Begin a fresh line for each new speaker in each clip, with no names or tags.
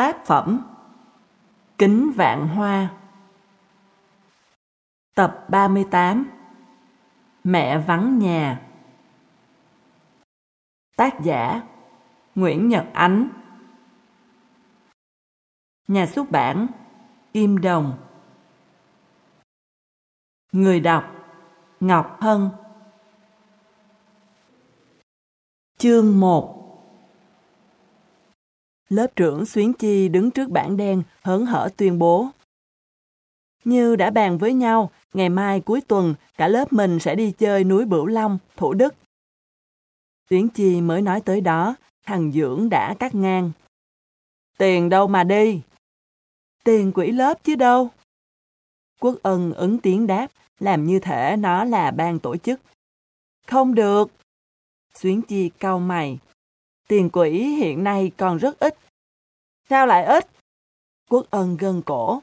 Tác phẩm Kính Vạn Hoa. Tập 38 Mẹ vắng nhà. Tác giả Nguyễn Nhật Ánh. Nhà xuất bản Kim Đồng. Người đọc Ngọc Hân. Chương 1 Lớp trưởng Xuyến Chi đứng trước bảng đen, hớn hở tuyên bố. Như đã bàn với nhau, ngày mai cuối tuần, cả lớp mình sẽ đi chơi núi Bửu Long, Thủ Đức. Xuyến Chi mới nói tới đó, thằng Dưỡng đã cắt ngang. Tiền đâu mà đi? Tiền quỹ lớp chứ đâu. Quốc ân ứng tiếng đáp, làm như thể nó là ban tổ chức. Không được. Xuyến Chi cau mày. Tiền quỹ hiện nay còn rất ít. Sao lại ít? Quốc ân gân cổ.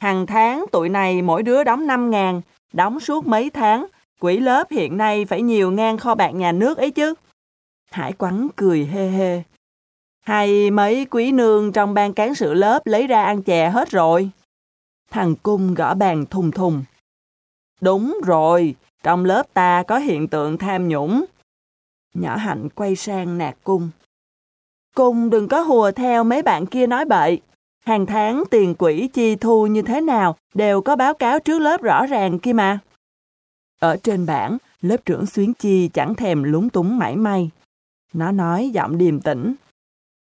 Hàng tháng tụi này mỗi đứa đóng 5 ngàn, đóng suốt mấy tháng, quỹ lớp hiện nay phải nhiều ngang kho bạc nhà nước ấy chứ. Hải quắn cười hê hê. Hay mấy quý nương trong ban cán sự lớp lấy ra ăn chè hết rồi. Thằng cung gõ bàn thùng thùng. Đúng rồi, trong lớp ta có hiện tượng tham nhũng. Nhỏ hạnh quay sang nạt cung. Cung đừng có hùa theo mấy bạn kia nói bậy. Hàng tháng tiền quỹ chi thu như thế nào đều có báo cáo trước lớp rõ ràng kia mà. Ở trên bảng, lớp trưởng Xuyến Chi chẳng thèm lúng túng mảy may. Nó nói giọng điềm tĩnh.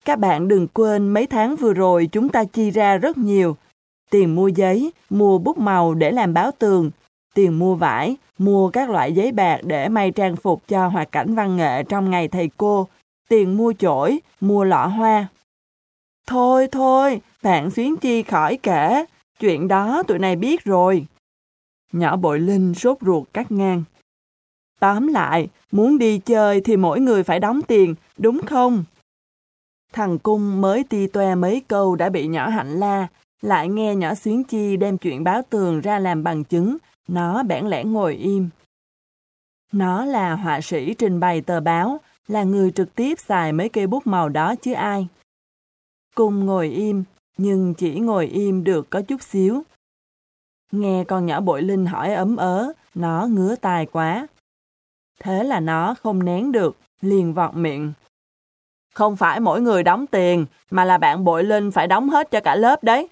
Các bạn đừng quên mấy tháng vừa rồi chúng ta chi ra rất nhiều. Tiền mua giấy, mua bút màu để làm báo tường, tiền mua vải, mua các loại giấy bạc để may trang phục cho hoạt cảnh văn nghệ trong ngày thầy cô, tiền mua chổi, mua lọ hoa. Thôi thôi, bạn xuyến chi khỏi kể, chuyện đó tụi này biết rồi. Nhỏ bội linh sốt ruột cắt ngang. Tóm lại, muốn đi chơi thì mỗi người phải đóng tiền, đúng không? Thằng cung mới ti toe mấy câu đã bị nhỏ hạnh la, lại nghe nhỏ xuyến chi đem chuyện báo tường ra làm bằng chứng, nó bẽn lẽn ngồi im. Nó là họa sĩ trình bày tờ báo, là người trực tiếp xài mấy cây bút màu đó chứ ai. cùng ngồi im, nhưng chỉ ngồi im được có chút xíu. Nghe con nhỏ bội linh hỏi ấm ớ, nó ngứa tai quá. Thế là nó không nén được, liền vọt miệng. Không phải mỗi người đóng tiền, mà là bạn bội linh phải đóng hết cho cả lớp đấy.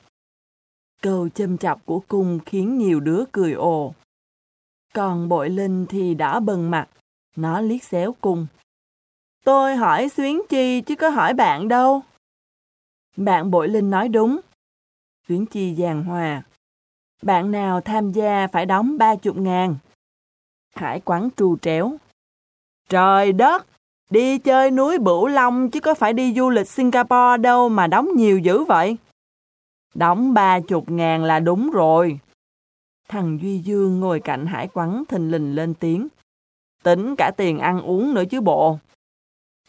Câu châm chọc của cung khiến nhiều đứa cười ồ. Còn bội linh thì đỏ bừng mặt, nó liếc xéo cung. Tôi hỏi Xuyến Chi chứ có hỏi bạn đâu. Bạn Bội Linh nói đúng. Xuyến Chi giàn hòa. Bạn nào tham gia phải đóng ba chục ngàn. Hải quán trù tréo. Trời đất! Đi chơi núi Bửu Long chứ có phải đi du lịch Singapore đâu mà đóng nhiều dữ vậy. Đóng ba chục ngàn là đúng rồi. Thằng Duy Dương ngồi cạnh hải quắn thình lình lên tiếng. Tính cả tiền ăn uống nữa chứ bộ.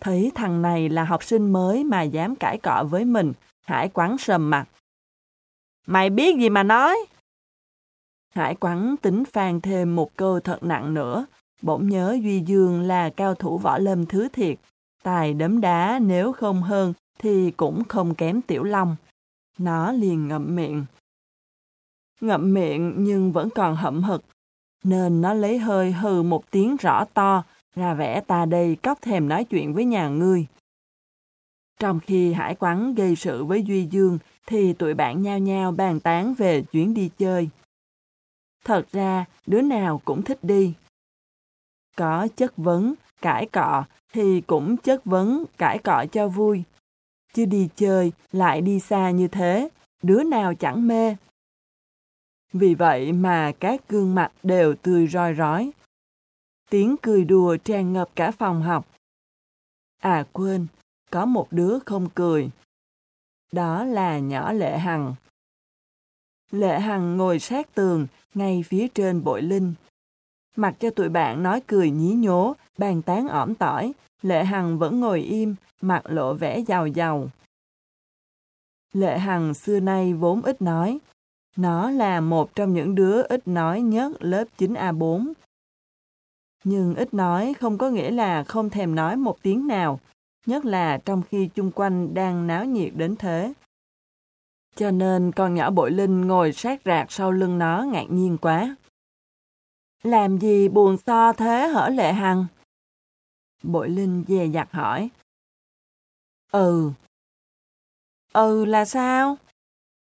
Thấy thằng này là học sinh mới mà dám cãi cọ với mình, Hải quắn sầm mặt. Mày biết gì mà nói? Hải quắn tính phan thêm một câu thật nặng nữa, bỗng nhớ Duy Dương là cao thủ võ lâm thứ thiệt. Tài đấm đá nếu không hơn thì cũng không kém Tiểu Long. Nó liền ngậm miệng. Ngậm miệng nhưng vẫn còn hậm hực, nên nó lấy hơi hừ một tiếng rõ to, ra vẻ ta đây cóc thèm nói chuyện với nhà ngươi. Trong khi Hải Quắn gây sự với Duy Dương, thì tụi bạn nhao nhao bàn tán về chuyến đi chơi. Thật ra, đứa nào cũng thích đi. Có chất vấn, cãi cọ, thì cũng chất vấn, cãi cọ cho vui. Chứ đi chơi, lại đi xa như thế, đứa nào chẳng mê. Vì vậy mà các gương mặt đều tươi roi rói. Tiếng cười đùa tràn ngập cả phòng học. À quên, có một đứa không cười. Đó là nhỏ Lệ Hằng. Lệ Hằng ngồi sát tường, ngay phía trên bội linh. Mặc cho tụi bạn nói cười nhí nhố, bàn tán ỏm tỏi, Lệ Hằng vẫn ngồi im, mặt lộ vẻ giàu giàu. Lệ Hằng xưa nay vốn ít nói. Nó là một trong những đứa ít nói nhất lớp 9A4. Nhưng ít nói không có nghĩa là không thèm nói một tiếng nào, nhất là trong khi chung quanh đang náo nhiệt đến thế. cho nên con nhỏ bội linh ngồi sát rạc sau lưng nó ngạc nhiên quá. Làm gì buồn so thế hở lệ hằng? Bội linh dè dặt hỏi. Ừ. Ừ là sao?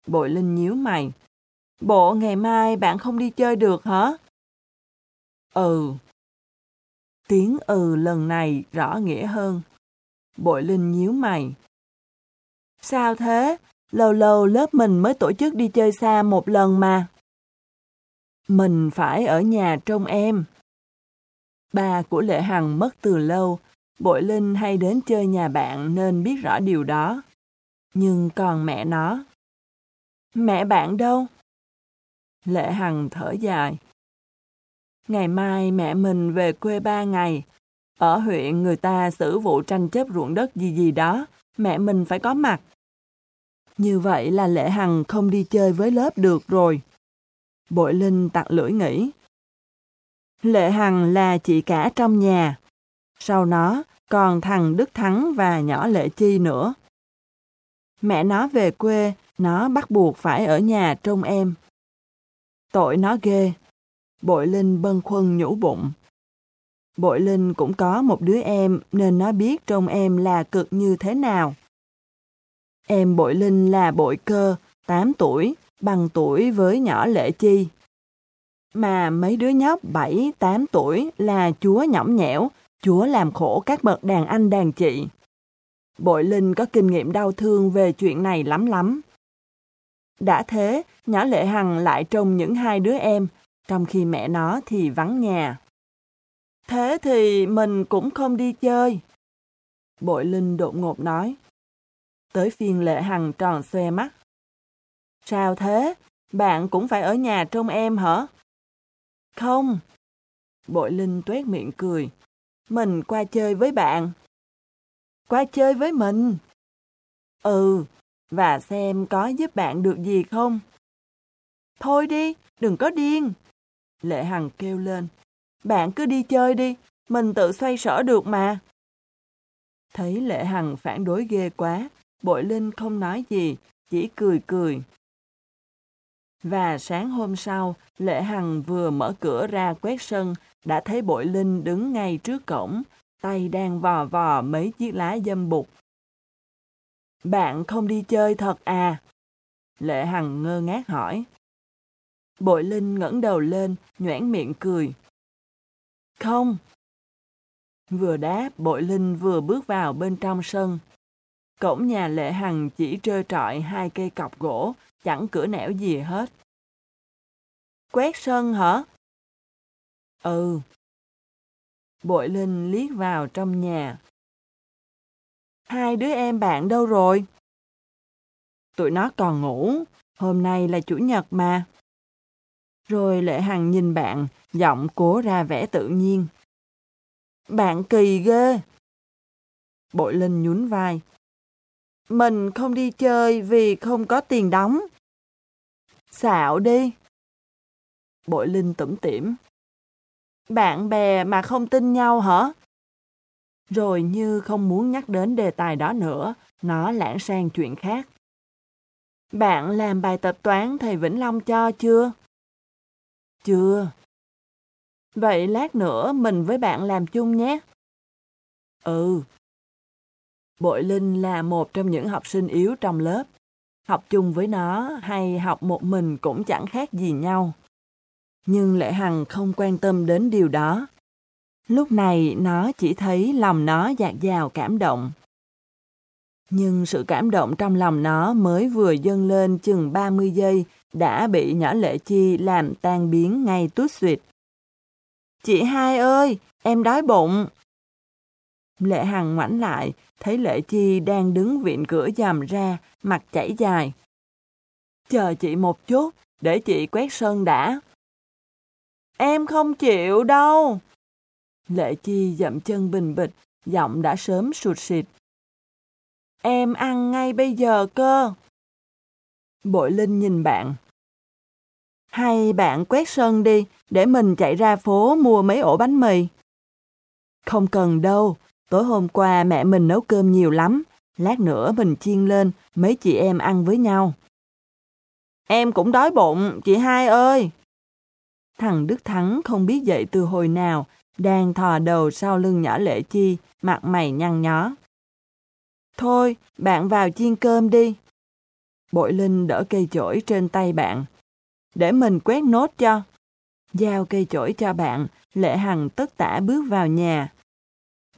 Bội linh nhíu mày. Bộ, ngày mai bạn không đi chơi được hả? Ừ. Tiếng ừ lần này rõ nghĩa hơn. Bội linh nhíu mày. Sao thế? Lâu lâu lớp mình mới tổ chức đi chơi xa một lần mà. Mình phải ở nhà trông em. Ba của Lệ Hằng mất từ lâu, Bội Linh hay đến chơi nhà bạn nên biết rõ điều đó. Nhưng còn mẹ nó. Mẹ bạn đâu? Lệ Hằng thở dài. Ngày mai mẹ mình về quê ba ngày. Ở huyện người ta xử vụ tranh chấp ruộng đất gì gì đó, mẹ mình phải có mặt. Như vậy là Lệ Hằng không đi chơi với lớp được rồi. Bội Linh tặc lưỡi nghĩ. Lệ Hằng là chị cả trong nhà. Sau nó còn thằng Đức Thắng và nhỏ Lệ Chi nữa. Mẹ nó về quê, nó bắt buộc phải ở nhà trông em. Tội nó ghê. Bội Linh bâng khuâng nhủ bụng. Bội Linh cũng có một đứa em nên nó biết trông em là cực như thế nào. Em Bội Linh là Bội Cơ, 8 tuổi, bằng tuổi với nhỏ Lệ Chi. Mà mấy đứa nhóc 7, 8 tuổi là chúa nhõng nhẽo, chúa làm khổ các bậc đàn anh đàn chị. Bội Linh có kinh nghiệm đau thương về chuyện này lắm lắm. Đã thế, nhỏ Lệ Hằng lại trông những hai đứa em, trong khi mẹ nó thì vắng nhà. Thế thì mình cũng không đi chơi. Bội Linh đột ngột nói. Tới phiên Lệ Hằng tròn xoe mắt. Sao thế? Bạn cũng phải ở nhà trông em hả? Không. Bội Linh tuét miệng cười. Mình qua chơi với bạn. Qua chơi với mình. Ừ, và xem có giúp bạn được gì không. Thôi đi, đừng có điên. Lệ Hằng kêu lên. Bạn cứ đi chơi đi, mình tự xoay sở được mà. Thấy Lệ Hằng phản đối ghê quá, Bội Linh không nói gì, chỉ cười cười. Và sáng hôm sau, Lệ Hằng vừa mở cửa ra quét sân, đã thấy Bội Linh đứng ngay trước cổng, tay đang vò vò mấy chiếc lá dâm bụt. Bạn không đi chơi thật à? Lệ Hằng ngơ ngác hỏi. Bội Linh ngẩng đầu lên, nhoảng miệng cười. Không. Vừa đáp, Bội Linh vừa bước vào bên trong sân. Cổng nhà Lệ Hằng chỉ trơ trọi hai cây cọc gỗ, chẳng cửa nẻo gì hết. Quét sân hả? Ừ. Bội Linh liếc vào trong nhà. Hai đứa em bạn đâu rồi? Tụi nó còn ngủ, hôm nay là chủ nhật mà. Rồi Lệ Hằng nhìn bạn, giọng cố ra vẻ tự nhiên. Bạn kỳ ghê. Bội Linh nhún vai. Mình không đi chơi vì không có tiền đóng. Xạo đi. Bội Linh tủm tỉm. Bạn bè mà không tin nhau hả? Rồi như không muốn nhắc đến đề tài đó nữa, nó lãng sang chuyện khác. Bạn làm bài tập toán thầy Vĩnh Long cho chưa? Chưa. Vậy lát nữa mình với bạn làm chung nhé. Ừ. Bội Linh là một trong những học sinh yếu trong lớp. Học chung với nó hay học một mình cũng chẳng khác gì nhau. Nhưng Lệ Hằng không quan tâm đến điều đó. Lúc này nó chỉ thấy lòng nó dạt dào cảm động. Nhưng sự cảm động trong lòng nó mới vừa dâng lên chừng 30 giây đã bị nhỏ Lệ Chi làm tan biến ngay tút xuyệt. Chị hai ơi, em đói bụng. Lệ Hằng ngoảnh lại, thấy Lệ Chi đang đứng viện cửa dầm ra, mặt chảy dài. Chờ chị một chút, để chị quét sơn đã. Em không chịu đâu. Lệ Chi dậm chân bình bịch, giọng đã sớm sụt xịt. Em ăn ngay bây giờ cơ. Bội Linh nhìn bạn. Hay bạn quét sơn đi, để mình chạy ra phố mua mấy ổ bánh mì. Không cần đâu, tối hôm qua mẹ mình nấu cơm nhiều lắm, lát nữa mình chiên lên, mấy chị em ăn với nhau. em cũng đói bụng, chị hai ơi. Thằng Đức Thắng không biết dậy từ hồi nào, đang thò đầu sau lưng nhỏ lệ chi, mặt mày nhăn nhó. Thôi, bạn vào chiên cơm đi. Bội Linh đỡ cây chổi trên tay bạn. Để mình quét nốt cho. Giao cây chổi cho bạn, Lệ Hằng tất tả bước vào nhà.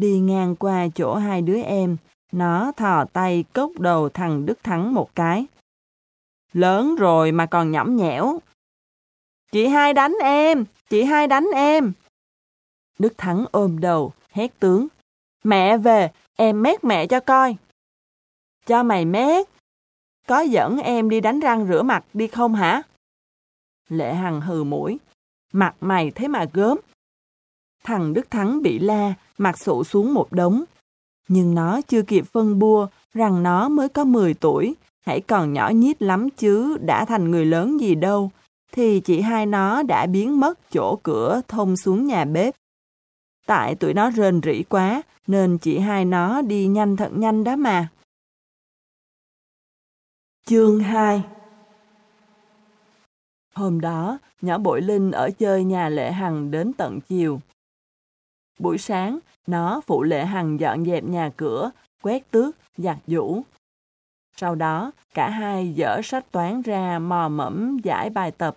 Đi ngang qua chỗ hai đứa em, nó thò tay cốc đầu thằng Đức Thắng một cái. Lớn rồi mà còn nhõm nhẽo. Chị hai đánh em, chị hai đánh em. Đức Thắng ôm đầu, hét tướng. Mẹ về, em mét mẹ cho coi. Cho mày mét. Có dẫn em đi đánh răng rửa mặt đi không hả? Lệ Hằng hừ mũi. Mặt mày thế mà gớm. Thằng Đức Thắng bị la, mặt sổ xuống một đống. Nhưng nó chưa kịp phân bua rằng nó mới có 10 tuổi, hãy còn nhỏ nhít lắm chứ đã thành người lớn gì đâu, thì chị hai nó đã biến mất chỗ cửa thông xuống nhà bếp. Tại tụi nó rên rỉ quá, nên chị hai nó đi nhanh thật nhanh đó mà. Chương 2 Hôm đó, nhỏ bội Linh ở chơi nhà Lệ Hằng đến tận chiều. Buổi sáng, nó phụ Lệ Hằng dọn dẹp nhà cửa, quét tước, giặt giũ. Sau đó, cả hai dở sách toán ra mò mẫm giải bài tập.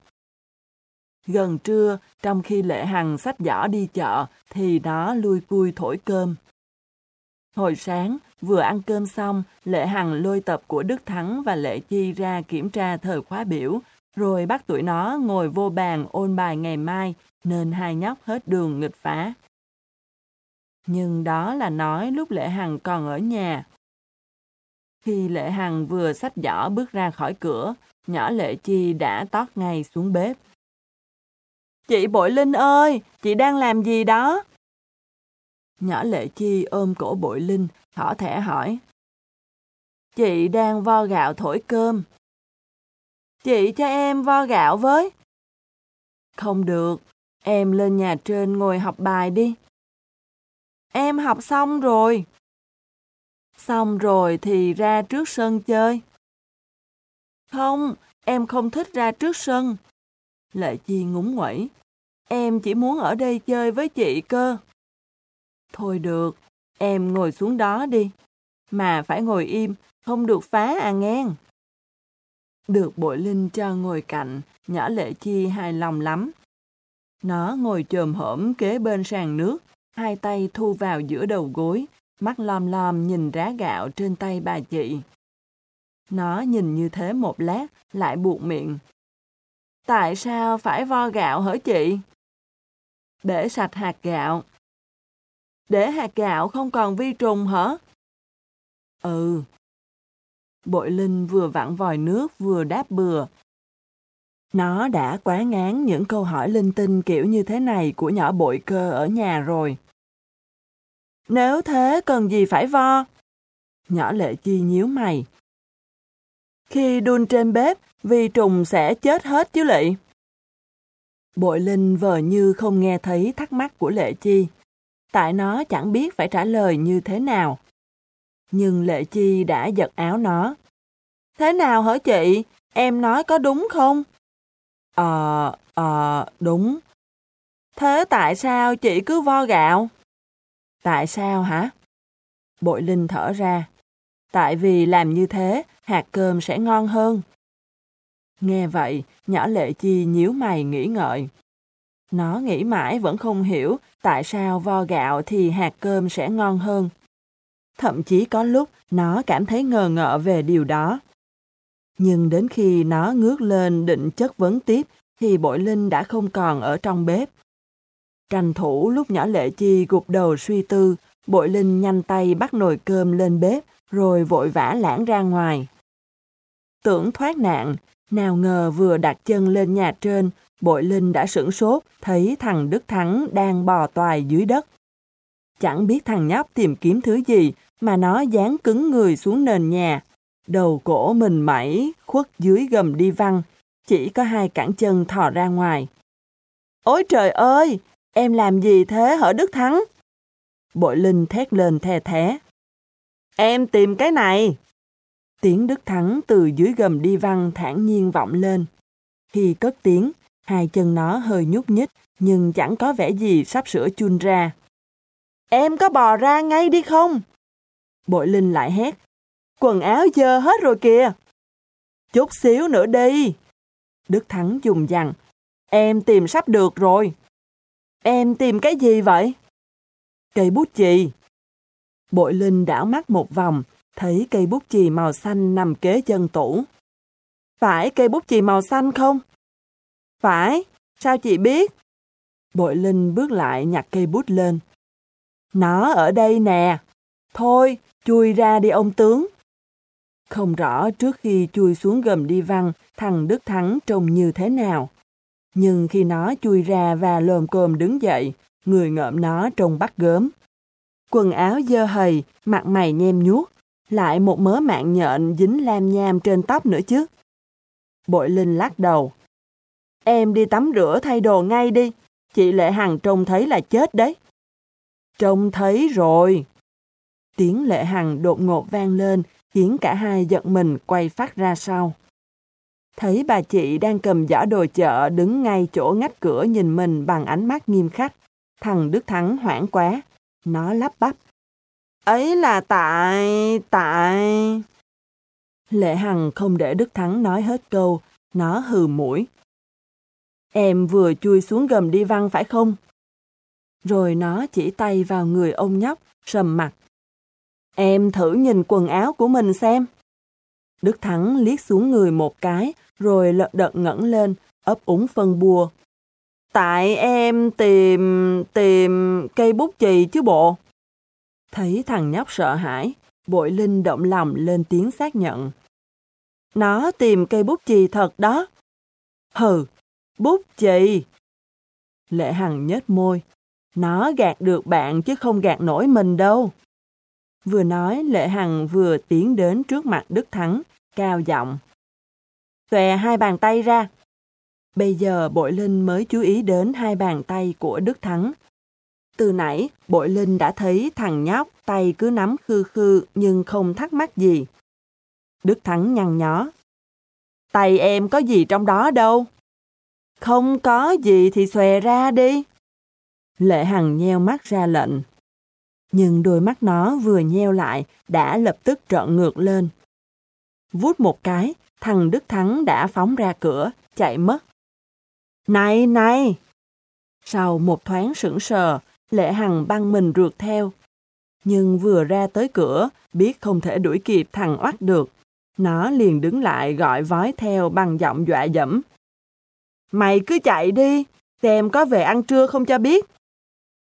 Gần trưa, trong khi Lệ Hằng sách giỏ đi chợ, thì nó lui cui thổi cơm. Hồi sáng, vừa ăn cơm xong, Lệ Hằng lôi tập của Đức Thắng và Lệ Chi ra kiểm tra thời khóa biểu, rồi bắt tụi nó ngồi vô bàn ôn bài ngày mai, nên hai nhóc hết đường nghịch phá. Nhưng đó là nói lúc Lệ Hằng còn ở nhà. Khi Lệ Hằng vừa xách giỏ bước ra khỏi cửa, nhỏ Lệ Chi đã tót ngay xuống bếp. Chị Bội Linh ơi, chị đang làm gì đó? Nhỏ Lệ Chi ôm cổ Bội Linh, thỏ thẻ hỏi. Chị đang vo gạo thổi cơm. Chị cho em vo gạo với. Không được, em lên nhà trên ngồi học bài đi. Em học xong rồi. Xong rồi thì ra trước sân chơi. Không, em không thích ra trước sân. Lệ Chi ngúng nguẩy. Em chỉ muốn ở đây chơi với chị cơ. Thôi được, em ngồi xuống đó đi. Mà phải ngồi im, không được phá à ngang. Được bội linh cho ngồi cạnh, nhỏ Lệ Chi hài lòng lắm. Nó ngồi chồm hổm kế bên sàn nước, hai tay thu vào giữa đầu gối, mắt lom lom nhìn rá gạo trên tay bà chị. Nó nhìn như thế một lát, lại buộc miệng. Tại sao phải vo gạo hả chị? Để sạch hạt gạo. Để hạt gạo không còn vi trùng hả? Ừ. Bội Linh vừa vặn vòi nước vừa đáp bừa. Nó đã quá ngán những câu hỏi linh tinh kiểu như thế này của nhỏ bội cơ ở nhà rồi. Nếu thế cần gì phải vo? Nhỏ lệ chi nhíu mày. Khi đun trên bếp, vi trùng sẽ chết hết chứ lị. Bội Linh vờ như không nghe thấy thắc mắc của Lệ Chi. Tại nó chẳng biết phải trả lời như thế nào. Nhưng Lệ Chi đã giật áo nó. Thế nào hả chị? Em nói có đúng không? Ờ, ờ, đúng. Thế tại sao chị cứ vo gạo? Tại sao hả? Bội Linh thở ra. Tại vì làm như thế, hạt cơm sẽ ngon hơn. Nghe vậy, nhỏ lệ chi nhíu mày nghĩ ngợi. Nó nghĩ mãi vẫn không hiểu tại sao vo gạo thì hạt cơm sẽ ngon hơn. Thậm chí có lúc nó cảm thấy ngờ ngợ về điều đó. Nhưng đến khi nó ngước lên định chất vấn tiếp thì bội linh đã không còn ở trong bếp. Tranh thủ lúc nhỏ lệ chi gục đầu suy tư, bội linh nhanh tay bắt nồi cơm lên bếp rồi vội vã lãng ra ngoài. Tưởng thoát nạn, nào ngờ vừa đặt chân lên nhà trên, bội linh đã sửng sốt, thấy thằng Đức Thắng đang bò toài dưới đất. Chẳng biết thằng nhóc tìm kiếm thứ gì mà nó dán cứng người xuống nền nhà. Đầu cổ mình mẩy, khuất dưới gầm đi văng, chỉ có hai cẳng chân thò ra ngoài. Ôi trời ơi, em làm gì thế hở Đức Thắng? Bội Linh thét lên the thế. Em tìm cái này. Tiếng Đức Thắng từ dưới gầm đi văn thản nhiên vọng lên. Khi cất tiếng, hai chân nó hơi nhúc nhích, nhưng chẳng có vẻ gì sắp sửa chun ra. Em có bò ra ngay đi không? Bội Linh lại hét. Quần áo dơ hết rồi kìa. Chút xíu nữa đi. Đức Thắng dùng dằn. Em tìm sắp được rồi. Em tìm cái gì vậy? Cây bút chì. Bội Linh đảo mắt một vòng, thấy cây bút chì màu xanh nằm kế chân tủ. Phải cây bút chì màu xanh không? Phải, sao chị biết? Bội Linh bước lại nhặt cây bút lên. Nó ở đây nè. Thôi, chui ra đi ông tướng. Không rõ trước khi chui xuống gầm đi văn, thằng Đức Thắng trông như thế nào. Nhưng khi nó chui ra và lồm cồm đứng dậy, người ngợm nó trông bắt gớm. Quần áo dơ hầy, mặt mày nhem nhuốc, lại một mớ mạng nhện dính lam nham trên tóc nữa chứ. Bội Linh lắc đầu. Em đi tắm rửa thay đồ ngay đi, chị Lệ Hằng trông thấy là chết đấy. Trông thấy rồi. Tiếng Lệ Hằng đột ngột vang lên, khiến cả hai giận mình quay phát ra sau. Thấy bà chị đang cầm giỏ đồ chợ đứng ngay chỗ ngách cửa nhìn mình bằng ánh mắt nghiêm khắc. Thằng Đức Thắng hoảng quá. Nó lắp bắp. Ấy là tại... tại... Lệ Hằng không để Đức Thắng nói hết câu. Nó hừ mũi. Em vừa chui xuống gầm đi văn phải không? Rồi nó chỉ tay vào người ông nhóc, sầm mặt. Em thử nhìn quần áo của mình xem. Đức Thắng liếc xuống người một cái, rồi lợn đợt ngẩng lên, ấp úng phân bùa. Tại em tìm, tìm cây bút chì chứ bộ. Thấy thằng nhóc sợ hãi, bội linh động lòng lên tiếng xác nhận. Nó tìm cây bút chì thật đó. Hừ, bút chì. Lệ Hằng nhếch môi. Nó gạt được bạn chứ không gạt nổi mình đâu. Vừa nói Lệ Hằng vừa tiến đến trước mặt Đức Thắng, cao giọng. Xòe hai bàn tay ra. Bây giờ Bội Linh mới chú ý đến hai bàn tay của Đức Thắng. Từ nãy, Bội Linh đã thấy thằng nhóc tay cứ nắm khư khư nhưng không thắc mắc gì. Đức Thắng nhăn nhó. Tay em có gì trong đó đâu. Không có gì thì xòe ra đi. Lệ Hằng nheo mắt ra lệnh. Nhưng đôi mắt nó vừa nheo lại đã lập tức trợn ngược lên. Vút một cái, thằng Đức Thắng đã phóng ra cửa, chạy mất. Này, này! Sau một thoáng sững sờ, Lệ Hằng băng mình rượt theo. Nhưng vừa ra tới cửa, biết không thể đuổi kịp thằng oách được. Nó liền đứng lại gọi vói theo bằng giọng dọa dẫm. Mày cứ chạy đi, xem có về ăn trưa không cho biết.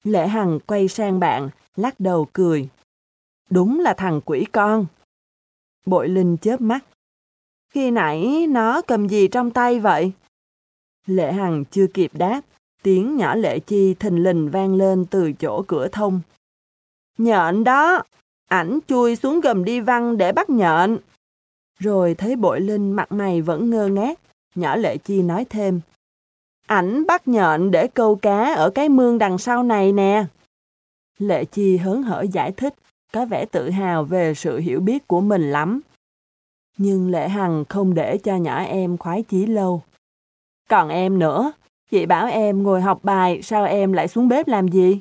Lệ Hằng quay sang bạn, lắc đầu cười. Đúng là thằng quỷ con. Bội Linh chớp mắt. Khi nãy nó cầm gì trong tay vậy? Lệ Hằng chưa kịp đáp, tiếng nhỏ Lệ Chi thình lình vang lên từ chỗ cửa thông. Nhện đó! Ảnh chui xuống gầm đi văn để bắt nhện. Rồi thấy bội linh mặt mày vẫn ngơ ngác, nhỏ Lệ Chi nói thêm. Ảnh bắt nhện để câu cá ở cái mương đằng sau này nè. Lệ Chi hớn hở giải thích, có vẻ tự hào về sự hiểu biết của mình lắm. Nhưng Lệ Hằng không để cho nhỏ em khoái chí lâu. Còn em nữa, chị bảo em ngồi học bài, sao em lại xuống bếp làm gì?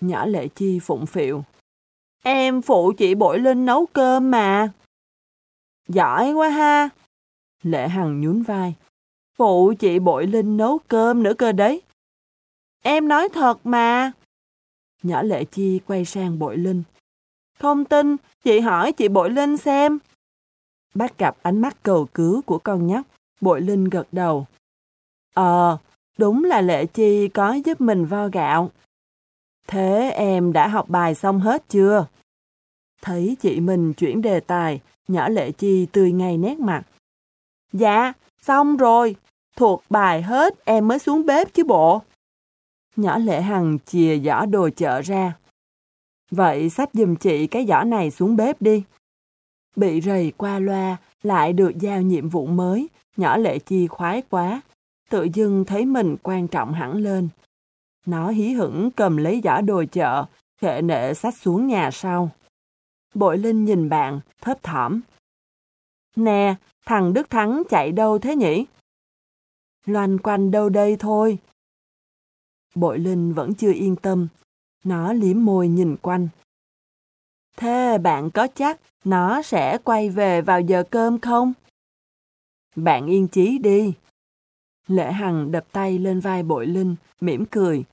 Nhỏ Lệ Chi phụng phịu. Em phụ chị Bội Linh nấu cơm mà. Giỏi quá ha. Lệ Hằng nhún vai. Phụ chị Bội Linh nấu cơm nữa cơ đấy. Em nói thật mà. Nhỏ Lệ Chi quay sang Bội Linh. Không tin, chị hỏi chị Bội Linh xem. Bắt gặp ánh mắt cầu cứu của con nhóc, Bội Linh gật đầu. Ờ, đúng là Lệ Chi có giúp mình vo gạo. Thế em đã học bài xong hết chưa? Thấy chị mình chuyển đề tài, nhỏ Lệ Chi tươi ngay nét mặt. Dạ, xong rồi, thuộc bài hết em mới xuống bếp chứ bộ. Nhỏ Lệ Hằng chìa giỏ đồ chợ ra. Vậy sách giùm chị cái giỏ này xuống bếp đi. Bị rầy qua loa, lại được giao nhiệm vụ mới, nhỏ Lệ Chi khoái quá. Tự dưng thấy mình quan trọng hẳn lên. Nó hí hửng cầm lấy giỏ đồ chợ, khệ nệ sách xuống nhà sau. Bội Linh nhìn bạn, thấp thỏm. Nè, thằng Đức Thắng chạy đâu thế nhỉ? Loan quanh đâu đây thôi. Bội Linh vẫn chưa yên tâm. Nó liếm môi nhìn quanh. Thế bạn có chắc nó sẽ quay về vào giờ cơm không? Bạn yên chí đi. Lệ Hằng đập tay lên vai Bội Linh, mỉm cười.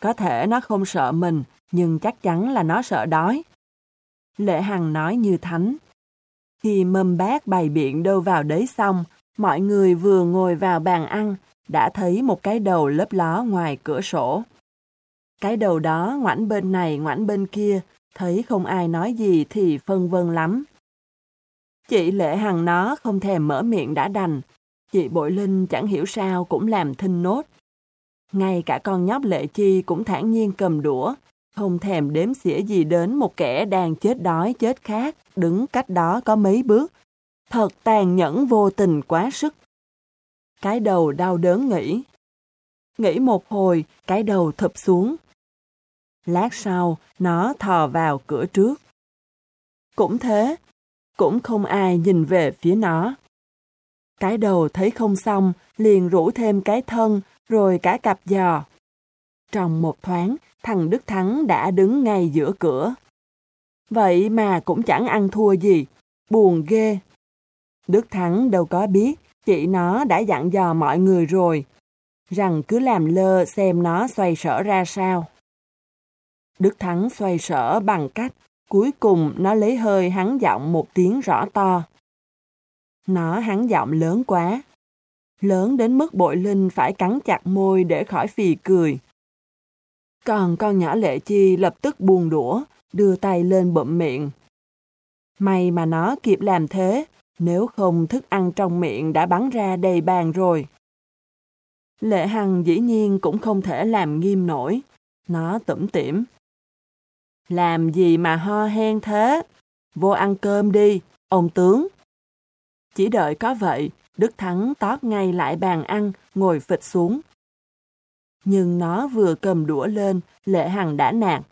Có thể nó không sợ mình, nhưng chắc chắn là nó sợ đói. Lệ Hằng nói như thánh. Khi mâm bát bày biện đâu vào đấy xong, mọi người vừa ngồi vào bàn ăn, đã thấy một cái đầu lấp ló ngoài cửa sổ. Cái đầu đó ngoảnh bên này ngoảnh bên kia, thấy không ai nói gì thì phân vân lắm. Chị Lệ Hằng nó không thèm mở miệng đã đành, chị Bội Linh chẳng hiểu sao cũng làm thinh nốt. Ngay cả con nhóc Lệ Chi cũng thản nhiên cầm đũa, không thèm đếm xỉa gì đến một kẻ đang chết đói chết khát, đứng cách đó có mấy bước. Thật tàn nhẫn vô tình quá sức. Cái đầu đau đớn nghĩ. Nghĩ một hồi, cái đầu thụp xuống. Lát sau, nó thò vào cửa trước. Cũng thế, cũng không ai nhìn về phía nó. Cái đầu thấy không xong, liền rủ thêm cái thân, rồi cả cặp giò. Trong một thoáng, thằng Đức Thắng đã đứng ngay giữa cửa. Vậy mà cũng chẳng ăn thua gì, buồn ghê. Đức Thắng đâu có biết, chị nó đã dặn dò mọi người rồi, rằng cứ làm lơ xem nó xoay sở ra sao. Đức Thắng xoay sở bằng cách, cuối cùng nó lấy hơi hắn giọng một tiếng rõ to. Nó hắn giọng lớn quá, lớn đến mức bội linh phải cắn chặt môi để khỏi phì cười. Còn con nhỏ lệ chi lập tức buồn đũa, đưa tay lên bụm miệng. May mà nó kịp làm thế, nếu không thức ăn trong miệng đã bắn ra đầy bàn rồi. Lệ Hằng dĩ nhiên cũng không thể làm nghiêm nổi. Nó tủm tỉm. Làm gì mà ho hen thế? Vô ăn cơm đi, ông tướng. Chỉ đợi có vậy, Đức Thắng tót ngay lại bàn ăn, ngồi phịch xuống. Nhưng nó vừa cầm đũa lên, Lệ Hằng đã nạt.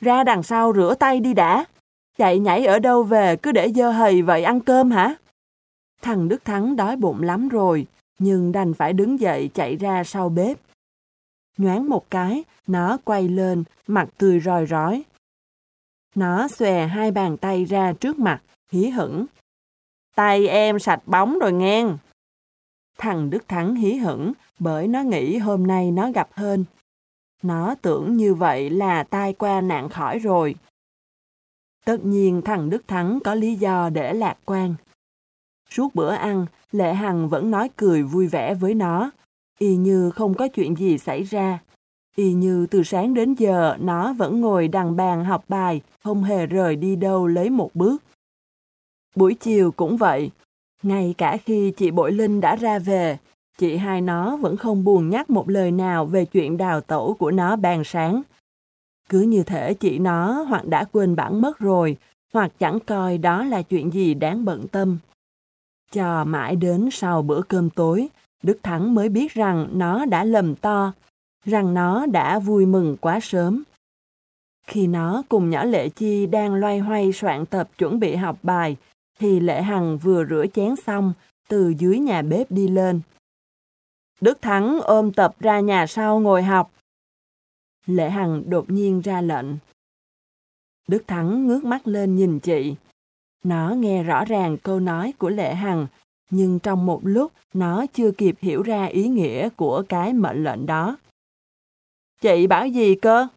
Ra đằng sau rửa tay đi đã. Chạy nhảy ở đâu về cứ để dơ hầy vậy ăn cơm hả? Thằng Đức Thắng đói bụng lắm rồi, nhưng đành phải đứng dậy chạy ra sau bếp. Nhoáng một cái, nó quay lên, mặt tươi roi rói. Nó xòe hai bàn tay ra trước mặt, hí hửng. Tay em sạch bóng rồi ngang. Thằng Đức Thắng hí hửng bởi nó nghĩ hôm nay nó gặp hơn. Nó tưởng như vậy là tai qua nạn khỏi rồi. Tất nhiên thằng Đức Thắng có lý do để lạc quan. Suốt bữa ăn, Lệ Hằng vẫn nói cười vui vẻ với nó, y như không có chuyện gì xảy ra. Y như từ sáng đến giờ nó vẫn ngồi đằng bàn học bài, không hề rời đi đâu lấy một bước. Buổi chiều cũng vậy, ngay cả khi chị Bội Linh đã ra về, chị hai nó vẫn không buồn nhắc một lời nào về chuyện đào tẩu của nó bàn sáng. Cứ như thể chị nó hoặc đã quên bản mất rồi, hoặc chẳng coi đó là chuyện gì đáng bận tâm. Cho mãi đến sau bữa cơm tối, Đức Thắng mới biết rằng nó đã lầm to, rằng nó đã vui mừng quá sớm. Khi nó cùng nhỏ Lệ Chi đang loay hoay soạn tập chuẩn bị học bài, thì Lệ Hằng vừa rửa chén xong, từ dưới nhà bếp đi lên. Đức Thắng ôm tập ra nhà sau ngồi học. Lệ Hằng đột nhiên ra lệnh. Đức Thắng ngước mắt lên nhìn chị. Nó nghe rõ ràng câu nói của Lệ Hằng, nhưng trong một lúc nó chưa kịp hiểu ra ý nghĩa của cái mệnh lệnh đó. Chị bảo gì cơ?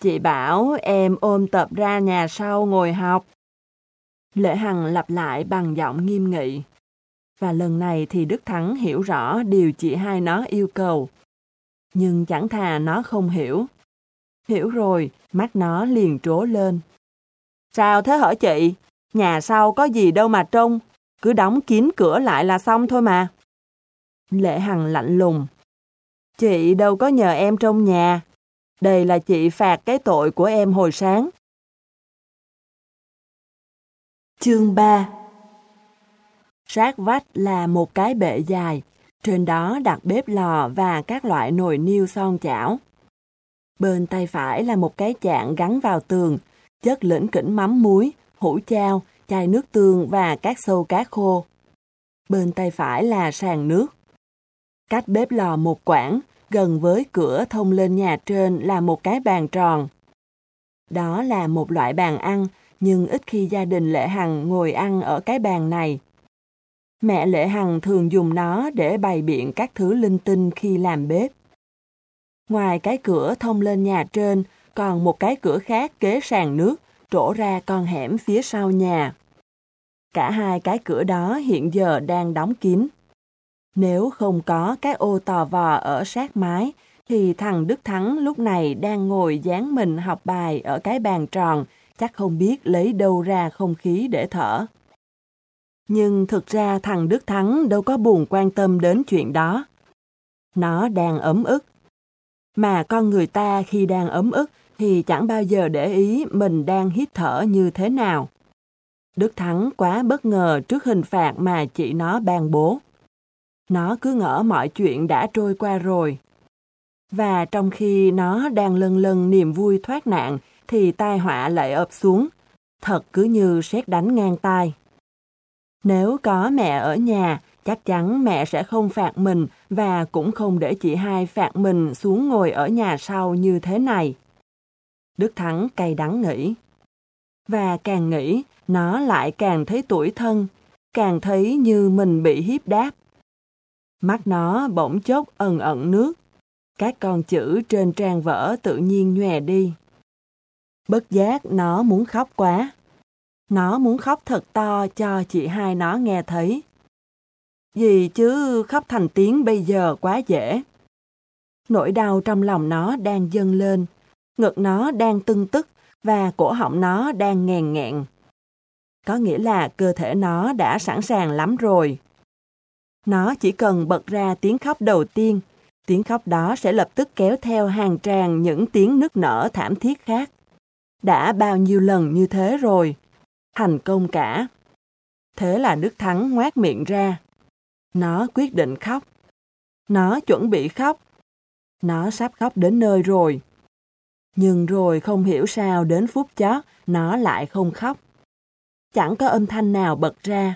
Chị bảo em ôm tập ra nhà sau ngồi học. Lệ Hằng lặp lại bằng giọng nghiêm nghị. Và lần này thì Đức Thắng hiểu rõ điều chị hai nó yêu cầu. Nhưng chẳng thà nó không hiểu. Hiểu rồi, mắt nó liền trố lên. Sao thế hở chị? Nhà sau có gì đâu mà trông, cứ đóng kín cửa lại là xong thôi mà. Lệ Hằng lạnh lùng. Chị đâu có nhờ em trong nhà. Đây là chị phạt cái tội của em hồi sáng. Chương 3 Sát vách là một cái bệ dài, trên đó đặt bếp lò và các loại nồi niêu son chảo. Bên tay phải là một cái chạn gắn vào tường, chất lĩnh kỉnh mắm muối, hũ chao, chai nước tương và các sâu cá khô. Bên tay phải là sàn nước. Cách bếp lò một quãng, gần với cửa thông lên nhà trên là một cái bàn tròn. Đó là một loại bàn ăn, nhưng ít khi gia đình Lệ Hằng ngồi ăn ở cái bàn này. Mẹ Lệ Hằng thường dùng nó để bày biện các thứ linh tinh khi làm bếp. Ngoài cái cửa thông lên nhà trên, còn một cái cửa khác kế sàn nước, trổ ra con hẻm phía sau nhà. Cả hai cái cửa đó hiện giờ đang đóng kín. Nếu không có cái ô tò vò ở sát mái, thì thằng Đức Thắng lúc này đang ngồi dán mình học bài ở cái bàn tròn, chắc không biết lấy đâu ra không khí để thở. Nhưng thực ra thằng Đức Thắng đâu có buồn quan tâm đến chuyện đó. Nó đang ấm ức. Mà con người ta khi đang ấm ức thì chẳng bao giờ để ý mình đang hít thở như thế nào. Đức Thắng quá bất ngờ trước hình phạt mà chị nó ban bố. Nó cứ ngỡ mọi chuyện đã trôi qua rồi. Và trong khi nó đang lân lân niềm vui thoát nạn thì tai họa lại ập xuống, thật cứ như sét đánh ngang tai. Nếu có mẹ ở nhà, chắc chắn mẹ sẽ không phạt mình và cũng không để chị hai phạt mình xuống ngồi ở nhà sau như thế này. Đức Thắng cay đắng nghĩ. Và càng nghĩ, nó lại càng thấy tuổi thân, càng thấy như mình bị hiếp đáp. Mắt nó bỗng chốc ẩn ẩn nước. Các con chữ trên trang vở tự nhiên nhòe đi. Bất giác nó muốn khóc quá. Nó muốn khóc thật to cho chị hai nó nghe thấy. Gì chứ khóc thành tiếng bây giờ quá dễ. Nỗi đau trong lòng nó đang dâng lên, ngực nó đang tưng tức và cổ họng nó đang nghèn nghẹn. Có nghĩa là cơ thể nó đã sẵn sàng lắm rồi. Nó chỉ cần bật ra tiếng khóc đầu tiên, tiếng khóc đó sẽ lập tức kéo theo hàng tràng những tiếng nức nở thảm thiết khác. Đã bao nhiêu lần như thế rồi, thành công cả. Thế là Đức Thắng ngoác miệng ra. Nó quyết định khóc. Nó chuẩn bị khóc. Nó sắp khóc đến nơi rồi. Nhưng rồi không hiểu sao đến phút chót, nó lại không khóc. Chẳng có âm thanh nào bật ra.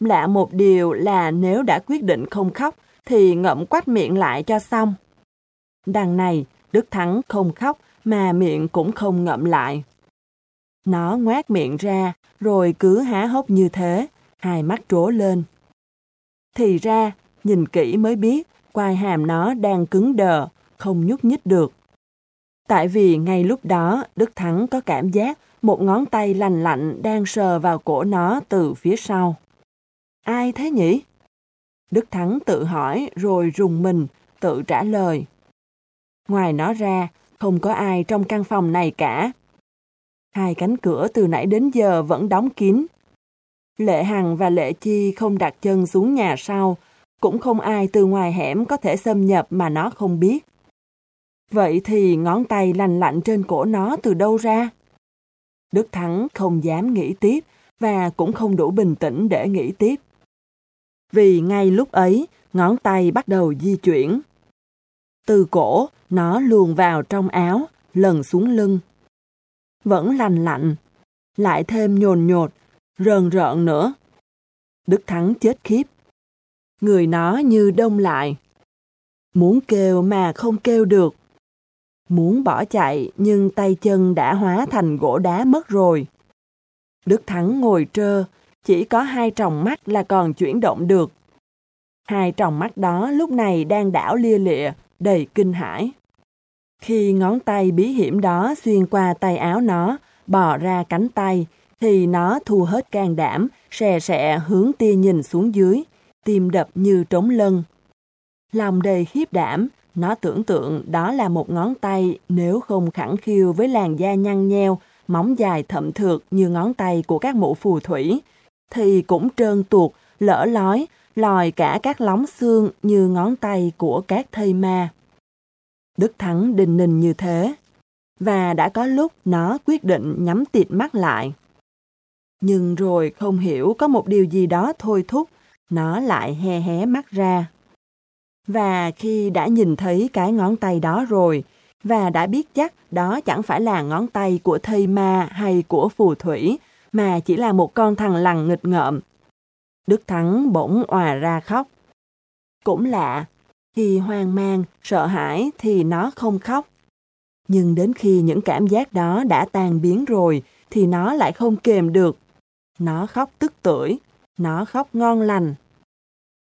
Lạ một điều là nếu đã quyết định không khóc, thì ngậm quách miệng lại cho xong. Đằng này, Đức Thắng không khóc, mà miệng cũng không ngậm lại. Nó ngoác miệng ra, rồi cứ há hốc như thế, hai mắt trố lên. Thì ra, nhìn kỹ mới biết, quai hàm nó đang cứng đờ, không nhúc nhích được. Tại vì ngay lúc đó, Đức Thắng có cảm giác một ngón tay lành lạnh đang sờ vào cổ nó từ phía sau. Ai thế nhỉ? Đức Thắng tự hỏi rồi rùng mình, tự trả lời. Ngoài nó ra, không có ai trong căn phòng này cả. Hai cánh cửa từ nãy đến giờ vẫn đóng kín. Lệ Hằng và Lệ Chi không đặt chân xuống nhà sau, cũng không ai từ ngoài hẻm có thể xâm nhập mà nó không biết. Vậy thì ngón tay lành lạnh trên cổ nó từ đâu ra? Đức Thắng không dám nghĩ tiếp và cũng không đủ bình tĩnh để nghĩ tiếp. Vì ngay lúc ấy, ngón tay bắt đầu di chuyển. Từ cổ, nó luồn vào trong áo, lần xuống lưng. Vẫn lành lạnh, lại thêm nhồn nhột, rờn rợn nữa. Đức Thắng chết khiếp. Người nó như đông lại. Muốn kêu mà không kêu được. Muốn bỏ chạy nhưng tay chân đã hóa thành gỗ đá mất rồi. Đức Thắng ngồi trơ, chỉ có hai tròng mắt là còn chuyển động được. Hai tròng mắt đó lúc này đang đảo lia lịa, đầy kinh hãi. Khi ngón tay bí hiểm đó xuyên qua tay áo nó, bò ra cánh tay, thì nó thu hết can đảm, xè xẹ hướng tia nhìn xuống dưới, tim đập như trống lân. Lòng đầy khiếp đảm, nó tưởng tượng đó là một ngón tay nếu không khẳng khiu với làn da nhăn nheo, móng dài thậm thượt như ngón tay của các mụ phù thủy, thì cũng trơn tuột, lỡ lói, lòi cả các lóng xương như ngón tay của các thây ma. Đức Thắng đình ninh như thế, và đã có lúc nó quyết định nhắm tịt mắt lại. Nhưng rồi không hiểu có một điều gì đó thôi thúc, nó lại he hé mắt ra. Và khi đã nhìn thấy cái ngón tay đó rồi, và đã biết chắc đó chẳng phải là ngón tay của thây ma hay của phù thủy, mà chỉ là một con thằng lằn nghịch ngợm. Đức Thắng bỗng òa ra khóc. Cũng lạ, khi hoang mang, sợ hãi thì nó không khóc. Nhưng đến khi những cảm giác đó đã tan biến rồi thì nó lại không kềm được. Nó khóc tức tưởi, nó khóc ngon lành.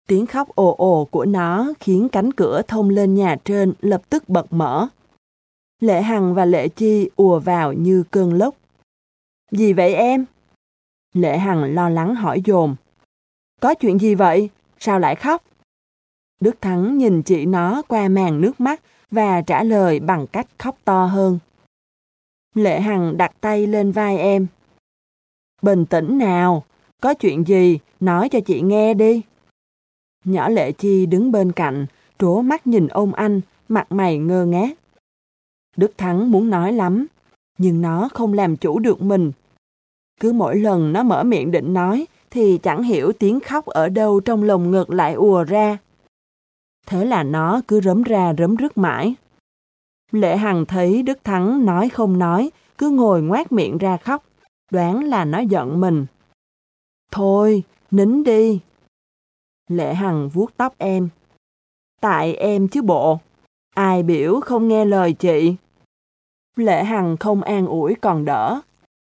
Tiếng khóc ồ ồ của nó khiến cánh cửa thông lên nhà trên lập tức bật mở. Lệ Hằng và Lệ Chi ùa vào như cơn lốc. Gì vậy em? Lệ Hằng lo lắng hỏi dồn. Có chuyện gì vậy? Sao lại khóc? Đức Thắng nhìn chị nó qua màn nước mắt và trả lời bằng cách khóc to hơn. Lệ Hằng đặt tay lên vai em. Bình tĩnh nào, có chuyện gì, nói cho chị nghe đi. Nhỏ Lệ Chi đứng bên cạnh, trố mắt nhìn ông anh, mặt mày ngơ ngác. Đức Thắng muốn nói lắm, nhưng nó không làm chủ được mình. Cứ mỗi lần nó mở miệng định nói, thì chẳng hiểu tiếng khóc ở đâu trong lồng ngực lại ùa ra. Thế là nó cứ rấm ra rấm rứt mãi. Lệ Hằng thấy Đức Thắng nói không nói, cứ ngồi ngoác miệng ra khóc, đoán là nó giận mình. Thôi, nín đi. Lệ Hằng vuốt tóc em. Tại em chứ bộ. Ai biểu không nghe lời chị. Lệ Hằng không an ủi còn đỡ.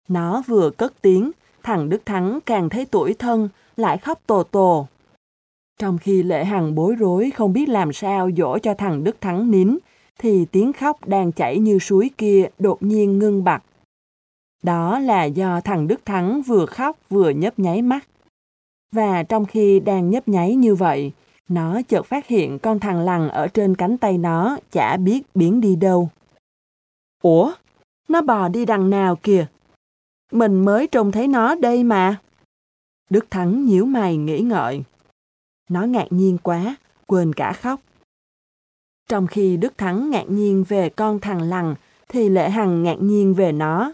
Nó vừa cất tiếng, thằng Đức Thắng càng thấy tuổi thân, lại khóc tồ tồ. Trong khi Lệ Hằng bối rối không biết làm sao dỗ cho thằng Đức Thắng nín, thì tiếng khóc đang chảy như suối kia đột nhiên ngưng bặt. Đó là do thằng Đức Thắng vừa khóc vừa nhấp nháy mắt. Và trong khi đang nhấp nháy như vậy, nó chợt phát hiện con thằng lằn ở trên cánh tay nó chả biết biến đi đâu. Ủa? Nó bò đi đằng nào kìa? Mình mới trông thấy nó đây mà. Đức Thắng nhíu mày nghĩ ngợi. Nó ngạc nhiên quá, quên cả khóc. Trong khi Đức Thắng ngạc nhiên về con thằng lằn, thì Lệ Hằng ngạc nhiên về nó.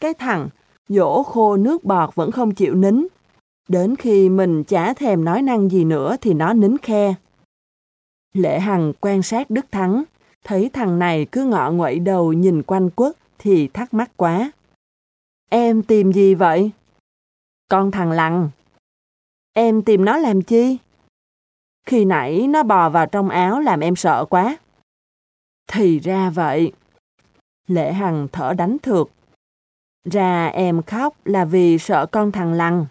Cái thằng, dỗ khô nước bọt vẫn không chịu nín. Đến khi mình chả thèm nói năng gì nữa thì nó nín khe. Lệ Hằng quan sát Đức Thắng, thấy thằng này cứ ngọ nguậy đầu nhìn quanh quất thì thắc mắc quá. Em tìm gì vậy? Con thằng lằn. Em tìm nó làm chi? Khi nãy nó bò vào trong áo làm em sợ quá. Thì ra vậy. Lệ Hằng thở đánh thược. Ra em khóc là vì sợ con thằng lằn.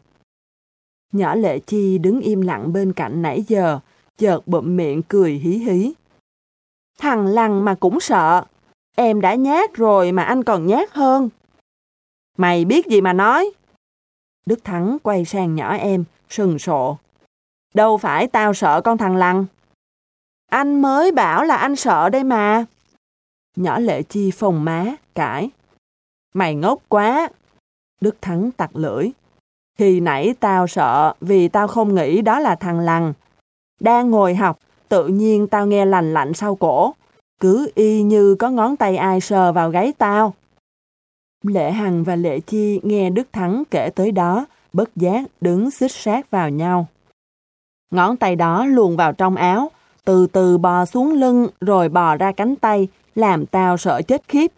Nhỏ Lệ Chi đứng im lặng bên cạnh nãy giờ, chợt bụm miệng cười hí hí. Thằng lằn mà cũng sợ. Em đã nhát rồi mà anh còn nhát hơn. Mày biết gì mà nói? Đức Thắng quay sang nhỏ em, sừng sộ. Đâu phải tao sợ con thằng lằn. Anh mới bảo là anh sợ đây mà. Nhỏ lệ chi phồng má, cãi. Mày ngốc quá. Đức Thắng tặc lưỡi. Khi nãy tao sợ vì tao không nghĩ đó là thằng lằn. Đang ngồi học, tự nhiên tao nghe lành lạnh sau cổ. Cứ y như có ngón tay ai sờ vào gáy tao. Lệ Hằng và Lệ Chi nghe Đức Thắng kể tới đó, bất giác đứng xích sát vào nhau. Ngón tay đó luồn vào trong áo, từ từ bò xuống lưng rồi bò ra cánh tay, làm tao sợ chết khiếp.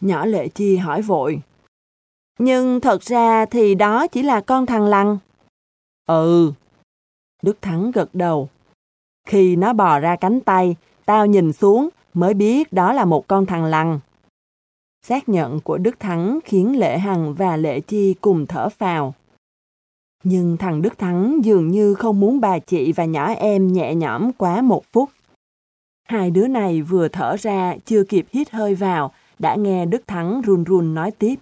Nhỏ Lệ Chi hỏi vội. Nhưng thật ra thì đó chỉ là con thằng lằn. Ừ. Đức Thắng gật đầu. Khi nó bò ra cánh tay, tao nhìn xuống mới biết đó là một con thằng lằn. Xác nhận của Đức Thắng khiến Lệ Hằng và Lệ Chi cùng thở phào. Nhưng thằng Đức Thắng dường như không muốn bà chị và nhỏ em nhẹ nhõm quá một phút. Hai đứa này vừa thở ra, chưa kịp hít hơi vào, đã nghe Đức Thắng run run nói tiếp.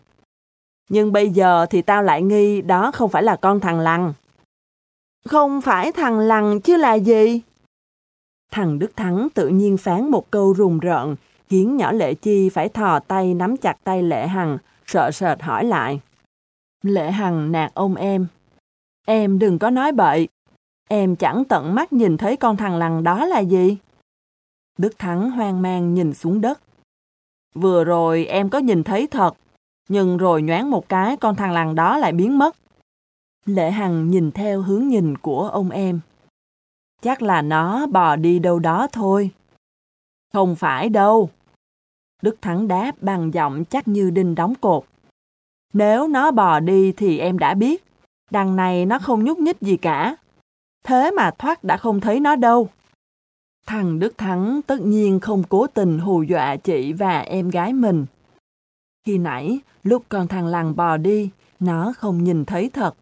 Nhưng bây giờ thì tao lại nghi đó không phải là con thằng Lăng. Không phải thằng Lăng chứ là gì? Thằng Đức Thắng tự nhiên phán một câu rùng rợn, khiến nhỏ Lệ Chi phải thò tay nắm chặt tay Lệ Hằng, sợ sệt hỏi lại. Lệ Hằng nạt ông em. Em đừng có nói bậy. Em chẳng tận mắt nhìn thấy con thằng lằn đó là gì. Đức Thắng hoang mang nhìn xuống đất. Vừa rồi em có nhìn thấy thật, nhưng rồi nhoáng một cái con thằng lằn đó lại biến mất. Lệ Hằng nhìn theo hướng nhìn của ông em. Chắc là nó bò đi đâu đó thôi. Không phải đâu. Đức Thắng đáp bằng giọng chắc như đinh đóng cột. Nếu nó bò đi thì em đã biết. Đằng này nó không nhúc nhích gì cả. Thế mà thoát đã không thấy nó đâu. Thằng Đức Thắng tất nhiên không cố tình hù dọa chị và em gái mình. Khi nãy, lúc con thằng lằn bò đi, nó không nhìn thấy thật.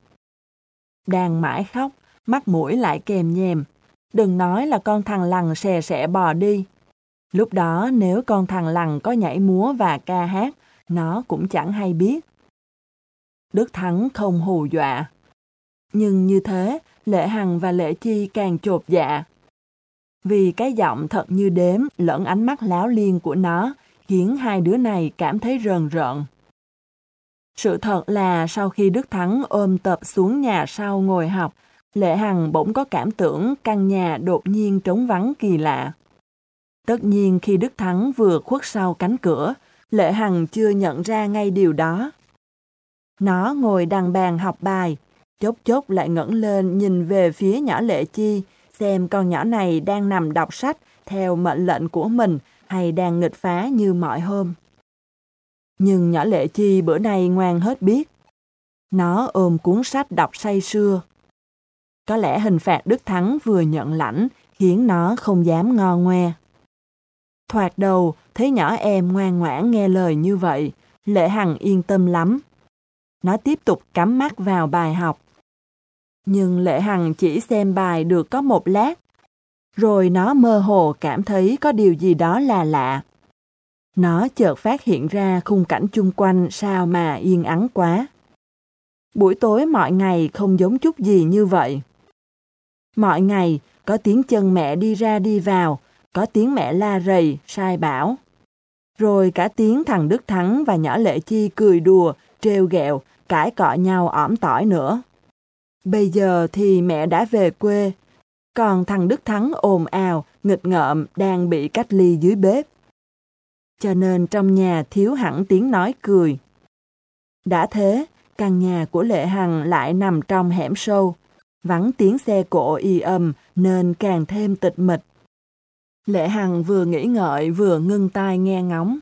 Đang mãi khóc, mắt mũi lại kèm nhèm. Đừng nói là con thằng lằn xè xẻ bò đi. Lúc đó nếu con thằng lằn có nhảy múa và ca hát, nó cũng chẳng hay biết. Đức Thắng không hù dọa. Nhưng như thế, Lệ Hằng và Lệ Chi càng chột dạ. Vì cái giọng thật như đếm lẫn ánh mắt láo liên của nó khiến hai đứa này cảm thấy rờn rợn. Sự thật là sau khi Đức Thắng ôm tập xuống nhà sau ngồi học, Lệ Hằng bỗng có cảm tưởng căn nhà đột nhiên trống vắng kỳ lạ. Tất nhiên khi Đức Thắng vừa khuất sau cánh cửa, Lệ Hằng chưa nhận ra ngay điều đó. Nó ngồi đằng bàn học bài, chốc chốc lại ngẩng lên nhìn về phía nhỏ Lệ Chi, xem con nhỏ này đang nằm đọc sách theo mệnh lệnh của mình hay đang nghịch phá như mọi hôm. Nhưng nhỏ Lệ Chi bữa nay ngoan hết biết. Nó ôm cuốn sách đọc say sưa. Có lẽ hình phạt Đức Thắng vừa nhận lãnh khiến nó không dám ngo ngoe. Thoạt đầu, thấy nhỏ em ngoan ngoãn nghe lời như vậy, Lệ Hằng yên tâm lắm. Nó tiếp tục cắm mắt vào bài học. Nhưng Lệ Hằng chỉ xem bài được có một lát, rồi nó mơ hồ cảm thấy có điều gì đó là lạ. Nó chợt phát hiện ra khung cảnh chung quanh sao mà yên ắng quá. Buổi tối mọi ngày không giống chút gì như vậy. Mọi ngày có tiếng chân mẹ đi ra đi vào, có tiếng mẹ la rầy, sai bảo. Rồi cả tiếng thằng Đức Thắng và nhỏ Lệ Chi cười đùa, trêu ghẹo, cãi cọ nhau ỏm tỏi nữa. Bây giờ thì mẹ đã về quê, còn thằng Đức Thắng ồn ào, nghịch ngợm đang bị cách ly dưới bếp. Cho nên trong nhà thiếu hẳn tiếng nói cười. Đã thế, căn nhà của Lệ Hằng lại nằm trong hẻm sâu, vắng tiếng xe cộ y âm nên càng thêm tịch mịch. Lệ Hằng vừa nghĩ ngợi vừa ngưng tai nghe ngóng.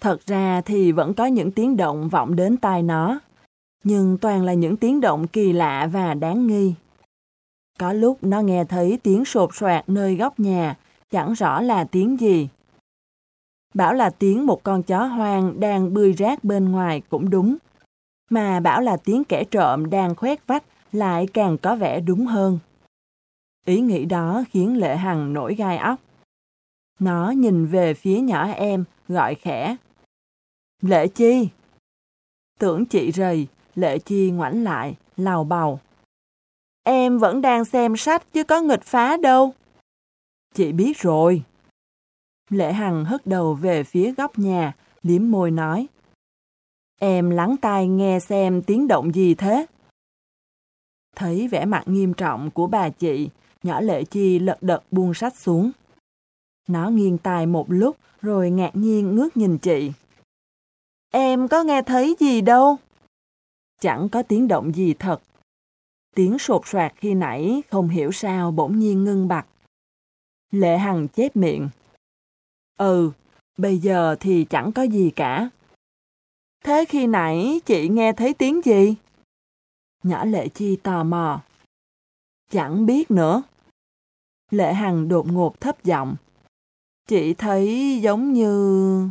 Thật ra thì vẫn có những tiếng động vọng đến tai nó, nhưng toàn là những tiếng động kỳ lạ và đáng nghi. Có lúc nó nghe thấy tiếng sột soạt nơi góc nhà, chẳng rõ là tiếng gì. Bảo là tiếng một con chó hoang đang bươi rác bên ngoài cũng đúng. Mà bảo là tiếng kẻ trộm đang khoét vách lại càng có vẻ đúng hơn. Ý nghĩ đó khiến Lệ Hằng nổi gai óc. Nó nhìn về phía nhỏ em, gọi khẽ. Lệ Chi! Tưởng chị rầy, Lệ Chi ngoảnh lại, lào bầu. Em vẫn đang xem sách chứ có nghịch phá đâu. Chị biết rồi. Lệ Hằng hất đầu về phía góc nhà, liếm môi nói. Em lắng tai nghe xem tiếng động gì thế. Thấy vẻ mặt nghiêm trọng của bà chị, nhỏ Lệ Chi lật đật buông sách xuống. Nó nghiêng tai một lúc rồi ngạc nhiên ngước nhìn chị. Em có nghe thấy gì đâu. Chẳng có tiếng động gì thật. Tiếng sột soạt khi nãy không hiểu sao bỗng nhiên ngưng bặt. Lệ Hằng chép miệng. Ừ, bây giờ thì chẳng có gì cả. Thế khi nãy chị nghe thấy tiếng gì? Nhỏ Lệ Chi tò mò. Chẳng biết nữa. Lệ Hằng đột ngột thấp giọng. Chị thấy giống như...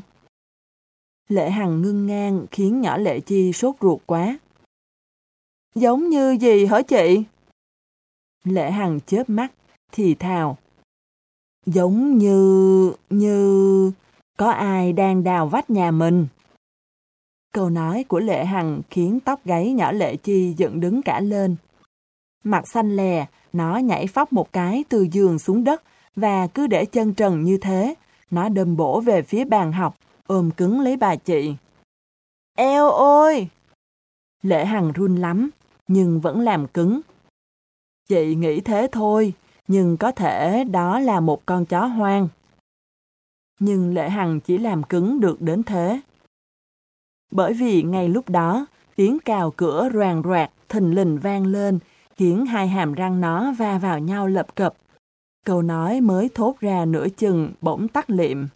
Lệ Hằng ngưng ngang khiến nhỏ Lệ Chi sốt ruột quá. Giống như gì hả chị? Lệ Hằng chớp mắt, thì thào. Giống như... như... có ai đang đào vách nhà mình. Câu nói của Lệ Hằng khiến tóc gáy nhỏ Lệ Chi dựng đứng cả lên. Mặt xanh lè, nó nhảy phóc một cái từ giường xuống đất và cứ để chân trần như thế, nó đâm bổ về phía bàn học, ôm cứng lấy bà chị. Eo ôi! lễ Hằng run lắm, nhưng vẫn làm cứng. Chị nghĩ thế thôi, nhưng có thể đó là một con chó hoang. Nhưng Lệ Hằng chỉ làm cứng được đến thế. Bởi vì ngay lúc đó, tiếng cào cửa roàn roạt thình lình vang lên, khiến hai hàm răng nó va vào nhau lập cập. Câu nói mới thốt ra nửa chừng bỗng tắt liệm.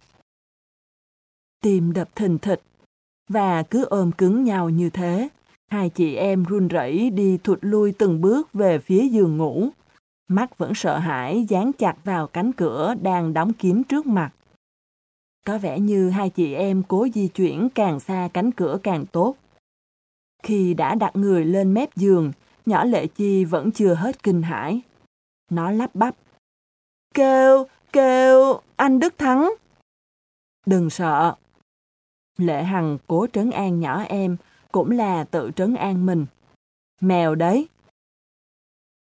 Tim đập thình thịch. Và cứ ôm cứng nhau như thế, hai chị em run rẩy đi thụt lui từng bước về phía giường ngủ. Mắt vẫn sợ hãi dán chặt vào cánh cửa đang đóng kín trước mặt. Có vẻ như hai chị em cố di chuyển càng xa cánh cửa càng tốt. Khi đã đặt người lên mép giường, nhỏ Lệ Chi vẫn chưa hết kinh hãi. Nó lắp bắp. Kêu, kêu, anh Đức Thắng. Đừng sợ. Lệ Hằng cố trấn an nhỏ em, cũng là tự trấn an mình. Mèo đấy.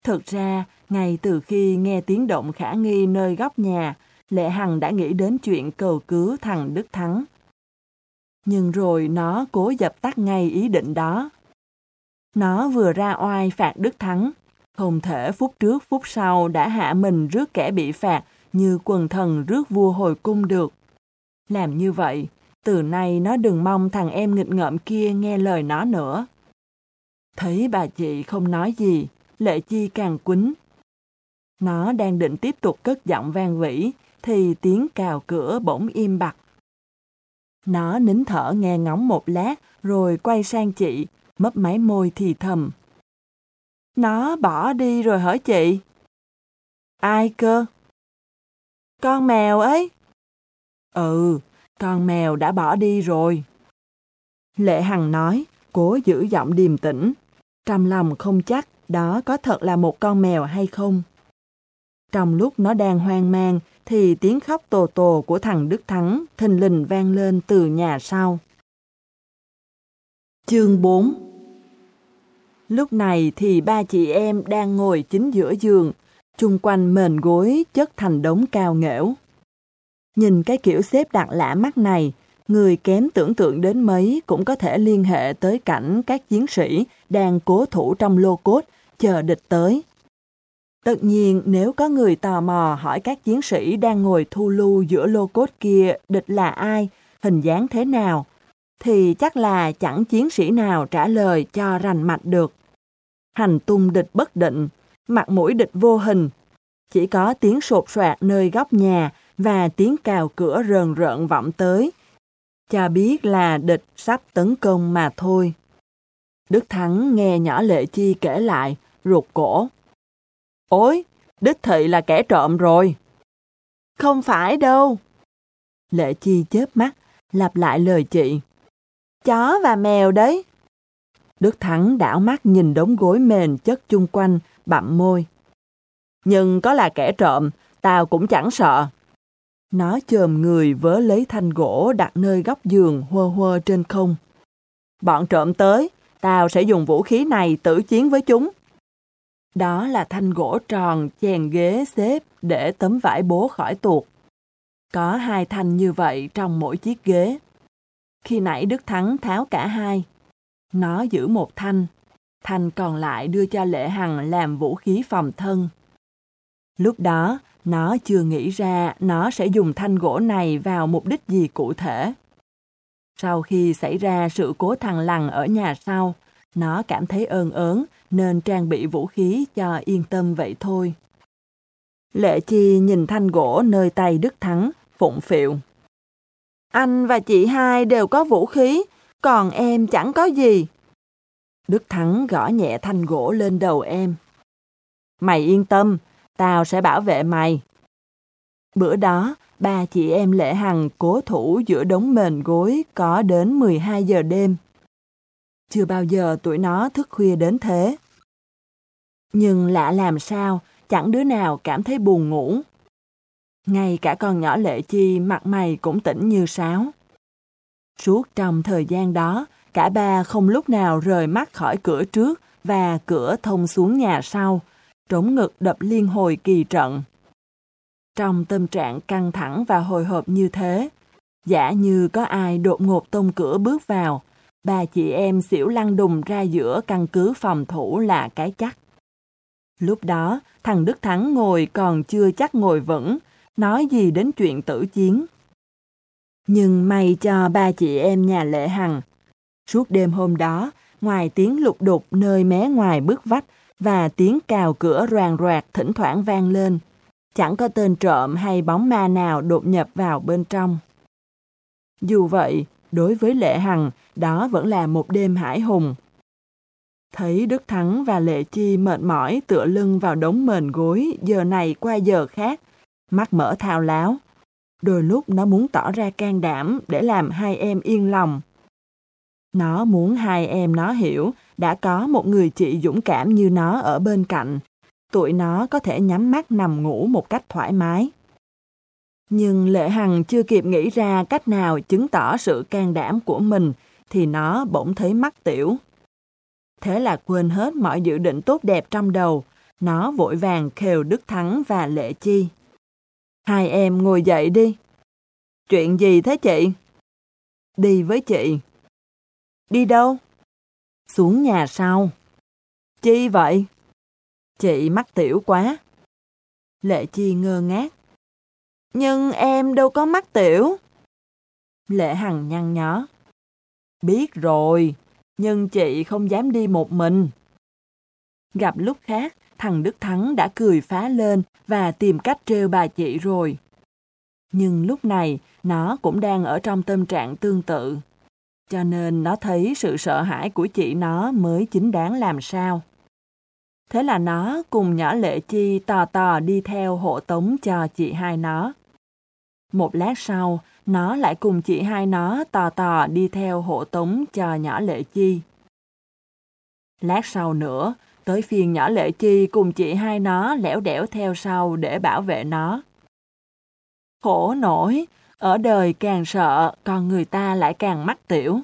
Thực ra, ngay từ khi nghe tiếng động khả nghi nơi góc nhà, Lệ Hằng đã nghĩ đến chuyện cầu cứu thằng Đức Thắng. Nhưng rồi nó cố dập tắt ngay ý định đó. Nó vừa ra oai phạt Đức Thắng, không thể phút trước phút sau đã hạ mình rước kẻ bị phạt như quần thần rước vua hồi cung được. Làm như vậy, từ nay nó đừng mong thằng em nghịch ngợm kia nghe lời nó nữa. Thấy bà chị không nói gì, Lệ Chi càng quýnh. Nó đang định tiếp tục cất giọng vang vĩ, thì tiếng cào cửa bỗng im bặt. Nó nín thở nghe ngóng một lát, rồi quay sang chị, mấp máy môi thì thầm. Nó bỏ đi rồi hả chị? Ai cơ? Con mèo ấy. Ừ, con mèo đã bỏ đi rồi. Lệ Hằng nói, cố giữ giọng điềm tĩnh. Trong lòng không chắc đó có thật là một con mèo hay không. Trong lúc nó đang hoang mang, thì tiếng khóc tồ tồ của thằng Đức Thắng thình lình vang lên từ nhà sau. Chương 4 Lúc này thì ba chị em đang ngồi chính giữa giường, chung quanh mền gối chất thành đống cao nghẽo. Nhìn cái kiểu xếp đặt lạ mắt này, người kém tưởng tượng đến mấy cũng có thể liên hệ tới cảnh các chiến sĩ đang cố thủ trong lô cốt, chờ địch tới. Tất nhiên nếu có người tò mò hỏi các chiến sĩ đang ngồi thu lưu giữa lô cốt kia địch là ai, hình dáng thế nào, thì chắc là chẳng chiến sĩ nào trả lời cho rành mạch được. Hành tung địch bất định, mặt mũi địch vô hình, chỉ có tiếng sột soạt nơi góc nhà và tiếng cào cửa rờn rợn vọng tới, cho biết là địch sắp tấn công mà thôi. Đức Thắng nghe nhỏ Lệ Chi kể lại, ruột cổ. Ôi, đích thị là kẻ trộm rồi. Không phải đâu. Lệ Chi chớp mắt, lặp lại lời chị. Chó và mèo đấy. Đức Thắng đảo mắt nhìn đống gối mền chất chung quanh, bặm môi. Nhưng có là kẻ trộm, tao cũng chẳng sợ. Nó chồm người vớ lấy thanh gỗ đặt nơi góc giường hơ hơ trên không. Bọn trộm tới, tao sẽ dùng vũ khí này tử chiến với chúng. Đó là thanh gỗ tròn chèn ghế xếp để tấm vải bố khỏi tuột. Có hai thanh như vậy trong mỗi chiếc ghế. Khi nãy Đức Thắng tháo cả hai. Nó giữ một thanh, thanh còn lại đưa cho Lệ Hằng làm vũ khí phòng thân. Lúc đó, nó chưa nghĩ ra nó sẽ dùng thanh gỗ này vào mục đích gì cụ thể. Sau khi xảy ra sự cố thằng lằn ở nhà sau, nó cảm thấy ơn ớn nên trang bị vũ khí cho yên tâm vậy thôi. Lệ Chi nhìn thanh gỗ nơi tay Đức Thắng, phụng phịu. Anh và chị hai đều có vũ khí, còn em chẳng có gì. Đức Thắng gõ nhẹ thanh gỗ lên đầu em. Mày yên tâm, tao sẽ bảo vệ mày. Bữa đó, ba chị em Lệ Hằng cố thủ giữa đống mền gối có đến 12 giờ đêm. Chưa bao giờ tụi nó thức khuya đến thế. Nhưng lạ làm sao, chẳng đứa nào cảm thấy buồn ngủ. Ngay cả con nhỏ Lệ Chi mặt mày cũng tỉnh như sáo. Suốt trong thời gian đó, cả ba không lúc nào rời mắt khỏi cửa trước và cửa thông xuống nhà sau, trống ngực đập liên hồi kỳ trận. Trong tâm trạng căng thẳng và hồi hộp như thế, giả như có ai đột ngột tông cửa bước vào, ba chị em xỉu lăn đùng ra giữa căn cứ phòng thủ là cái chắc. Lúc đó, thằng Đức Thắng ngồi còn chưa chắc ngồi vững, nói gì đến chuyện tử chiến. Nhưng may cho ba chị em nhà Lệ Hằng. Suốt đêm hôm đó, ngoài tiếng lục đục nơi mé ngoài bức vách và tiếng cào cửa roàn roạt thỉnh thoảng vang lên, chẳng có tên trộm hay bóng ma nào đột nhập vào bên trong. Dù vậy, đối với Lệ Hằng, đó vẫn là một đêm hải hùng. Thấy Đức Thắng và Lệ Chi mệt mỏi tựa lưng vào đống mền gối giờ này qua giờ khác, mắt mở thao láo. Đôi lúc nó muốn tỏ ra can đảm để làm hai em yên lòng. Nó muốn hai em nó hiểu đã có một người chị dũng cảm như nó ở bên cạnh. Tụi nó có thể nhắm mắt nằm ngủ một cách thoải mái. Nhưng Lệ Hằng chưa kịp nghĩ ra cách nào chứng tỏ sự can đảm của mình thì nó bỗng thấy mắc tiểu. Thế là quên hết mọi dự định tốt đẹp trong đầu, nó vội vàng khều Đức Thắng và Lệ Chi. Hai em ngồi dậy đi. Chuyện gì thế chị? Đi với chị. Đi đâu? Xuống nhà sau. Chi vậy? Chị mắc tiểu quá. Lệ Chi ngơ ngác. Nhưng em đâu có mắc tiểu. Lệ Hằng nhăn nhó. Biết rồi, nhưng chị không dám đi một mình. Gặp lúc khác, thằng Đức Thắng đã cười phá lên và tìm cách trêu bà chị rồi. Nhưng lúc này, nó cũng đang ở trong tâm trạng tương tự. Cho nên nó thấy sự sợ hãi của chị nó mới chính đáng làm sao. Thế là nó cùng nhỏ Lệ Chi tò tò đi theo hộ tống cho chị hai nó. Một lát sau, nó lại cùng chị hai nó tò tò đi theo hộ tống cho nhỏ Lệ Chi. Lát sau nữa, tới phiên nhỏ Lệ Chi cùng chị hai nó lẻo đẻo theo sau để bảo vệ nó. Khổ nổi, ở đời càng sợ, còn người ta lại càng mắc tiểu.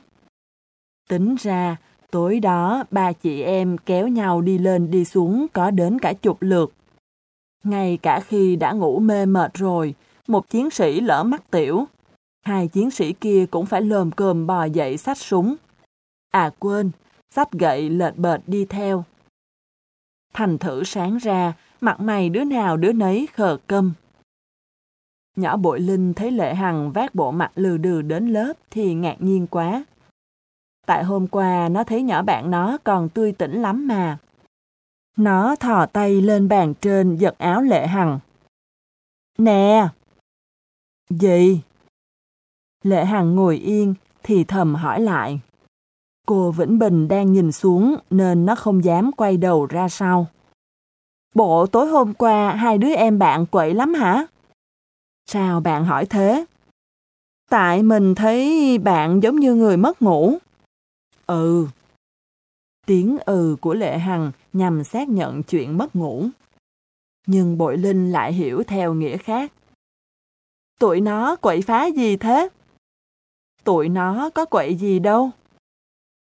Tính ra, tối đó ba chị em kéo nhau đi lên đi xuống có đến cả chục lượt. Ngay cả khi đã ngủ mê mệt rồi, một chiến sĩ lỡ mắc tiểu. Hai chiến sĩ kia cũng phải lồm cồm bò dậy sách súng. À quên, sách gậy lệch bệt đi theo. Thành thử sáng ra, mặt mày đứa nào đứa nấy khờ câm. Nhỏ bội linh thấy Lệ Hằng vác bộ mặt lừ đừ đến lớp thì ngạc nhiên quá. Tại hôm qua nó thấy nhỏ bạn nó còn tươi tỉnh lắm mà. Nó thò tay lên bàn trên giật áo Lệ Hằng. Nè! Gì? Lệ Hằng ngồi yên thì thầm hỏi lại. Cô Vĩnh Bình đang nhìn xuống nên nó không dám quay đầu ra sau. Bộ tối hôm qua hai đứa em bạn quậy lắm hả? Sao bạn hỏi thế? Tại mình thấy bạn giống như người mất ngủ. Ừ. Tiếng ừ của Lệ Hằng nhằm xác nhận chuyện mất ngủ. Nhưng Bội Linh lại hiểu theo nghĩa khác. Tụi nó quậy phá gì thế? Tụi nó có quậy gì đâu.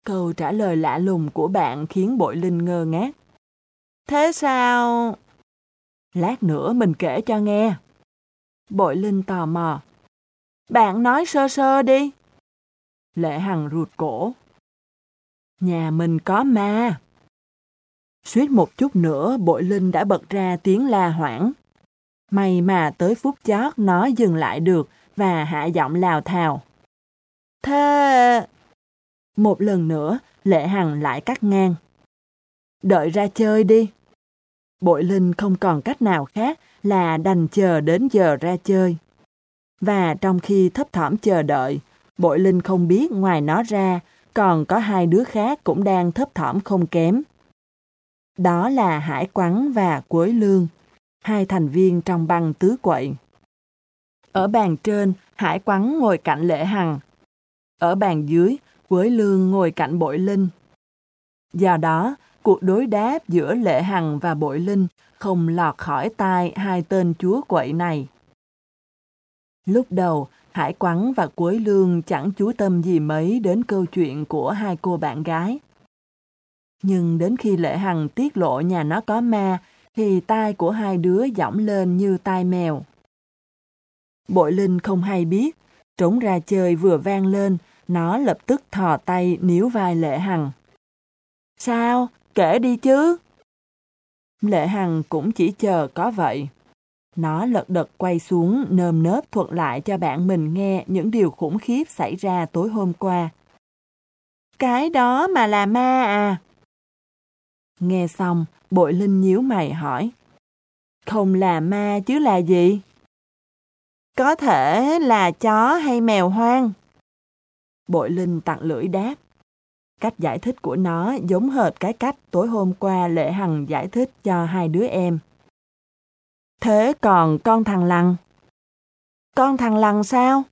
Câu trả lời lạ lùng của bạn khiến Bội Linh ngơ ngác. Thế sao? Lát nữa mình kể cho nghe. Bội Linh tò mò. Bạn nói sơ sơ đi. Lệ Hằng rụt cổ. Nhà mình có ma. Suýt một chút nữa, Bội Linh đã bật ra tiếng la hoảng. May mà tới phút chót nó dừng lại được và hạ giọng lào thào. Thế... Một lần nữa, Lệ Hằng lại cắt ngang. Đợi ra chơi đi. Bội Linh không còn cách nào khác là đành chờ đến giờ ra chơi. Và trong khi thấp thỏm chờ đợi, Bội Linh không biết ngoài nó ra, còn có hai đứa khác cũng đang thấp thỏm không kém. Đó là Hải Quắn và Quối Lương, hai thành viên trong băng tứ quậy. Ở bàn trên, Hải Quắn ngồi cạnh Lệ Hằng. Ở bàn dưới, với Lương ngồi cạnh Bội Linh. Do đó, cuộc đối đáp giữa Lệ Hằng và Bội Linh không lọt khỏi tai hai tên chúa quậy này. Lúc đầu, Hải Quắn và Quế Lương chẳng chú tâm gì mấy đến câu chuyện của hai cô bạn gái. Nhưng đến khi Lệ Hằng tiết lộ nhà nó có ma, thì tai của hai đứa giỏng lên như tai mèo. Bội Linh không hay biết, trống ra chơi vừa vang lên, nó lập tức thò tay níu vai Lệ Hằng. Sao? Kể đi chứ. Lệ Hằng cũng chỉ chờ có vậy. Nó lật đật quay xuống nơm nớp thuật lại cho bạn mình nghe những điều khủng khiếp xảy ra tối hôm qua. Cái đó mà là ma à? Nghe xong, bội linh nhíu mày hỏi. Không là ma chứ là gì? Có thể là chó hay mèo hoang. Bội Linh tặng lưỡi đáp. Cách giải thích của nó giống hệt cái cách tối hôm qua Lệ Hằng giải thích cho hai đứa em. Thế còn con thằng Lăng? Con thằng Lăng sao?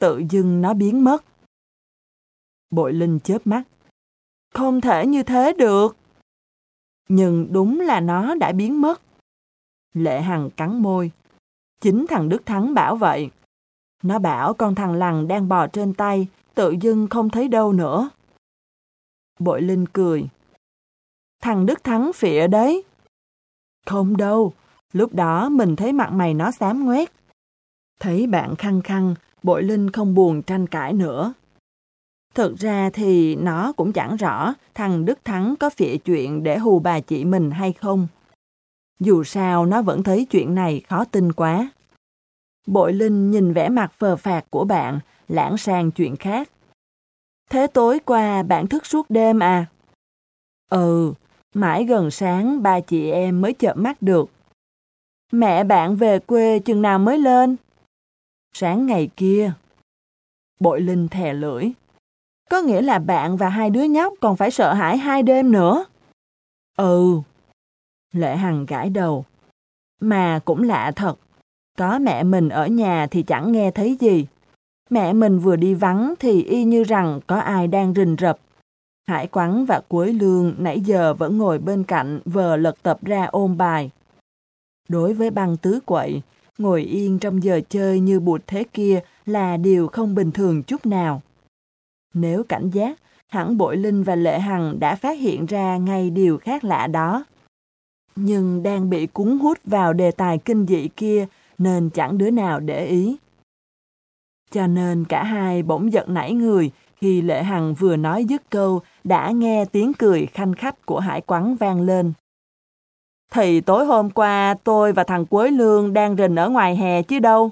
Tự dưng nó biến mất. Bội Linh chớp mắt. Không thể như thế được. Nhưng đúng là nó đã biến mất. Lệ Hằng cắn môi. Chính thằng Đức Thắng bảo vậy. Nó bảo con thằng Lằng đang bò trên tay, tự dưng không thấy đâu nữa. Bội Linh cười. Thằng Đức Thắng phịa đấy. Không đâu, lúc đó mình thấy mặt mày nó xám ngoét. Thấy bạn khăng khăng, Bội Linh không buồn tranh cãi nữa. Thực ra thì nó cũng chẳng rõ thằng Đức Thắng có phịa chuyện để hù bà chị mình hay không. Dù sao nó vẫn thấy chuyện này khó tin quá. Bội Linh nhìn vẻ mặt phờ phạt của bạn, lãng sang chuyện khác. Thế tối qua bạn thức suốt đêm à? Ừ, mãi gần sáng ba chị em mới chợp mắt được. Mẹ bạn về quê chừng nào mới lên? Sáng ngày kia. Bội Linh thè lưỡi. Có nghĩa là bạn và hai đứa nhóc còn phải sợ hãi hai đêm nữa. Ừ. Lệ Hằng gãi đầu. Mà cũng lạ thật. Có mẹ mình ở nhà thì chẳng nghe thấy gì. Mẹ mình vừa đi vắng thì y như rằng có ai đang rình rập. Hải Quắn và cuối Lương nãy giờ vẫn ngồi bên cạnh vờ lật tập ra ôn bài. Đối với băng tứ quậy, ngồi yên trong giờ chơi như bụt thế kia là điều không bình thường chút nào. Nếu cảnh giác, hẳn Bội Linh và Lệ Hằng đã phát hiện ra ngay điều khác lạ đó. Nhưng đang bị cuốn hút vào đề tài kinh dị kia nên chẳng đứa nào để ý. Cho nên cả hai bỗng giật nảy người khi Lệ Hằng vừa nói dứt câu đã nghe tiếng cười khanh khách của hải quắn vang lên. Thì tối hôm qua tôi và thằng Quế Lương đang rình ở ngoài hè chứ đâu.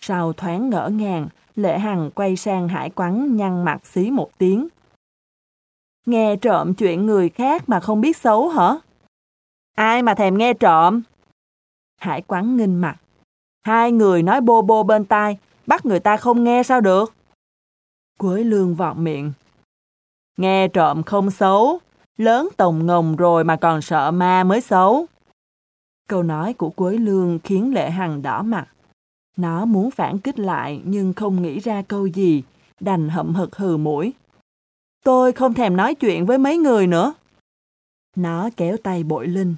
Sau thoáng ngỡ ngàng, Lệ Hằng quay sang hải quắn nhăn mặt xí một tiếng. Nghe trộm chuyện người khác mà không biết xấu hả? Ai mà thèm nghe trộm? Hải quán nghênh mặt. Hai người nói bô bô bên tai, bắt người ta không nghe sao được? Quế lương vọt miệng. Nghe trộm không xấu, lớn tổng ngồng rồi mà còn sợ ma mới xấu. Câu nói của Quế lương khiến Lệ Hằng đỏ mặt. Nó muốn phản kích lại nhưng không nghĩ ra câu gì, đành hậm hực hừ mũi. Tôi không thèm nói chuyện với mấy người nữa. Nó kéo tay bội linh.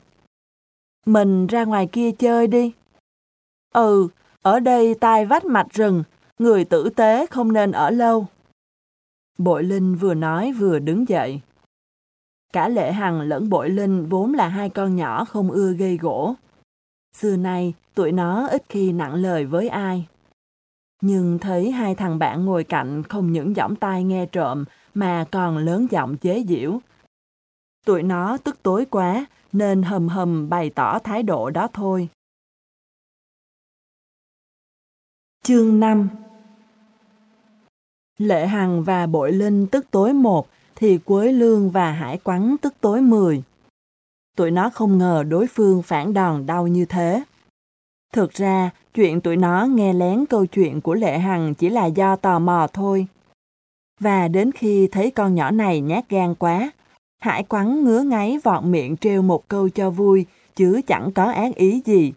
Mình ra ngoài kia chơi đi. Ừ, ở đây tai vách mạch rừng, người tử tế không nên ở lâu. Bội Linh vừa nói vừa đứng dậy. Cả Lệ Hằng lẫn Bội Linh vốn là hai con nhỏ không ưa gây gỗ. Xưa nay, tụi nó ít khi nặng lời với ai. Nhưng thấy hai thằng bạn ngồi cạnh không những giọng tai nghe trộm mà còn lớn giọng chế giễu. Tụi nó tức tối quá nên hầm hầm bày tỏ thái độ đó thôi. Chương 5 Lệ Hằng và Bội Linh tức tối một, thì Quế Lương và Hải Quắn tức tối 10. Tụi nó không ngờ đối phương phản đòn đau như thế. Thực ra, chuyện tụi nó nghe lén câu chuyện của Lệ Hằng chỉ là do tò mò thôi. Và đến khi thấy con nhỏ này nhát gan quá, Hải Quắn ngứa ngáy vọt miệng trêu một câu cho vui, chứ chẳng có ác ý gì.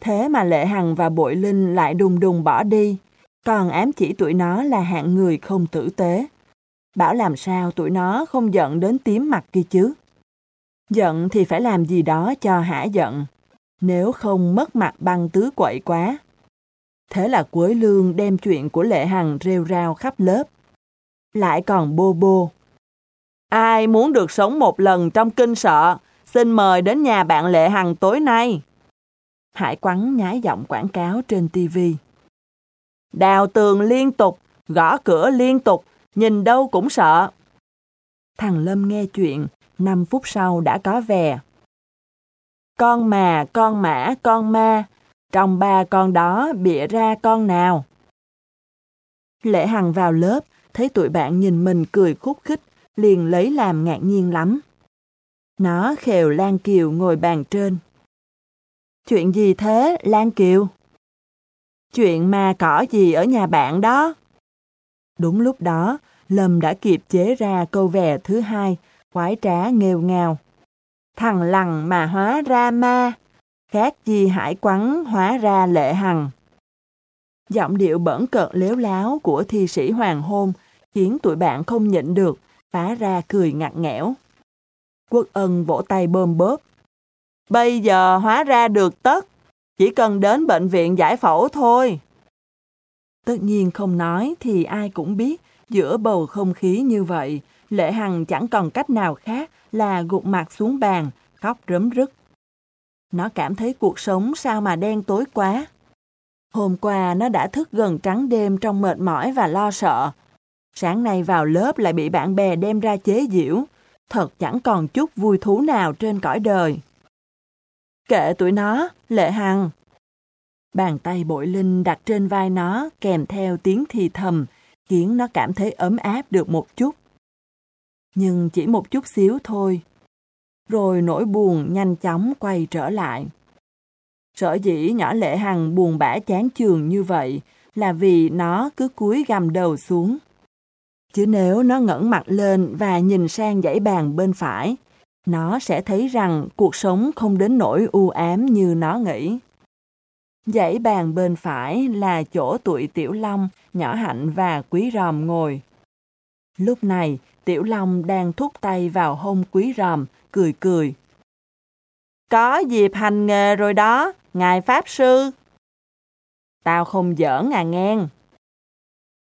Thế mà Lệ Hằng và Bội Linh lại đùng đùng bỏ đi, còn ám chỉ tụi nó là hạng người không tử tế. Bảo làm sao tụi nó không giận đến tím mặt kia chứ. Giận thì phải làm gì đó cho hả giận, nếu không mất mặt băng tứ quậy quá. Thế là Quế Lương đem chuyện của Lệ Hằng rêu rao khắp lớp. Lại còn bô bô. Ai muốn được sống một lần trong kinh sợ, xin mời đến nhà bạn Lệ Hằng tối nay. Hải quắn nhái giọng quảng cáo trên TV. Đào tường liên tục, gõ cửa liên tục, nhìn đâu cũng sợ. Thằng Lâm nghe chuyện, 5 phút sau đã có về. Con mà, con mã, con ma, trong ba con đó bịa ra con nào? Lệ Hằng vào lớp, thấy tụi bạn nhìn mình cười khúc khích, liền lấy làm ngạc nhiên lắm. Nó khều Lan Kiều ngồi bàn trên. Chuyện gì thế, Lan Kiều? Chuyện ma cỏ gì ở nhà bạn đó? Đúng lúc đó, Lâm đã kịp chế ra câu vè thứ hai, quái trá nghêu ngào. Thằng lằn mà hóa ra ma, khác gì hải quắn hóa ra lệ hằng. Giọng điệu bẩn cợt léo láo của thi sĩ hoàng hôn khiến tụi bạn không nhịn được, phá ra cười ngặt nghẽo. Quốc ân vỗ tay bơm bóp. Bây giờ hóa ra được tất, chỉ cần đến bệnh viện giải phẫu thôi. Tất nhiên không nói thì ai cũng biết, giữa bầu không khí như vậy, Lệ Hằng chẳng còn cách nào khác là gục mặt xuống bàn, khóc rấm rứt. Nó cảm thấy cuộc sống sao mà đen tối quá. Hôm qua nó đã thức gần trắng đêm trong mệt mỏi và lo sợ. Sáng nay vào lớp lại bị bạn bè đem ra chế giễu. Thật chẳng còn chút vui thú nào trên cõi đời. Kệ tụi nó, Lệ Hằng. Bàn tay bội linh đặt trên vai nó kèm theo tiếng thì thầm, khiến nó cảm thấy ấm áp được một chút. Nhưng chỉ một chút xíu thôi. Rồi nỗi buồn nhanh chóng quay trở lại. Sở dĩ nhỏ Lệ Hằng buồn bã chán trường như vậy là vì nó cứ cúi gầm đầu xuống. Chứ nếu nó ngẩng mặt lên và nhìn sang dãy bàn bên phải, nó sẽ thấy rằng cuộc sống không đến nỗi u ám như nó nghĩ. Dãy bàn bên phải là chỗ tụi Tiểu Long, Nhỏ Hạnh và Quý Ròm ngồi. Lúc này, Tiểu Long đang thúc tay vào hông Quý Ròm, cười cười. Có dịp hành nghề rồi đó, Ngài Pháp Sư. Tao không giỡn à ngang.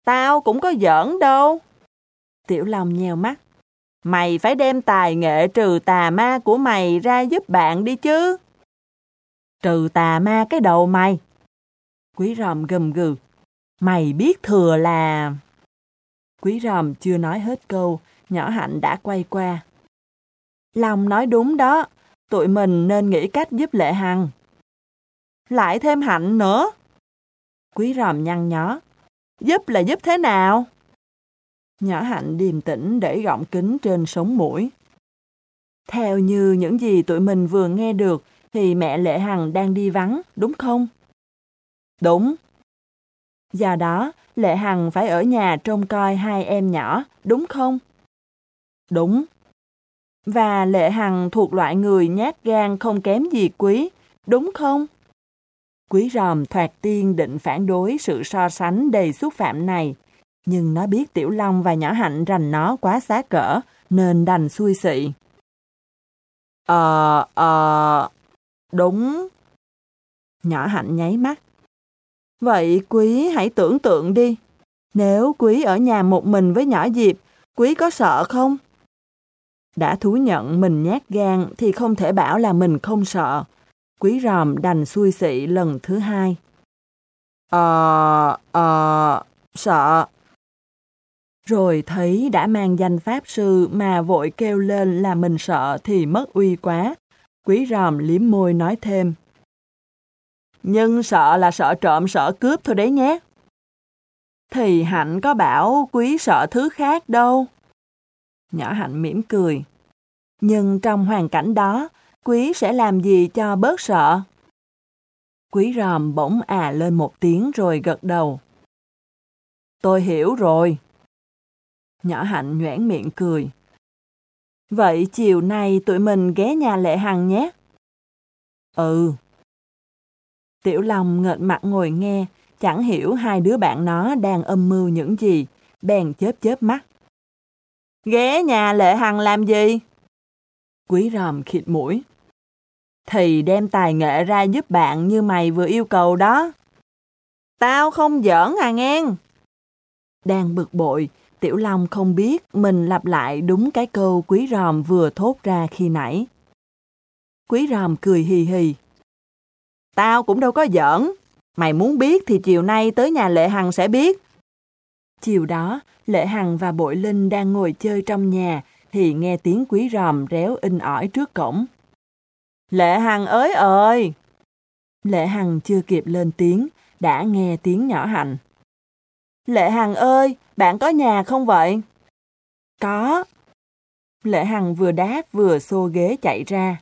Tao cũng có giỡn đâu. Tiểu Long nheo mắt. Mày phải đem tài nghệ trừ tà ma của mày ra giúp bạn đi chứ. Trừ tà ma cái đầu mày. Quý ròm gầm gừ. Mày biết thừa là... Quý ròm chưa nói hết câu, nhỏ hạnh đã quay qua. Long nói đúng đó, tụi mình nên nghĩ cách giúp Lệ Hằng. Lại thêm hạnh nữa. Quý ròm nhăn nhó. Giúp là giúp thế nào? Nhỏ hạnh điềm tĩnh để gọng kính trên sống mũi. Theo như những gì tụi mình vừa nghe được, thì mẹ Lệ Hằng đang đi vắng, đúng không? Đúng. Do đó, Lệ Hằng phải ở nhà trông coi hai em nhỏ, đúng không? Đúng. Và Lệ Hằng thuộc loại người nhát gan không kém gì Quý, đúng không? Quý ròm thoạt tiên định phản đối sự so sánh đầy xúc phạm này, nhưng nó biết Tiểu Long và Nhỏ Hạnh rành nó quá xá cỡ, nên đành xui xị. Ờ, ờ, đúng. Nhỏ Hạnh nháy mắt. Vậy Quý hãy tưởng tượng đi, nếu Quý ở nhà một mình với nhỏ Diệp, Quý có sợ không? Đã thú nhận mình nhát gan thì không thể bảo là mình không sợ. Quý ròm đành xui xị lần thứ hai. Ờ, ờ, sợ. Rồi thấy đã mang danh Pháp Sư mà vội kêu lên là mình sợ thì mất uy quá. Quý ròm liếm môi nói thêm. Nhưng sợ là sợ trộm sợ cướp thôi đấy nhé. Thì Hạnh có bảo quý sợ thứ khác đâu. Nhỏ Hạnh mỉm cười. Nhưng trong hoàn cảnh đó, quý sẽ làm gì cho bớt sợ? Quý ròm bỗng à lên một tiếng rồi gật đầu. Tôi hiểu rồi. Nhỏ hạnh nhoẻn miệng cười. Vậy chiều nay tụi mình ghé nhà Lệ Hằng nhé. Ừ. Tiểu Long ngợt mặt ngồi nghe, chẳng hiểu hai đứa bạn nó đang âm mưu những gì, bèn chớp chớp mắt. Ghé nhà Lệ Hằng làm gì? Quý ròm khịt mũi. Thì đem tài nghệ ra giúp bạn như mày vừa yêu cầu đó. Tao không giỡn à ngang. Đang bực bội, Tiểu Long không biết mình lặp lại đúng cái câu quý ròm vừa thốt ra khi nãy. Quý ròm cười hì hì. Tao cũng đâu có giỡn. Mày muốn biết thì chiều nay tới nhà Lệ Hằng sẽ biết. Chiều đó, Lệ Hằng và Bội Linh đang ngồi chơi trong nhà thì nghe tiếng quý ròm réo in ỏi trước cổng. Lệ Hằng ơi ơi! Lệ Hằng chưa kịp lên tiếng, đã nghe tiếng nhỏ hạnh. Lệ Hằng ơi, bạn có nhà không vậy? Có. Lệ Hằng vừa đáp vừa xô ghế chạy ra.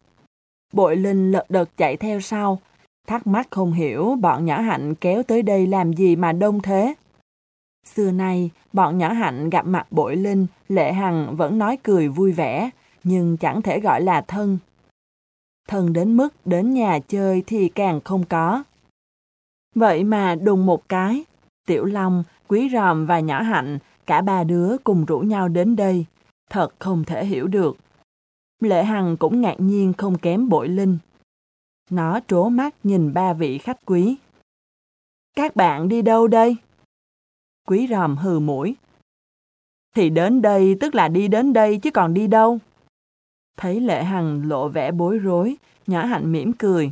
Bội Linh lật đật chạy theo sau, thắc mắc không hiểu bọn nhỏ hạnh kéo tới đây làm gì mà đông thế. Xưa nay, bọn nhỏ hạnh gặp mặt bội linh, Lệ Hằng vẫn nói cười vui vẻ, nhưng chẳng thể gọi là thân. Thân đến mức đến nhà chơi thì càng không có. Vậy mà đùng một cái, Tiểu Long, Quý Ròm và Nhỏ Hạnh, cả ba đứa cùng rủ nhau đến đây. Thật không thể hiểu được. Lệ Hằng cũng ngạc nhiên không kém bội linh. Nó trố mắt nhìn ba vị khách quý. Các bạn đi đâu đây? Quý ròm hừ mũi. Thì đến đây tức là đi đến đây chứ còn đi đâu. Thấy Lệ Hằng lộ vẻ bối rối, nhỏ hạnh mỉm cười.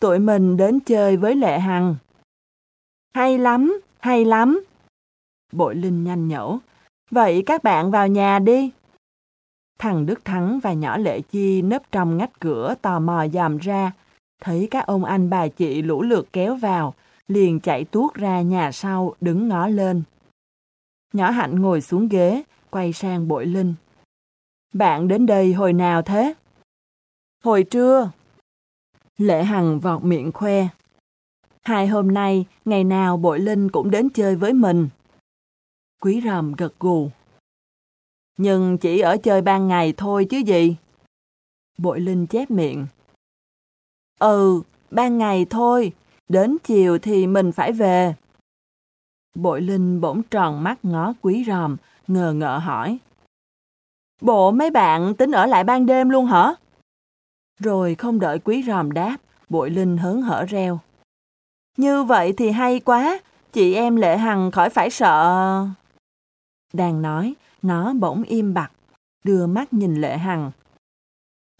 Tụi mình đến chơi với Lệ Hằng. Hay lắm, hay lắm. Bội Linh nhanh nhẩu. Vậy các bạn vào nhà đi. Thằng Đức Thắng và nhỏ Lệ Chi nấp trong ngách cửa tò mò dòm ra. Thấy các ông anh bà chị lũ lượt kéo vào, liền chạy tuốt ra nhà sau đứng ngó lên. Nhỏ Hạnh ngồi xuống ghế, quay sang bội linh. Bạn đến đây hồi nào thế? Hồi trưa. Lệ Hằng vọt miệng khoe. Hai hôm nay, ngày nào bội linh cũng đến chơi với mình. Quý ròm gật gù. Nhưng chỉ ở chơi ban ngày thôi chứ gì. Bội linh chép miệng. Ừ, ban ngày thôi, đến chiều thì mình phải về. Bội Linh bỗng tròn mắt ngó quý ròm, ngờ ngợ hỏi. Bộ mấy bạn tính ở lại ban đêm luôn hả? Rồi không đợi quý ròm đáp, bội Linh hớn hở reo. Như vậy thì hay quá, chị em Lệ Hằng khỏi phải sợ. Đang nói, nó bỗng im bặt, đưa mắt nhìn Lệ Hằng.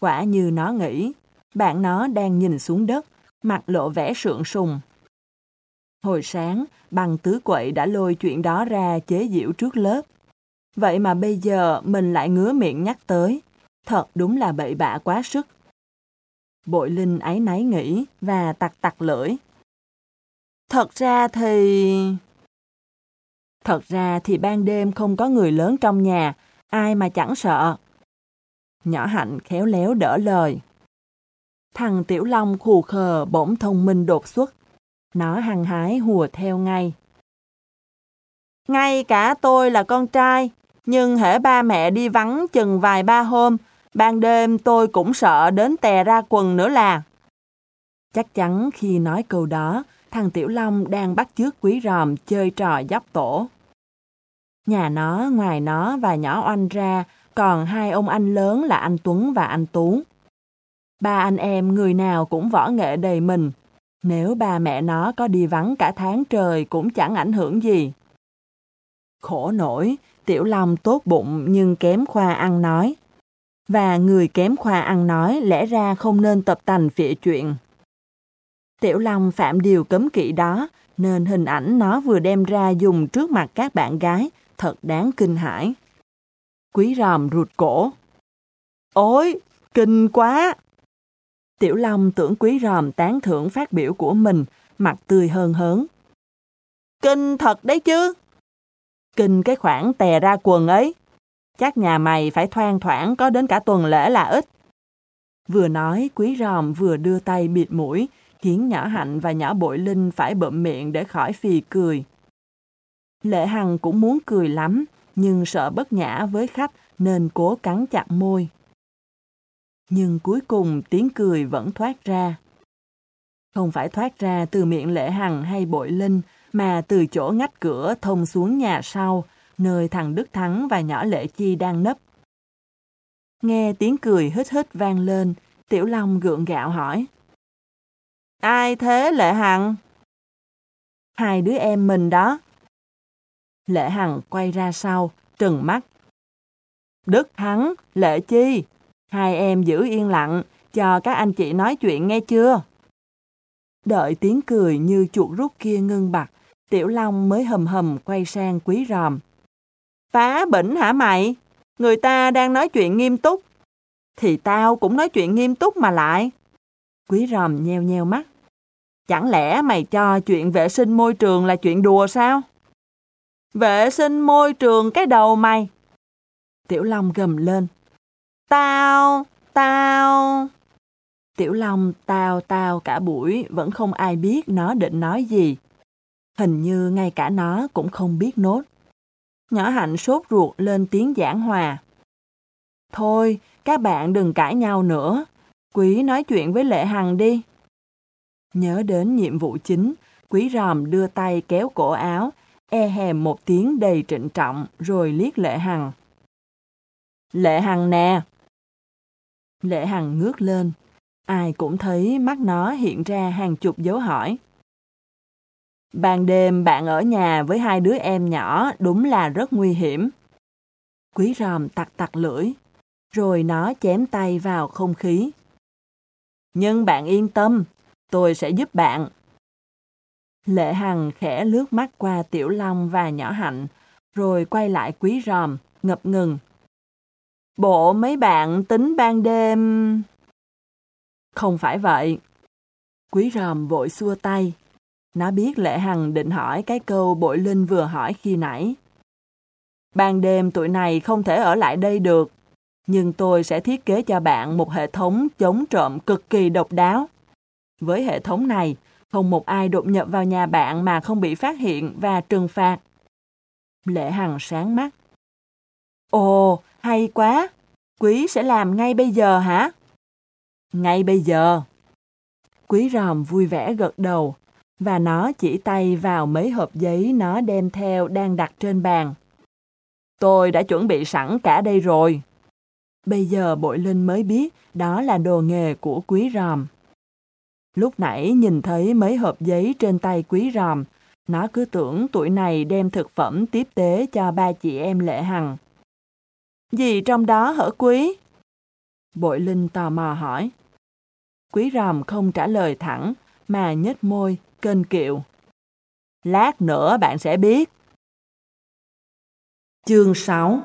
Quả như nó nghĩ, bạn nó đang nhìn xuống đất, mặt lộ vẻ sượng sùng. Hồi sáng, bằng tứ quậy đã lôi chuyện đó ra chế giễu trước lớp. Vậy mà bây giờ mình lại ngứa miệng nhắc tới. Thật đúng là bậy bạ quá sức. Bội Linh ấy náy nghĩ và tặc tặc lưỡi. Thật ra thì... Thật ra thì ban đêm không có người lớn trong nhà, ai mà chẳng sợ. Nhỏ Hạnh khéo léo đỡ lời. Thằng Tiểu Long khù khờ bỗng thông minh đột xuất. Nó hăng hái hùa theo ngay. Ngay cả tôi là con trai, nhưng hễ ba mẹ đi vắng chừng vài ba hôm, ban đêm tôi cũng sợ đến tè ra quần nữa là. Chắc chắn khi nói câu đó, thằng Tiểu Long đang bắt chước quý ròm chơi trò dắp tổ. Nhà nó, ngoài nó và nhỏ oanh ra, còn hai ông anh lớn là anh Tuấn và anh Tú. Ba anh em người nào cũng võ nghệ đầy mình. Nếu ba mẹ nó có đi vắng cả tháng trời cũng chẳng ảnh hưởng gì. Khổ nổi, Tiểu Long tốt bụng nhưng kém khoa ăn nói. Và người kém khoa ăn nói lẽ ra không nên tập tành phịa chuyện. Tiểu Long phạm điều cấm kỵ đó, nên hình ảnh nó vừa đem ra dùng trước mặt các bạn gái thật đáng kinh hãi. Quý ròm rụt cổ. Ôi, kinh quá! Tiểu Long tưởng quý ròm tán thưởng phát biểu của mình, mặt tươi hơn hớn. Kinh thật đấy chứ! Kinh cái khoản tè ra quần ấy. Chắc nhà mày phải thoang thoảng có đến cả tuần lễ là ít. Vừa nói, quý ròm vừa đưa tay bịt mũi, khiến nhỏ hạnh và nhỏ bội linh phải bậm miệng để khỏi phì cười. Lệ Hằng cũng muốn cười lắm, nhưng sợ bất nhã với khách nên cố cắn chặt môi. Nhưng cuối cùng tiếng cười vẫn thoát ra. Không phải thoát ra từ miệng Lệ Hằng hay Bội Linh, mà từ chỗ ngách cửa thông xuống nhà sau, nơi thằng Đức Thắng và nhỏ Lệ Chi đang nấp. Nghe tiếng cười hít hít vang lên, Tiểu Long gượng gạo hỏi. Ai thế Lệ Hằng? Hai đứa em mình đó. Lệ Hằng quay ra sau, trừng mắt. Đức Thắng, Lệ Chi, hai em giữ yên lặng, cho các anh chị nói chuyện nghe chưa? Đợi tiếng cười như chuột rút kia ngưng bặt, Tiểu Long mới hầm hầm quay sang quý ròm. Phá bỉnh hả mày? Người ta đang nói chuyện nghiêm túc. Thì tao cũng nói chuyện nghiêm túc mà lại. Quý ròm nheo nheo mắt. Chẳng lẽ mày cho chuyện vệ sinh môi trường là chuyện đùa sao? Vệ sinh môi trường cái đầu mày. Tiểu Long gầm lên. Tao, tao. Tiểu Long tao tao cả buổi vẫn không ai biết nó định nói gì. Hình như ngay cả nó cũng không biết nốt. Nhỏ hạnh sốt ruột lên tiếng giảng hòa. Thôi, các bạn đừng cãi nhau nữa. Quý nói chuyện với Lệ Hằng đi. Nhớ đến nhiệm vụ chính, Quý ròm đưa tay kéo cổ áo, e hèm một tiếng đầy trịnh trọng rồi liếc Lệ Hằng. Lệ Hằng nè! Lệ Hằng ngước lên. Ai cũng thấy mắt nó hiện ra hàng chục dấu hỏi. Ban đêm bạn ở nhà với hai đứa em nhỏ đúng là rất nguy hiểm. Quý ròm tặc tặc lưỡi, rồi nó chém tay vào không khí. Nhưng bạn yên tâm, tôi sẽ giúp bạn. Lệ Hằng khẽ lướt mắt qua Tiểu Long và Nhỏ Hạnh, rồi quay lại quý ròm, ngập ngừng. Bộ mấy bạn tính ban đêm... Không phải vậy. Quý ròm vội xua tay. Nó biết Lệ Hằng định hỏi cái câu bội linh vừa hỏi khi nãy. Ban đêm tụi này không thể ở lại đây được, nhưng tôi sẽ thiết kế cho bạn một hệ thống chống trộm cực kỳ độc đáo. Với hệ thống này, không một ai đột nhập vào nhà bạn mà không bị phát hiện và trừng phạt. Lệ Hằng sáng mắt. Ồ, hay quá! Quý sẽ làm ngay bây giờ hả? Ngay bây giờ. Quý ròm vui vẻ gật đầu, và nó chỉ tay vào mấy hộp giấy nó đem theo đang đặt trên bàn. Tôi đã chuẩn bị sẵn cả đây rồi. Bây giờ bội linh mới biết đó là đồ nghề của quý ròm. Lúc nãy nhìn thấy mấy hộp giấy trên tay quý ròm, nó cứ tưởng tuổi này đem thực phẩm tiếp tế cho ba chị em Lệ Hằng. Gì trong đó hở quý? Bội Linh tò mò hỏi. Quý ròm không trả lời thẳng, mà nhếch môi, kênh kiệu. Lát nữa bạn sẽ biết. Chương 6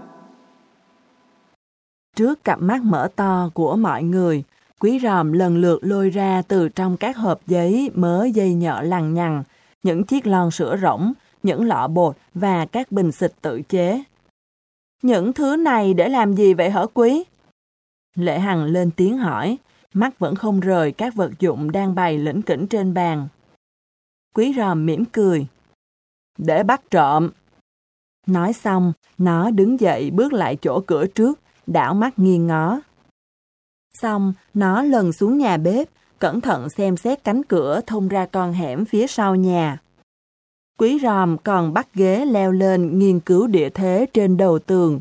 Trước cặp mắt mở to của mọi người, quý ròm lần lượt lôi ra từ trong các hộp giấy mớ dây nhợ lằng nhằng, những chiếc lon sữa rỗng, những lọ bột và các bình xịt tự chế. Những thứ này để làm gì vậy hả quý? Lệ Hằng lên tiếng hỏi, mắt vẫn không rời các vật dụng đang bày lĩnh kỉnh trên bàn. Quý ròm mỉm cười. Để bắt trộm. Nói xong, nó đứng dậy bước lại chỗ cửa trước, đảo mắt nghiêng ngó. Xong, nó lần xuống nhà bếp, cẩn thận xem xét cánh cửa thông ra con hẻm phía sau nhà. Quý ròm còn bắt ghế leo lên nghiên cứu địa thế trên đầu tường.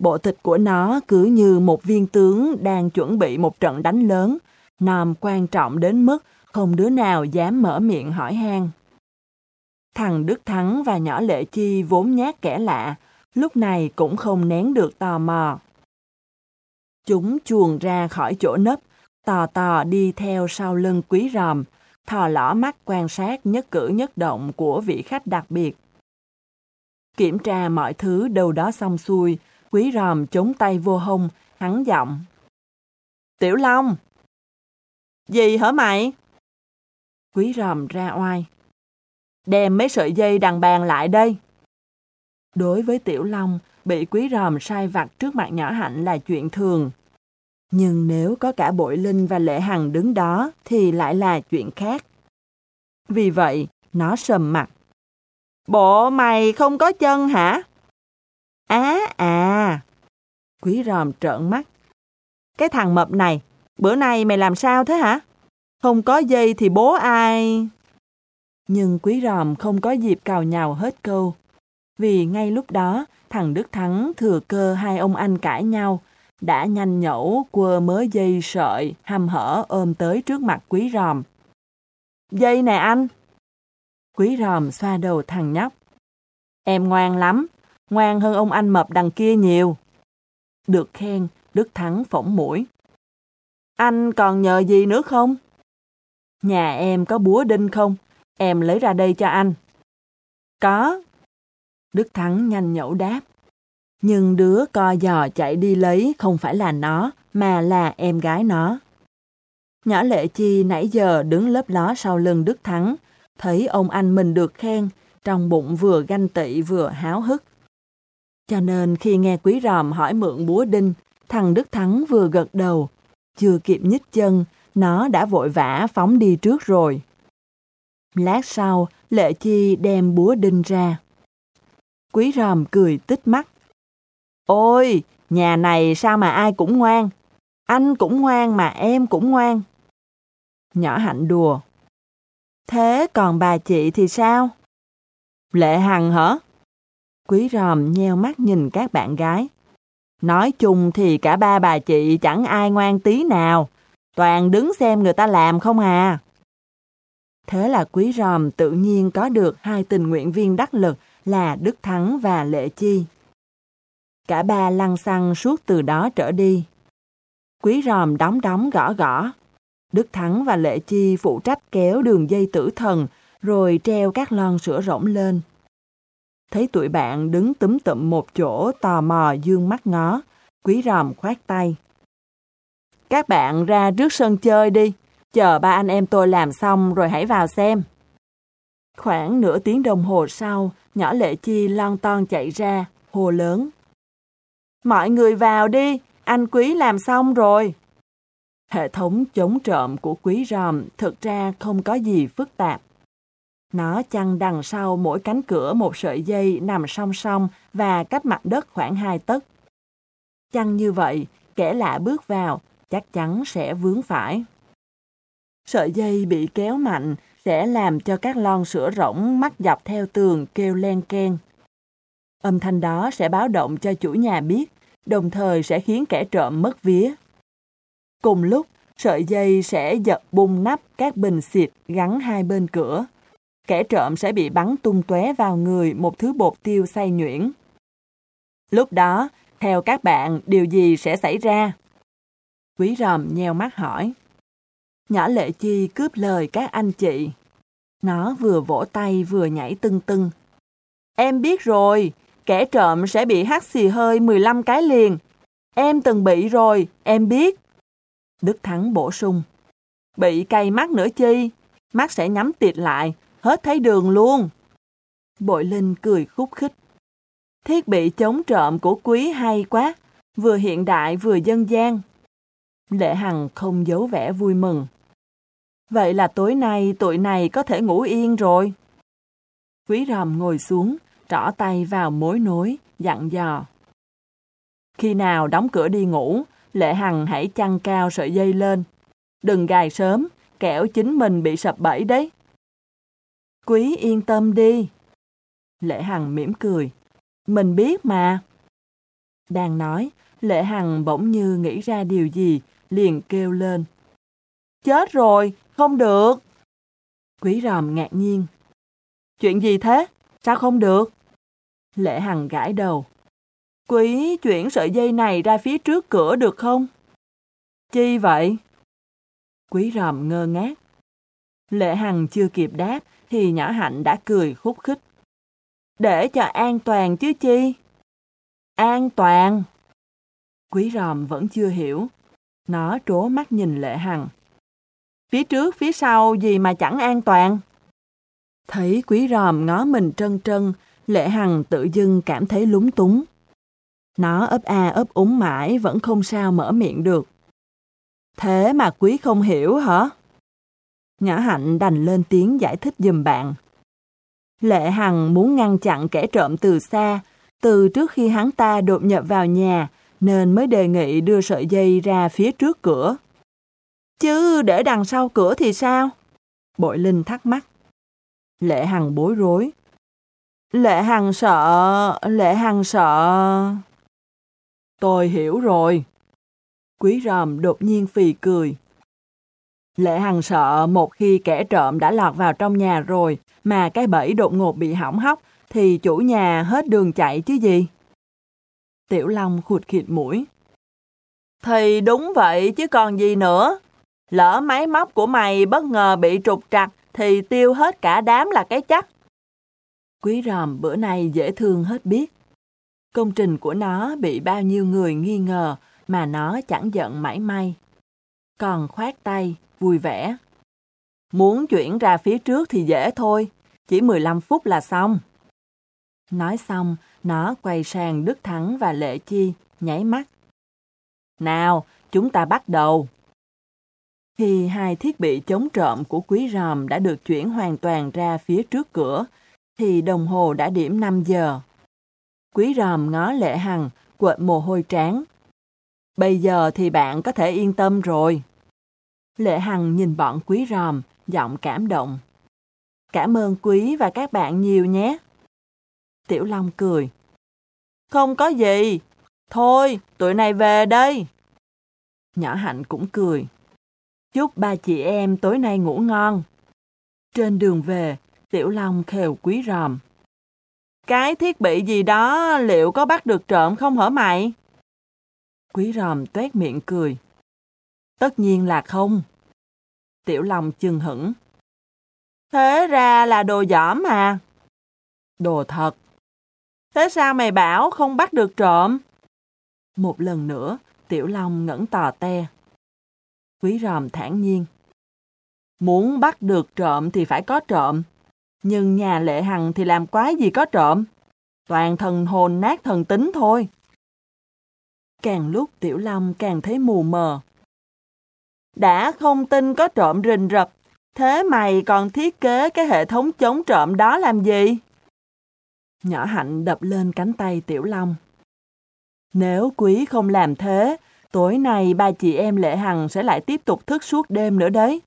Bộ thịt của nó cứ như một viên tướng đang chuẩn bị một trận đánh lớn, nòm quan trọng đến mức không đứa nào dám mở miệng hỏi han. Thằng Đức Thắng và nhỏ Lệ Chi vốn nhát kẻ lạ, lúc này cũng không nén được tò mò. Chúng chuồn ra khỏi chỗ nấp, tò tò đi theo sau lưng quý ròm, thò lỏ mắt quan sát nhất cử nhất động của vị khách đặc biệt. Kiểm tra mọi thứ đâu đó xong xuôi, quý ròm chống tay vô hông, hắn giọng. Tiểu Long! Gì hả mày? Quý ròm ra oai. Đem mấy sợi dây đằng bàn lại đây. Đối với Tiểu Long, bị quý ròm sai vặt trước mặt nhỏ hạnh là chuyện thường. Nhưng nếu có cả Bội Linh và Lệ Hằng đứng đó thì lại là chuyện khác. Vì vậy, nó sầm mặt. Bộ mày không có chân hả? Á à, à! Quý ròm trợn mắt. Cái thằng mập này, bữa nay mày làm sao thế hả? Không có dây thì bố ai... Nhưng quý ròm không có dịp cào nhào hết câu. Vì ngay lúc đó, thằng Đức Thắng thừa cơ hai ông anh cãi nhau, đã nhanh nhẩu quơ mớ dây sợi, hăm hở ôm tới trước mặt quý ròm. Dây nè anh! Quý ròm xoa đầu thằng nhóc. Em ngoan lắm, ngoan hơn ông anh mập đằng kia nhiều. Được khen, Đức Thắng phỏng mũi. Anh còn nhờ gì nữa không? Nhà em có búa đinh không? Em lấy ra đây cho anh. Có. Đức Thắng nhanh nhẩu đáp. Nhưng đứa co giò chạy đi lấy không phải là nó, mà là em gái nó. Nhỏ Lệ Chi nãy giờ đứng lớp ló sau lưng Đức Thắng, thấy ông anh mình được khen, trong bụng vừa ganh tị vừa háo hức. Cho nên khi nghe quý ròm hỏi mượn búa đinh, thằng Đức Thắng vừa gật đầu, chưa kịp nhích chân, nó đã vội vã phóng đi trước rồi. Lát sau, Lệ Chi đem búa đinh ra. Quý ròm cười tích mắt. Ôi, nhà này sao mà ai cũng ngoan. Anh cũng ngoan mà em cũng ngoan. Nhỏ hạnh đùa. Thế còn bà chị thì sao? Lệ Hằng hả? Quý ròm nheo mắt nhìn các bạn gái. Nói chung thì cả ba bà chị chẳng ai ngoan tí nào. Toàn đứng xem người ta làm không à. Thế là quý ròm tự nhiên có được hai tình nguyện viên đắc lực là Đức Thắng và Lệ Chi. Cả ba lăn xăng suốt từ đó trở đi. Quý ròm đóng đóng gõ gõ. Đức Thắng và Lệ Chi phụ trách kéo đường dây tử thần rồi treo các lon sữa rỗng lên. Thấy tụi bạn đứng túm tụm một chỗ tò mò dương mắt ngó, quý ròm khoát tay. Các bạn ra trước sân chơi đi, chờ ba anh em tôi làm xong rồi hãy vào xem. Khoảng nửa tiếng đồng hồ sau, nhỏ Lệ Chi lon ton chạy ra, hồ lớn. Mọi người vào đi, anh Quý làm xong rồi. Hệ thống chống trộm của Quý Ròm thực ra không có gì phức tạp. Nó chăn đằng sau mỗi cánh cửa một sợi dây nằm song song và cách mặt đất khoảng hai tấc. Chăn như vậy, kẻ lạ bước vào, chắc chắn sẽ vướng phải. Sợi dây bị kéo mạnh sẽ làm cho các lon sữa rỗng mắc dọc theo tường kêu len ken. Âm thanh đó sẽ báo động cho chủ nhà biết, đồng thời sẽ khiến kẻ trộm mất vía. Cùng lúc, sợi dây sẽ giật bung nắp các bình xịt gắn hai bên cửa. Kẻ trộm sẽ bị bắn tung tóe vào người một thứ bột tiêu xay nhuyễn. Lúc đó, theo các bạn, điều gì sẽ xảy ra? Quý ròm nheo mắt hỏi. Nhỏ lệ chi cướp lời các anh chị. Nó vừa vỗ tay vừa nhảy tưng tưng. Em biết rồi, kẻ trộm sẽ bị hắt xì hơi 15 cái liền. Em từng bị rồi, em biết. Đức Thắng bổ sung. Bị cay mắt nữa chi, mắt sẽ nhắm tịt lại, hết thấy đường luôn. Bội Linh cười khúc khích. Thiết bị chống trộm của quý hay quá, vừa hiện đại vừa dân gian. Lệ Hằng không giấu vẻ vui mừng. Vậy là tối nay tụi này có thể ngủ yên rồi. Quý ròm ngồi xuống, trỏ tay vào mối nối, dặn dò. Khi nào đóng cửa đi ngủ, Lệ Hằng hãy chăn cao sợi dây lên. Đừng gài sớm, kẻo chính mình bị sập bẫy đấy. Quý yên tâm đi. Lệ Hằng mỉm cười. Mình biết mà. Đang nói, Lệ Hằng bỗng như nghĩ ra điều gì, liền kêu lên. Chết rồi, không được. Quý ròm ngạc nhiên. Chuyện gì thế? Sao không được? Lệ Hằng gãi đầu. Quý chuyển sợi dây này ra phía trước cửa được không? Chi vậy? Quý ròm ngơ ngác. Lệ Hằng chưa kịp đáp thì nhỏ hạnh đã cười khúc khích. Để cho an toàn chứ chi? An toàn? Quý ròm vẫn chưa hiểu. Nó trố mắt nhìn Lệ Hằng. Phía trước, phía sau gì mà chẳng an toàn? Thấy quý ròm ngó mình trân trân, Lệ Hằng tự dưng cảm thấy lúng túng. Nó ấp a ấp úng mãi vẫn không sao mở miệng được. Thế mà quý không hiểu hả? Nhã Hạnh đành lên tiếng giải thích giùm bạn. Lệ Hằng muốn ngăn chặn kẻ trộm từ xa, từ trước khi hắn ta đột nhập vào nhà, nên mới đề nghị đưa sợi dây ra phía trước cửa. Chứ để đằng sau cửa thì sao? Bội Linh thắc mắc. Lệ Hằng bối rối. Lệ Hằng sợ, Lệ Hằng sợ. Tôi hiểu rồi. Quý ròm đột nhiên phì cười. Lệ Hằng sợ một khi kẻ trộm đã lọt vào trong nhà rồi mà cái bẫy đột ngột bị hỏng hóc thì chủ nhà hết đường chạy chứ gì. Tiểu Long khụt khịt mũi. Thì đúng vậy chứ còn gì nữa. Lỡ máy móc của mày bất ngờ bị trục trặc thì tiêu hết cả đám là cái chắc. Quý ròm bữa nay dễ thương hết biết. Công trình của nó bị bao nhiêu người nghi ngờ mà nó chẳng giận mãi may. Còn khoát tay, vui vẻ. Muốn chuyển ra phía trước thì dễ thôi, chỉ 15 phút là xong. Nói xong, nó quay sang Đức Thắng và Lệ Chi, nháy mắt. Nào, chúng ta bắt đầu. Khi hai thiết bị chống trộm của quý ròm đã được chuyển hoàn toàn ra phía trước cửa, thì đồng hồ đã điểm 5 giờ. Quý ròm ngó lệ hằng, quệt mồ hôi trán. Bây giờ thì bạn có thể yên tâm rồi. Lệ Hằng nhìn bọn quý ròm, giọng cảm động. Cảm ơn quý và các bạn nhiều nhé. Tiểu Long cười. Không có gì. Thôi, tụi này về đây. Nhỏ Hạnh cũng cười. Chúc ba chị em tối nay ngủ ngon. Trên đường về, Tiểu Long khều quý ròm. Cái thiết bị gì đó liệu có bắt được trộm không hả mày? Quý ròm tuét miệng cười. Tất nhiên là không. Tiểu Long chừng hững. Thế ra là đồ giỏm mà. Đồ thật. Thế sao mày bảo không bắt được trộm? Một lần nữa, Tiểu Long ngẩn tò te. Quý ròm thản nhiên. Muốn bắt được trộm thì phải có trộm. Nhưng nhà lệ hằng thì làm quái gì có trộm. Toàn thần hồn nát thần tính thôi. Càng lúc Tiểu Long càng thấy mù mờ. Đã không tin có trộm rình rập, thế mày còn thiết kế cái hệ thống chống trộm đó làm gì? Nhỏ hạnh đập lên cánh tay Tiểu Long. Nếu quý không làm thế, tối nay ba chị em Lệ Hằng sẽ lại tiếp tục thức suốt đêm nữa đấy.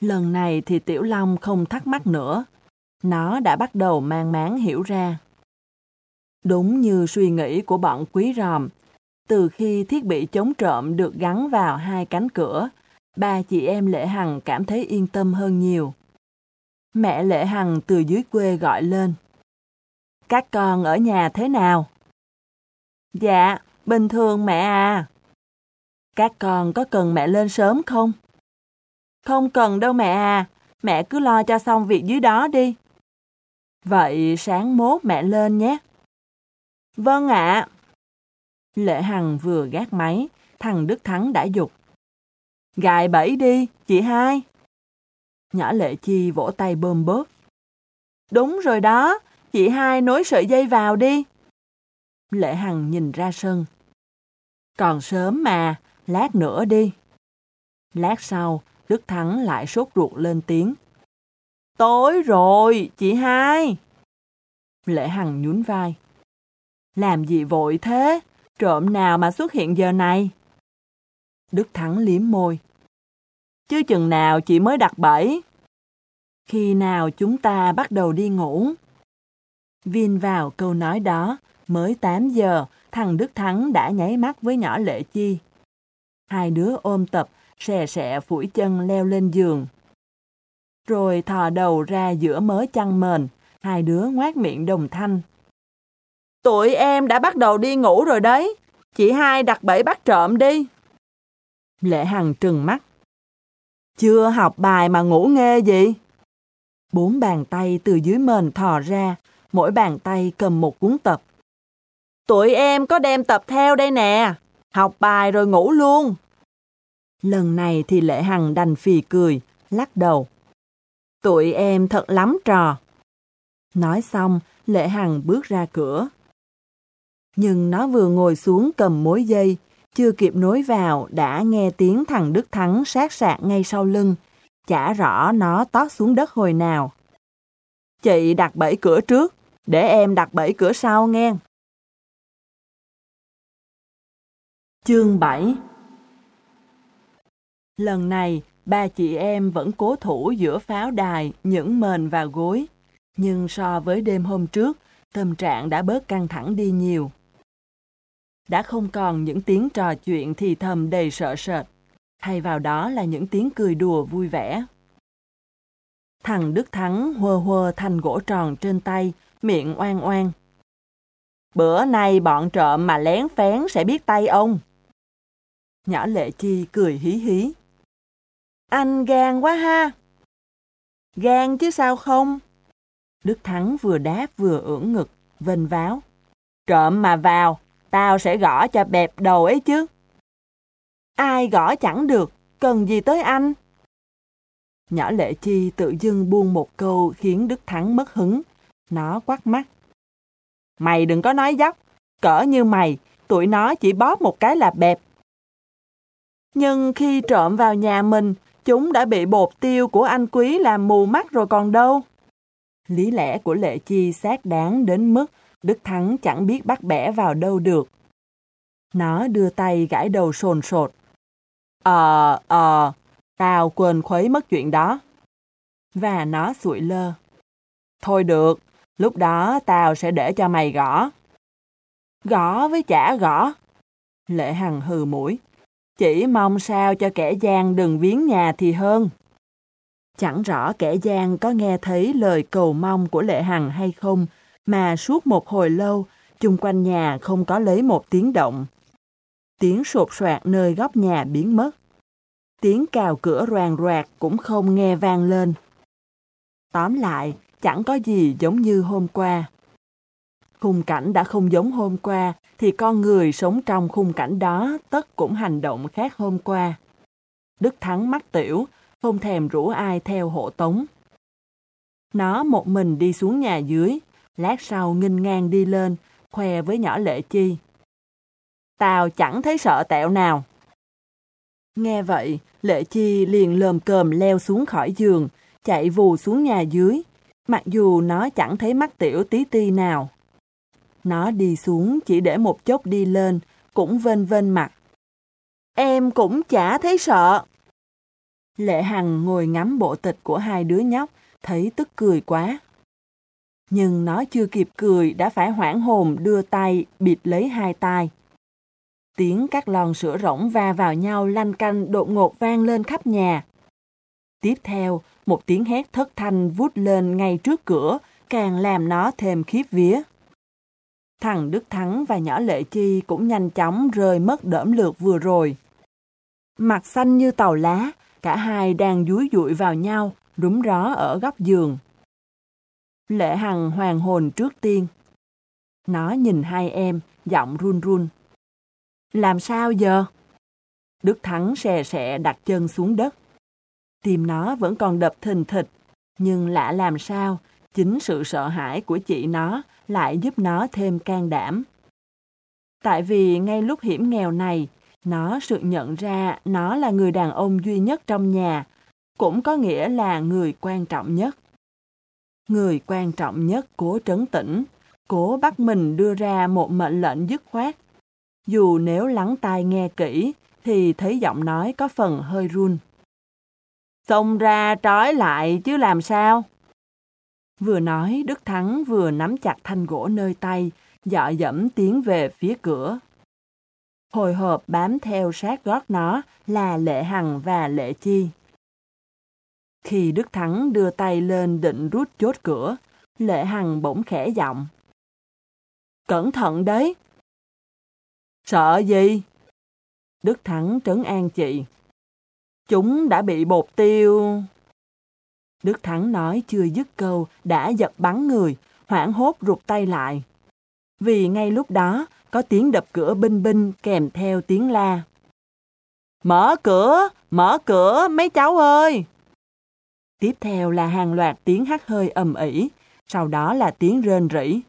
Lần này thì Tiểu Long không thắc mắc nữa. Nó đã bắt đầu mang máng hiểu ra. Đúng như suy nghĩ của bọn quý ròm, từ khi thiết bị chống trộm được gắn vào hai cánh cửa, ba chị em Lệ Hằng cảm thấy yên tâm hơn nhiều. Mẹ Lệ Hằng từ dưới quê gọi lên. Các con ở nhà thế nào? Dạ, bình thường mẹ à. Các con có cần mẹ lên sớm không? Không cần đâu mẹ à, mẹ cứ lo cho xong việc dưới đó đi. Vậy sáng mốt mẹ lên nhé. Vâng ạ. Lệ Hằng vừa gác máy, thằng Đức Thắng đã dục. Gài bẫy đi, chị hai. Nhỏ Lệ Chi vỗ tay bơm bớt. Đúng rồi đó, chị hai nối sợi dây vào đi. Lệ Hằng nhìn ra sân. Còn sớm mà, lát nữa đi. Lát sau, Đức Thắng lại sốt ruột lên tiếng. Tối rồi, chị hai. Lệ Hằng nhún vai. Làm gì vội thế? Trộm nào mà xuất hiện giờ này? Đức Thắng liếm môi. Chứ chừng nào chị mới đặt bẫy? Khi nào chúng ta bắt đầu đi ngủ? Vin vào câu nói đó, mới 8 giờ, thằng Đức Thắng đã nháy mắt với nhỏ Lệ Chi. Hai đứa ôm tập, xè xẹ phủi chân leo lên giường. Rồi thò đầu ra giữa mớ chăn mền, hai đứa ngoát miệng đồng thanh. Tụi em đã bắt đầu đi ngủ rồi đấy. Chị hai đặt bẫy bắt trộm đi. Lệ Hằng trừng mắt. Chưa học bài mà ngủ nghe gì? Bốn bàn tay từ dưới mền thò ra, mỗi bàn tay cầm một cuốn tập. Tụi em có đem tập theo đây nè, học bài rồi ngủ luôn. Lần này thì Lệ Hằng đành phì cười, lắc đầu. Tụi em thật lắm trò. Nói xong, Lệ Hằng bước ra cửa. Nhưng nó vừa ngồi xuống cầm mối dây, chưa kịp nối vào đã nghe tiếng thằng Đức Thắng sát sạc ngay sau lưng, chả rõ nó tót xuống đất hồi nào. Chị đặt bẫy cửa trước, để em đặt bẫy cửa sau nghe. Chương 7 Lần này, ba chị em vẫn cố thủ giữa pháo đài, những mền và gối. Nhưng so với đêm hôm trước, tâm trạng đã bớt căng thẳng đi nhiều. Đã không còn những tiếng trò chuyện thì thầm đầy sợ sệt. Thay vào đó là những tiếng cười đùa vui vẻ. Thằng Đức Thắng hơ hơ thành gỗ tròn trên tay, miệng oan oan. Bữa nay bọn trộm mà lén phén sẽ biết tay ông. Nhỏ Lệ Chi cười hí hí. Anh gan quá ha. Gan chứ sao không? Đức Thắng vừa đáp vừa ưỡn ngực, vênh váo. Trộm mà vào, tao sẽ gõ cho bẹp đầu ấy chứ. Ai gõ chẳng được, cần gì tới anh? Nhỏ Lệ Chi tự dưng buông một câu khiến Đức Thắng mất hứng. Nó quắt mắt. Mày đừng có nói dốc, cỡ như mày, tụi nó chỉ bóp một cái là bẹp. Nhưng khi trộm vào nhà mình, chúng đã bị bột tiêu của anh quý làm mù mắt rồi còn đâu. Lý lẽ của Lệ Chi xác đáng đến mức Đức Thắng chẳng biết bắt bẻ vào đâu được. Nó đưa tay gãi đầu sồn sột. Ờ, ờ, tao quên khuấy mất chuyện đó. Và nó sụi lơ. Thôi được, lúc đó tao sẽ để cho mày gõ. Gõ với chả gõ. Lệ Hằng hừ mũi. Chỉ mong sao cho kẻ gian đừng viếng nhà thì hơn. Chẳng rõ kẻ gian có nghe thấy lời cầu mong của Lệ Hằng hay không, mà suốt một hồi lâu, chung quanh nhà không có lấy một tiếng động. Tiếng sột soạt nơi góc nhà biến mất. Tiếng cào cửa roàng roạt cũng không nghe vang lên. Tóm lại, chẳng có gì giống như hôm qua. Khung cảnh đã không giống hôm qua, thì con người sống trong khung cảnh đó tất cũng hành động khác hôm qua. Đức Thắng mắc tiểu, không thèm rủ ai theo hộ tống. Nó một mình đi xuống nhà dưới, lát sau nghinh ngang đi lên, khoe với nhỏ lệ chi. Tao chẳng thấy sợ tẹo nào. Nghe vậy, lệ chi liền lờm cờm leo xuống khỏi giường, chạy vù xuống nhà dưới, mặc dù nó chẳng thấy mắt tiểu tí ti nào. Nó đi xuống chỉ để một chốc đi lên, cũng vên vên mặt. Em cũng chả thấy sợ. Lệ Hằng ngồi ngắm bộ tịch của hai đứa nhóc, thấy tức cười quá. Nhưng nó chưa kịp cười đã phải hoảng hồn đưa tay bịt lấy hai tay. Tiếng các lon sữa rỗng va vào nhau lanh canh đột ngột vang lên khắp nhà. Tiếp theo, một tiếng hét thất thanh vút lên ngay trước cửa, càng làm nó thêm khiếp vía. Thằng Đức Thắng và nhỏ Lệ Chi cũng nhanh chóng rơi mất đỡm lượt vừa rồi. Mặt xanh như tàu lá, cả hai đang dúi dụi vào nhau, rúm ró ở góc giường. Lệ Hằng hoàng hồn trước tiên. Nó nhìn hai em, giọng run run. Làm sao giờ? Đức Thắng xè xẹ đặt chân xuống đất. Tim nó vẫn còn đập thình thịch, nhưng lạ làm sao, chính sự sợ hãi của chị nó lại giúp nó thêm can đảm. Tại vì ngay lúc hiểm nghèo này, nó sự nhận ra nó là người đàn ông duy nhất trong nhà, cũng có nghĩa là người quan trọng nhất. Người quan trọng nhất cố trấn tĩnh, cố bắt mình đưa ra một mệnh lệnh dứt khoát. Dù nếu lắng tai nghe kỹ, thì thấy giọng nói có phần hơi run. Xông ra trói lại chứ làm sao? Vừa nói, Đức Thắng vừa nắm chặt thanh gỗ nơi tay, dọ dẫm tiến về phía cửa. Hồi hộp bám theo sát gót nó là Lệ Hằng và Lệ Chi. Khi Đức Thắng đưa tay lên định rút chốt cửa, Lệ Hằng bỗng khẽ giọng. Cẩn thận đấy! Sợ gì? Đức Thắng trấn an chị. Chúng đã bị bột tiêu. Đức Thắng nói chưa dứt câu, đã giật bắn người, hoảng hốt rụt tay lại. Vì ngay lúc đó, có tiếng đập cửa binh binh kèm theo tiếng la. Mở cửa, mở cửa, mấy cháu ơi! Tiếp theo là hàng loạt tiếng hắt hơi ầm ĩ, sau đó là tiếng rên rỉ.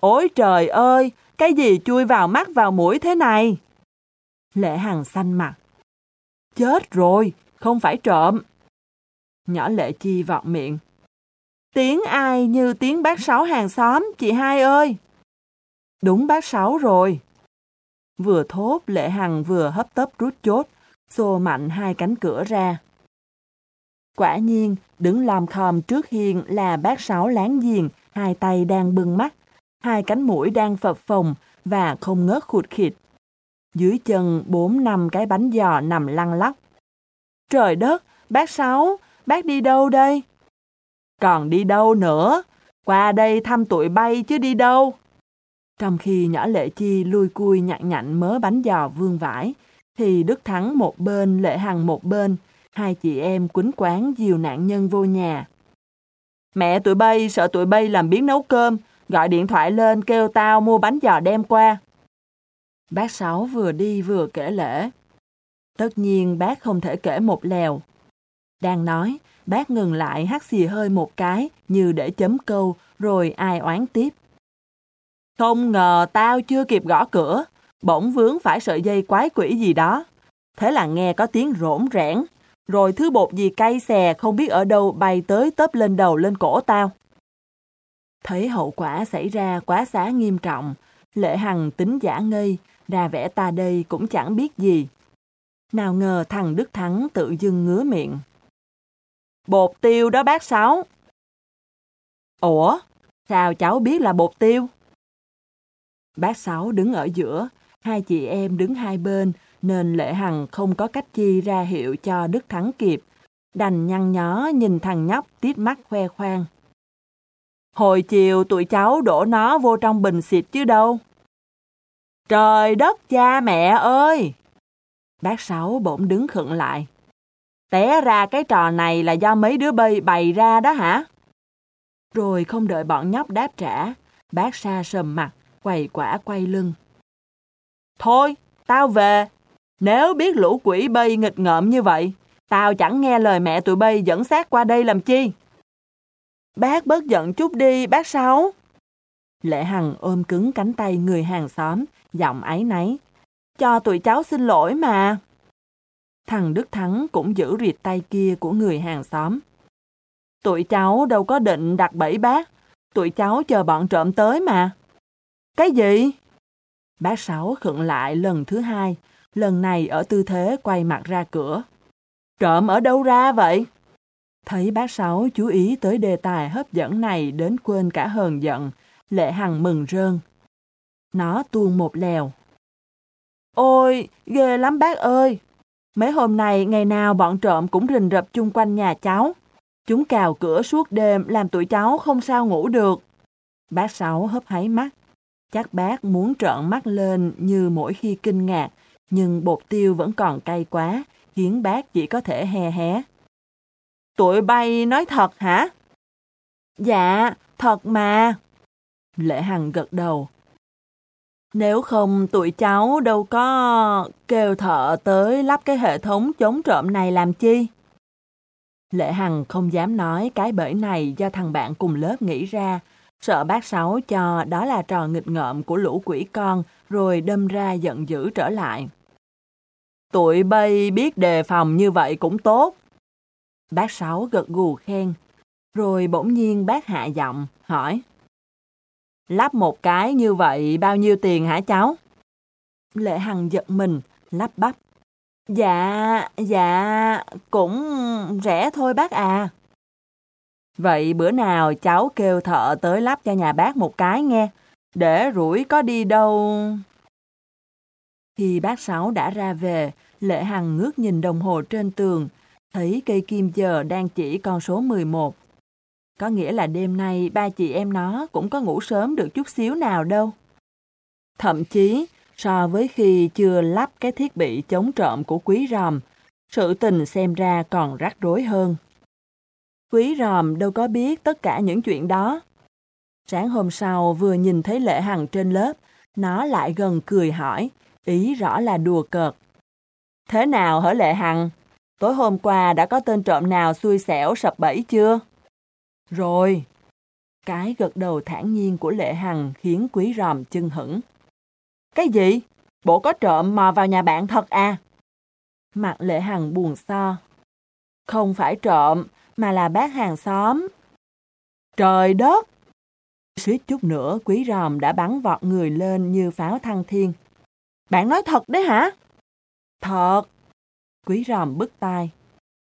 Ôi trời ơi, cái gì chui vào mắt vào mũi thế này? Lệ Hằng xanh mặt. Chết rồi, không phải trộm. Nhỏ Lệ Chi vọt miệng. Tiếng ai như tiếng bác sáu hàng xóm, chị hai ơi. Đúng bác sáu rồi. Vừa thốt, Lệ Hằng vừa hấp tấp rút chốt, xô mạnh hai cánh cửa ra. Quả nhiên, đứng làm khom trước hiên là bác sáu láng giềng, hai tay đang bưng mắt, hai cánh mũi đang phập phồng và không ngớt khụt khịt. Dưới chân bốn năm cái bánh giò nằm lăn lóc. Trời đất, bác sáu, bác đi đâu đây? Còn đi đâu nữa? Qua đây thăm tụi bay chứ đi đâu? Trong khi nhỏ Lệ Chi lui cui nhặn nhạnh mớ bánh giò vương vải, thì Đức Thắng một bên, Lệ Hằng một bên, hai chị em quýnh quán dìu nạn nhân vô nhà. Mẹ tụi bay sợ tụi bay làm biến nấu cơm, gọi điện thoại lên kêu tao mua bánh giò đem qua. Bác Sáu vừa đi vừa kể lễ. Tất nhiên bác không thể kể một lèo. Đang nói, bác ngừng lại hắt xì hơi một cái như để chấm câu rồi ai oán tiếp. Không ngờ tao chưa kịp gõ cửa, bỗng vướng phải sợi dây quái quỷ gì đó. Thế là nghe có tiếng rỗn rẽn, rồi thứ bột gì cay xè không biết ở đâu bay tới tớp lên đầu lên cổ tao. Thấy hậu quả xảy ra quá xá nghiêm trọng, Lệ Hằng tính giả ngây, ra vẻ ta đây cũng chẳng biết gì. Nào ngờ thằng Đức Thắng tự dưng ngứa miệng. Bột tiêu đó bác Sáu. Ủa, sao cháu biết là bột tiêu? Bác Sáu đứng ở giữa, hai chị em đứng hai bên, nên Lệ Hằng không có cách chi ra hiệu cho Đức Thắng kịp. Đành nhăn nhó nhìn thằng nhóc tít mắt khoe khoang. Hồi chiều tụi cháu đổ nó vô trong bình xịt chứ đâu. Trời đất cha mẹ ơi! Bác Sáu bỗng đứng khựng lại. Té ra cái trò này là do mấy đứa bay bày ra đó hả? Rồi không đợi bọn nhóc đáp trả, bác xa sầm mặt, quầy quả quay lưng. Thôi, tao về. Nếu biết lũ quỷ bay nghịch ngợm như vậy, tao chẳng nghe lời mẹ tụi bay dẫn xác qua đây làm chi. Bác bớt giận chút đi, bác Sáu. Lệ Hằng ôm cứng cánh tay người hàng xóm, giọng áy náy. Cho tụi cháu xin lỗi mà. Thằng Đức Thắng cũng giữ rịt tay kia của người hàng xóm. Tụi cháu đâu có định đặt bẫy bác. Tụi cháu chờ bọn trộm tới mà. Cái gì? Bác Sáu khựng lại lần thứ hai, lần này ở tư thế quay mặt ra cửa. Trộm ở đâu ra vậy? Thấy bác Sáu chú ý tới đề tài hấp dẫn này đến quên cả hờn giận, Lệ Hằng mừng rơn. Nó tuôn một lèo. Ôi, ghê lắm bác ơi! Mấy hôm nay ngày nào bọn trộm cũng rình rập chung quanh nhà cháu. Chúng cào cửa suốt đêm làm tụi cháu không sao ngủ được. Bác Sáu hấp háy mắt. Chắc bác muốn trợn mắt lên như mỗi khi kinh ngạc, nhưng bột tiêu vẫn còn cay quá, khiến bác chỉ có thể he hé. Tụi bay nói thật hả? Dạ, thật mà. Lệ Hằng gật đầu. Nếu không tụi cháu đâu có kêu thợ tới lắp cái hệ thống chống trộm này làm chi? Lệ Hằng không dám nói cái bẫy này do thằng bạn cùng lớp nghĩ ra, sợ bác Sáu cho đó là trò nghịch ngợm của lũ quỷ con rồi đâm ra giận dữ trở lại. Tụi bay biết đề phòng như vậy cũng tốt. Bác Sáu gật gù khen, rồi bỗng nhiên bác hạ giọng, hỏi. Lắp một cái như vậy bao nhiêu tiền hả cháu? Lệ Hằng giật mình, lắp bắp. Dạ, dạ, cũng rẻ thôi bác à. Vậy bữa nào cháu kêu thợ tới lắp cho nhà bác một cái nghe, để rủi có đi đâu. Khi bác Sáu đã ra về, Lệ Hằng ngước nhìn đồng hồ trên tường, thấy cây kim giờ đang chỉ con số 11. Có nghĩa là đêm nay ba chị em nó cũng có ngủ sớm được chút xíu nào đâu. Thậm chí, so với khi chưa lắp cái thiết bị chống trộm của quý ròm, sự tình xem ra còn rắc rối hơn. Quý ròm đâu có biết tất cả những chuyện đó. Sáng hôm sau vừa nhìn thấy Lệ Hằng trên lớp, nó lại gần cười hỏi, ý rõ là đùa cợt. Thế nào hả Lệ Hằng? Tối hôm qua đã có tên trộm nào xui xẻo sập bẫy chưa? Rồi. Cái gật đầu thản nhiên của Lệ Hằng khiến quý ròm chân hững. Cái gì? Bộ có trộm mò vào nhà bạn thật à? Mặt Lệ Hằng buồn so. Không phải trộm, mà là bác hàng xóm. Trời đất! Suýt chút nữa quý ròm đã bắn vọt người lên như pháo thăng thiên. Bạn nói thật đấy hả? Thật. Quý ròm bứt tai.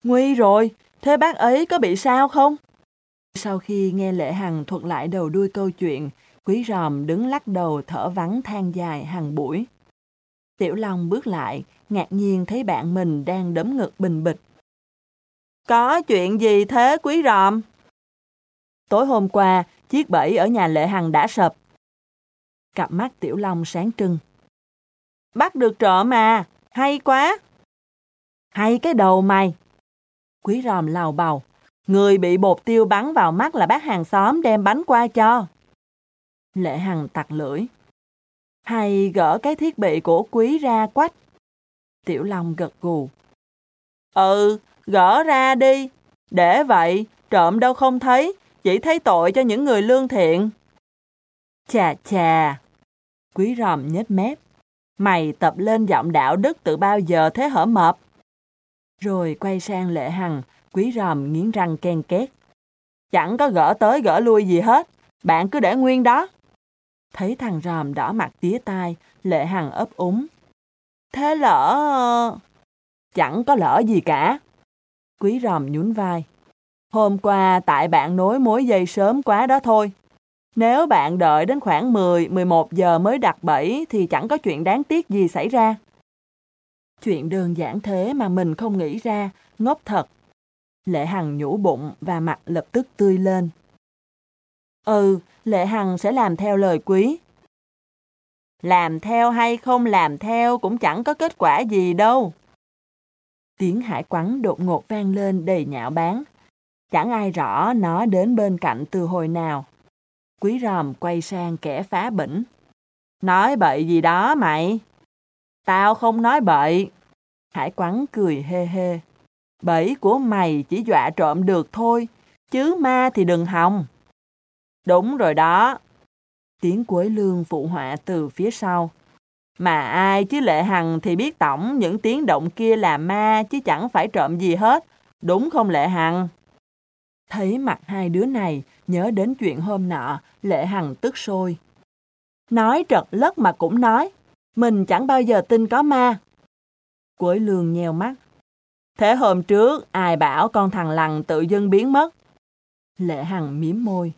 Nguy rồi, thế bác ấy có bị sao không? Sau khi nghe Lệ Hằng thuật lại đầu đuôi câu chuyện, Quý ròm đứng lắc đầu thở vắng than dài hàng buổi. Tiểu Long bước lại, ngạc nhiên thấy bạn mình đang đấm ngực bình bịch. Có chuyện gì thế quý ròm? Tối hôm qua, chiếc bẫy ở nhà Lệ Hằng đã sập. Cặp mắt Tiểu Long sáng trưng. Bắt được trộm mà, hay quá. Hay cái đầu mày. Quý ròm lào bầu. Người bị bột tiêu bắn vào mắt là bác hàng xóm đem bánh qua cho. Lệ Hằng tặc lưỡi. Hay gỡ cái thiết bị của quý ra quách. Tiểu Long gật gù. Ừ, gỡ ra đi. Để vậy, trộm đâu không thấy, chỉ thấy tội cho những người lương thiện. Chà chà. Quý ròm nhếch mép. Mày tập lên giọng đạo đức từ bao giờ thế hở mập? Rồi quay sang Lệ Hằng, quý ròm nghiến răng ken két. Chẳng có gỡ tới gỡ lui gì hết, bạn cứ để nguyên đó. Thấy thằng ròm đỏ mặt tía tai, Lệ Hằng ấp úng. Thế lỡ... Chẳng có lỡ gì cả. Quý ròm nhún vai. Hôm qua tại bạn nối mối dây sớm quá đó thôi. Nếu bạn đợi đến khoảng 10, 11 giờ mới đặt bẫy thì chẳng có chuyện đáng tiếc gì xảy ra. Chuyện đơn giản thế mà mình không nghĩ ra, ngốc thật. Lệ Hằng nhủ bụng và mặt lập tức tươi lên. Ừ, Lệ Hằng sẽ làm theo lời quý. Làm theo hay không làm theo cũng chẳng có kết quả gì đâu. Tiếng hải quắn đột ngột vang lên đầy nhạo báng. Chẳng ai rõ nó đến bên cạnh từ hồi nào. Quý ròm quay sang kẻ phá bỉnh. Nói bậy gì đó mày? Tao không nói bậy. Hải quắn cười hê hê. Bẫy của mày chỉ dọa trộm được thôi, chứ ma thì đừng hòng. Đúng rồi đó. Tiếng cuối lương phụ họa từ phía sau. Mà ai chứ Lệ Hằng thì biết tổng những tiếng động kia là ma chứ chẳng phải trộm gì hết. Đúng không Lệ Hằng? Thấy mặt hai đứa này, nhớ đến chuyện hôm nọ, Lệ Hằng tức sôi. Nói trật lất mà cũng nói, mình chẳng bao giờ tin có ma. cuối lương nheo mắt. Thế hôm trước, ai bảo con thằng lằn tự dưng biến mất? Lệ Hằng miếm môi.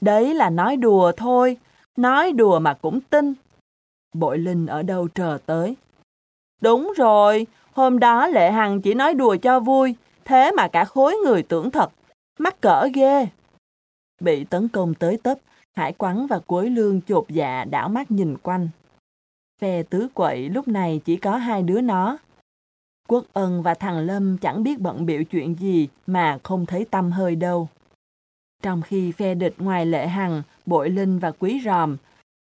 Đấy là nói đùa thôi, nói đùa mà cũng tin. Bội Linh ở đâu chờ tới. Đúng rồi, hôm đó Lệ Hằng chỉ nói đùa cho vui, thế mà cả khối người tưởng thật. Mắc cỡ ghê. Bị tấn công tới tấp, Hải Quắn và Quối Lương chột dạ đảo mắt nhìn quanh. Phe tứ quậy lúc này chỉ có hai đứa nó. Quốc ân và thằng Lâm chẳng biết bận biểu chuyện gì mà không thấy tâm hơi đâu. Trong khi phe địch ngoài Lệ Hằng, Bội Linh và Quý Ròm,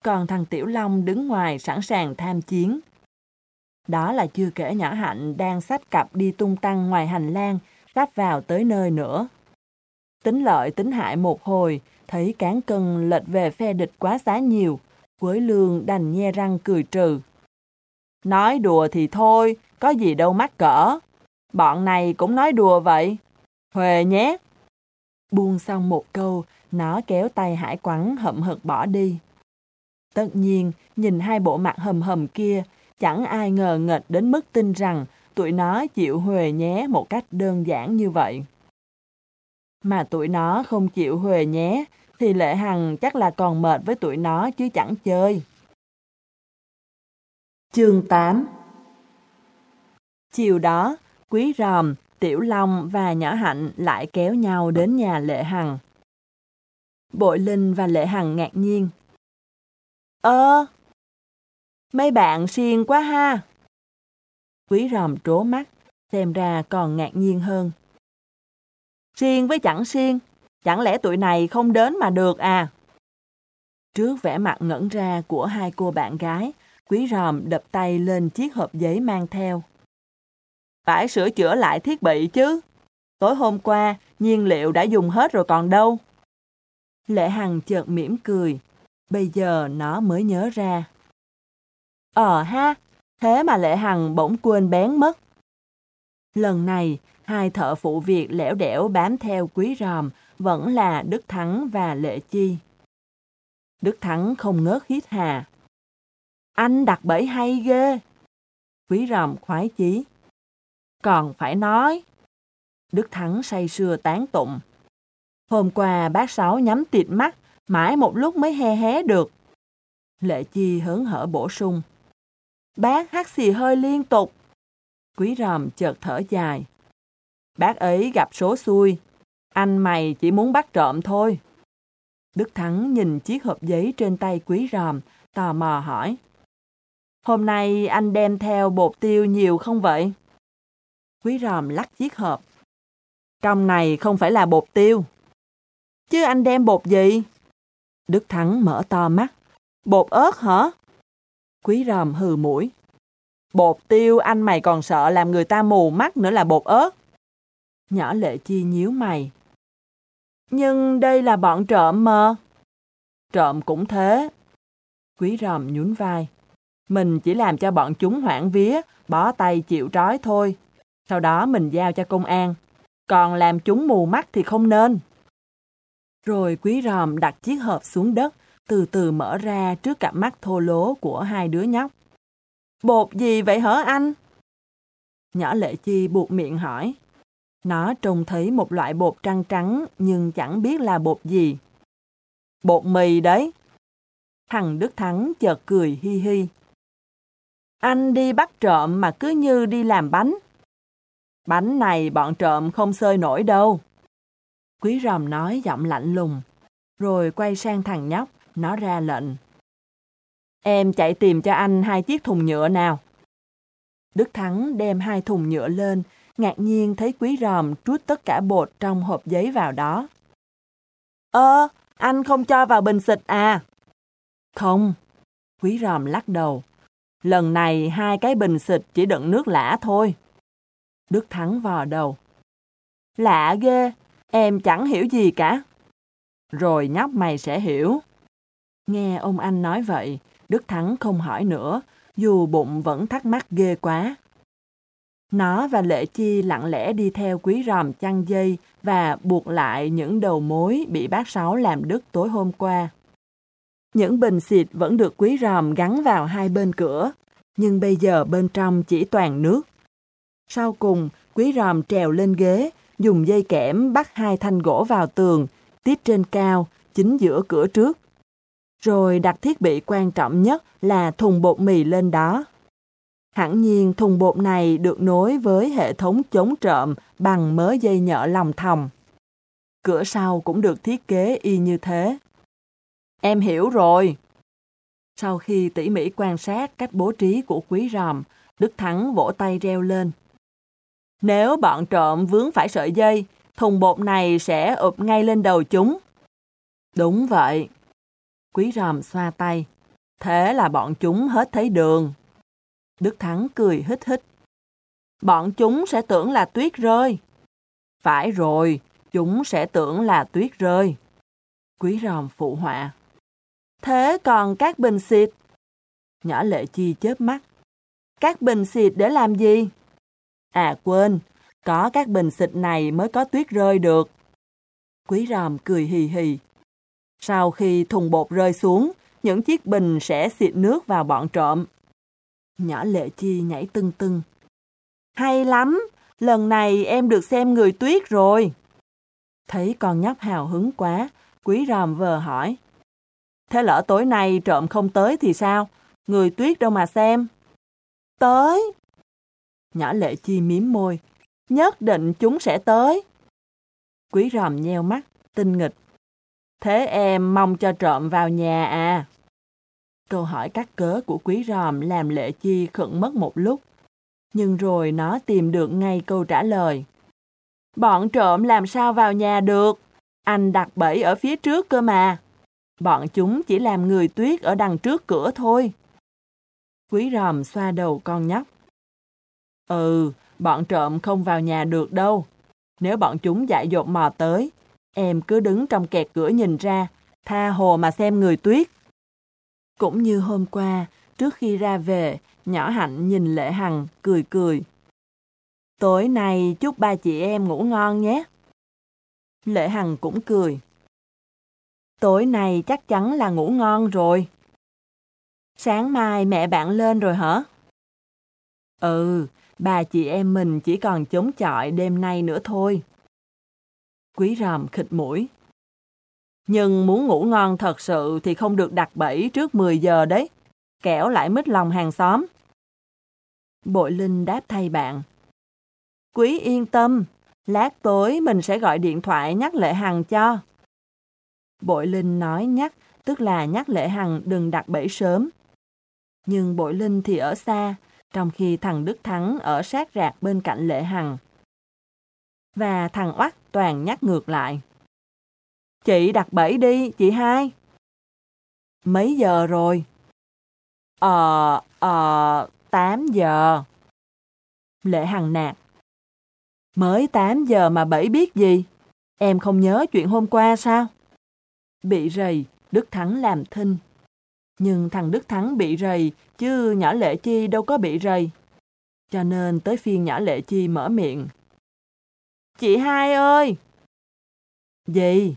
còn thằng Tiểu Long đứng ngoài sẵn sàng tham chiến. Đó là chưa kể nhỏ hạnh đang sách cặp đi tung tăng ngoài hành lang, sắp vào tới nơi nữa. Tính lợi tính hại một hồi, thấy cán cân lệch về phe địch quá xá nhiều, với lương đành nhe răng cười trừ. Nói đùa thì thôi, có gì đâu mắc cỡ. Bọn này cũng nói đùa vậy. Huề nhé. Buông xong một câu, nó kéo tay hải quắn hậm hực bỏ đi. Tất nhiên, nhìn hai bộ mặt hầm hầm kia, chẳng ai ngờ nghệch đến mức tin rằng tụi nó chịu huề nhé một cách đơn giản như vậy. Mà tụi nó không chịu huề nhé, thì Lệ Hằng chắc là còn mệt với tụi nó chứ chẳng chơi. Chương 8 Chiều đó, Quý Ròm, Tiểu Long và Nhỏ Hạnh lại kéo nhau đến nhà Lệ Hằng. Bội Linh và Lệ Hằng ngạc nhiên. Ơ, mấy bạn xiên quá ha. Quý Ròm trố mắt, xem ra còn ngạc nhiên hơn. Xiên với chẳng xiên, chẳng lẽ tụi này không đến mà được à? Trước vẻ mặt ngẩn ra của hai cô bạn gái, Quý Ròm đập tay lên chiếc hộp giấy mang theo. Phải sửa chữa lại thiết bị chứ. Tối hôm qua, nhiên liệu đã dùng hết rồi còn đâu. Lệ Hằng chợt mỉm cười. Bây giờ nó mới nhớ ra. Ờ ha, thế mà Lệ Hằng bỗng quên bén mất. Lần này, hai thợ phụ việc lẻo đẻo bám theo quý ròm vẫn là Đức Thắng và Lệ Chi. Đức Thắng không ngớt hít hà. Anh đặt bẫy hay ghê. Quý ròm khoái chí. Còn phải nói. Đức Thắng say sưa tán tụng. Hôm qua bác Sáu nhắm tịt mắt, mãi một lúc mới he hé được. Lệ Chi hớn hở bổ sung. Bác hát xì hơi liên tục. Quý ròm chợt thở dài. Bác ấy gặp số xui. Anh mày chỉ muốn bắt trộm thôi. Đức Thắng nhìn chiếc hộp giấy trên tay quý ròm, tò mò hỏi. Hôm nay anh đem theo bột tiêu nhiều không vậy? Quý ròm lắc chiếc hộp. Trong này không phải là bột tiêu. Chứ anh đem bột gì? Đức Thắng mở to mắt. Bột ớt hả? Quý ròm hừ mũi. Bột tiêu anh mày còn sợ làm người ta mù mắt nữa là bột ớt. Nhỏ lệ chi nhíu mày. Nhưng đây là bọn trộm mà. Trộm cũng thế. Quý ròm nhún vai. Mình chỉ làm cho bọn chúng hoảng vía, bó tay chịu trói thôi. Sau đó mình giao cho công an. Còn làm chúng mù mắt thì không nên. Rồi quý ròm đặt chiếc hộp xuống đất, từ từ mở ra trước cặp mắt thô lố của hai đứa nhóc. Bột gì vậy hả anh? Nhỏ lệ chi buộc miệng hỏi. Nó trông thấy một loại bột trắng trắng nhưng chẳng biết là bột gì. Bột mì đấy. Thằng Đức Thắng chợt cười hi hi. Anh đi bắt trộm mà cứ như đi làm bánh. Bánh này bọn trộm không sơi nổi đâu. Quý ròm nói giọng lạnh lùng, rồi quay sang thằng nhóc, nó ra lệnh. Em chạy tìm cho anh hai chiếc thùng nhựa nào. Đức Thắng đem hai thùng nhựa lên, ngạc nhiên thấy quý ròm trút tất cả bột trong hộp giấy vào đó. Ơ, anh không cho vào bình xịt à? Không. Quý ròm lắc đầu. Lần này hai cái bình xịt chỉ đựng nước lã thôi. Đức Thắng vò đầu. Lạ ghê, em chẳng hiểu gì cả. Rồi nhóc mày sẽ hiểu. Nghe ông anh nói vậy, Đức Thắng không hỏi nữa, dù bụng vẫn thắc mắc ghê quá. Nó và Lệ Chi lặng lẽ đi theo quý ròm chăn dây và buộc lại những đầu mối bị bác Sáu làm đứt tối hôm qua. Những bình xịt vẫn được quý ròm gắn vào hai bên cửa, nhưng bây giờ bên trong chỉ toàn nước. Sau cùng, quý ròm trèo lên ghế, dùng dây kẽm bắt hai thanh gỗ vào tường, tiếp trên cao, chính giữa cửa trước. Rồi đặt thiết bị quan trọng nhất là thùng bột mì lên đó. Hẳn nhiên thùng bột này được nối với hệ thống chống trộm bằng mớ dây nhợ lòng thòng. Cửa sau cũng được thiết kế y như thế. Em hiểu rồi. Sau khi tỉ mỉ quan sát cách bố trí của quý ròm, Đức Thắng vỗ tay reo lên. Nếu bọn trộm vướng phải sợi dây, thùng bột này sẽ ụp ngay lên đầu chúng. Đúng vậy. Quý ròm xoa tay. Thế là bọn chúng hết thấy đường. Đức Thắng cười hít hít. Bọn chúng sẽ tưởng là tuyết rơi. Phải rồi, chúng sẽ tưởng là tuyết rơi. Quý ròm phụ họa. Thế còn các bình xịt? Nhỏ lệ chi chớp mắt. Các bình xịt để làm gì? À quên, có các bình xịt này mới có tuyết rơi được. Quý ròm cười hì hì. Sau khi thùng bột rơi xuống, những chiếc bình sẽ xịt nước vào bọn trộm. Nhỏ lệ chi nhảy tưng tưng. Hay lắm, lần này em được xem người tuyết rồi. Thấy con nhóc hào hứng quá, quý ròm vờ hỏi. Thế lỡ tối nay trộm không tới thì sao? Người tuyết đâu mà xem. Tới. Nhỏ lệ chi miếm môi. Nhất định chúng sẽ tới. Quý ròm nheo mắt, tinh nghịch. Thế em mong cho trộm vào nhà à? Câu hỏi cắt cớ của quý ròm làm lệ chi khẩn mất một lúc. Nhưng rồi nó tìm được ngay câu trả lời. Bọn trộm làm sao vào nhà được? Anh đặt bẫy ở phía trước cơ mà. Bọn chúng chỉ làm người tuyết ở đằng trước cửa thôi. Quý ròm xoa đầu con nhóc. Ừ, bọn trộm không vào nhà được đâu. Nếu bọn chúng dại dột mò tới, em cứ đứng trong kẹt cửa nhìn ra, tha hồ mà xem người tuyết. Cũng như hôm qua, trước khi ra về, nhỏ hạnh nhìn Lệ Hằng, cười cười. Tối nay chúc ba chị em ngủ ngon nhé. Lệ Hằng cũng cười. Tối nay chắc chắn là ngủ ngon rồi. Sáng mai mẹ bạn lên rồi hả? Ừ, bà chị em mình chỉ còn chống chọi đêm nay nữa thôi. Quý ròm khịt mũi. Nhưng muốn ngủ ngon thật sự thì không được đặt bẫy trước 10 giờ đấy. Kẻo lại mít lòng hàng xóm. Bội Linh đáp thay bạn. Quý yên tâm, lát tối mình sẽ gọi điện thoại nhắc Lệ Hằng cho. Bội Linh nói nhắc, tức là nhắc Lệ Hằng đừng đặt bẫy sớm. Nhưng Bội Linh thì ở xa, trong khi thằng Đức Thắng ở sát rạc bên cạnh Lệ Hằng. Và thằng Oắt toàn nhắc ngược lại. Chị đặt bẫy đi, chị hai. Mấy giờ rồi? Ờ, ờ, 8 giờ. Lệ Hằng nạt. Mới 8 giờ mà bẫy biết gì? Em không nhớ chuyện hôm qua sao? Bị rầy, Đức Thắng làm thinh. Nhưng thằng Đức Thắng bị rầy, chứ nhỏ Lệ Chi đâu có bị rầy. Cho nên tới phiên nhỏ Lệ Chi mở miệng. Chị hai ơi! Gì?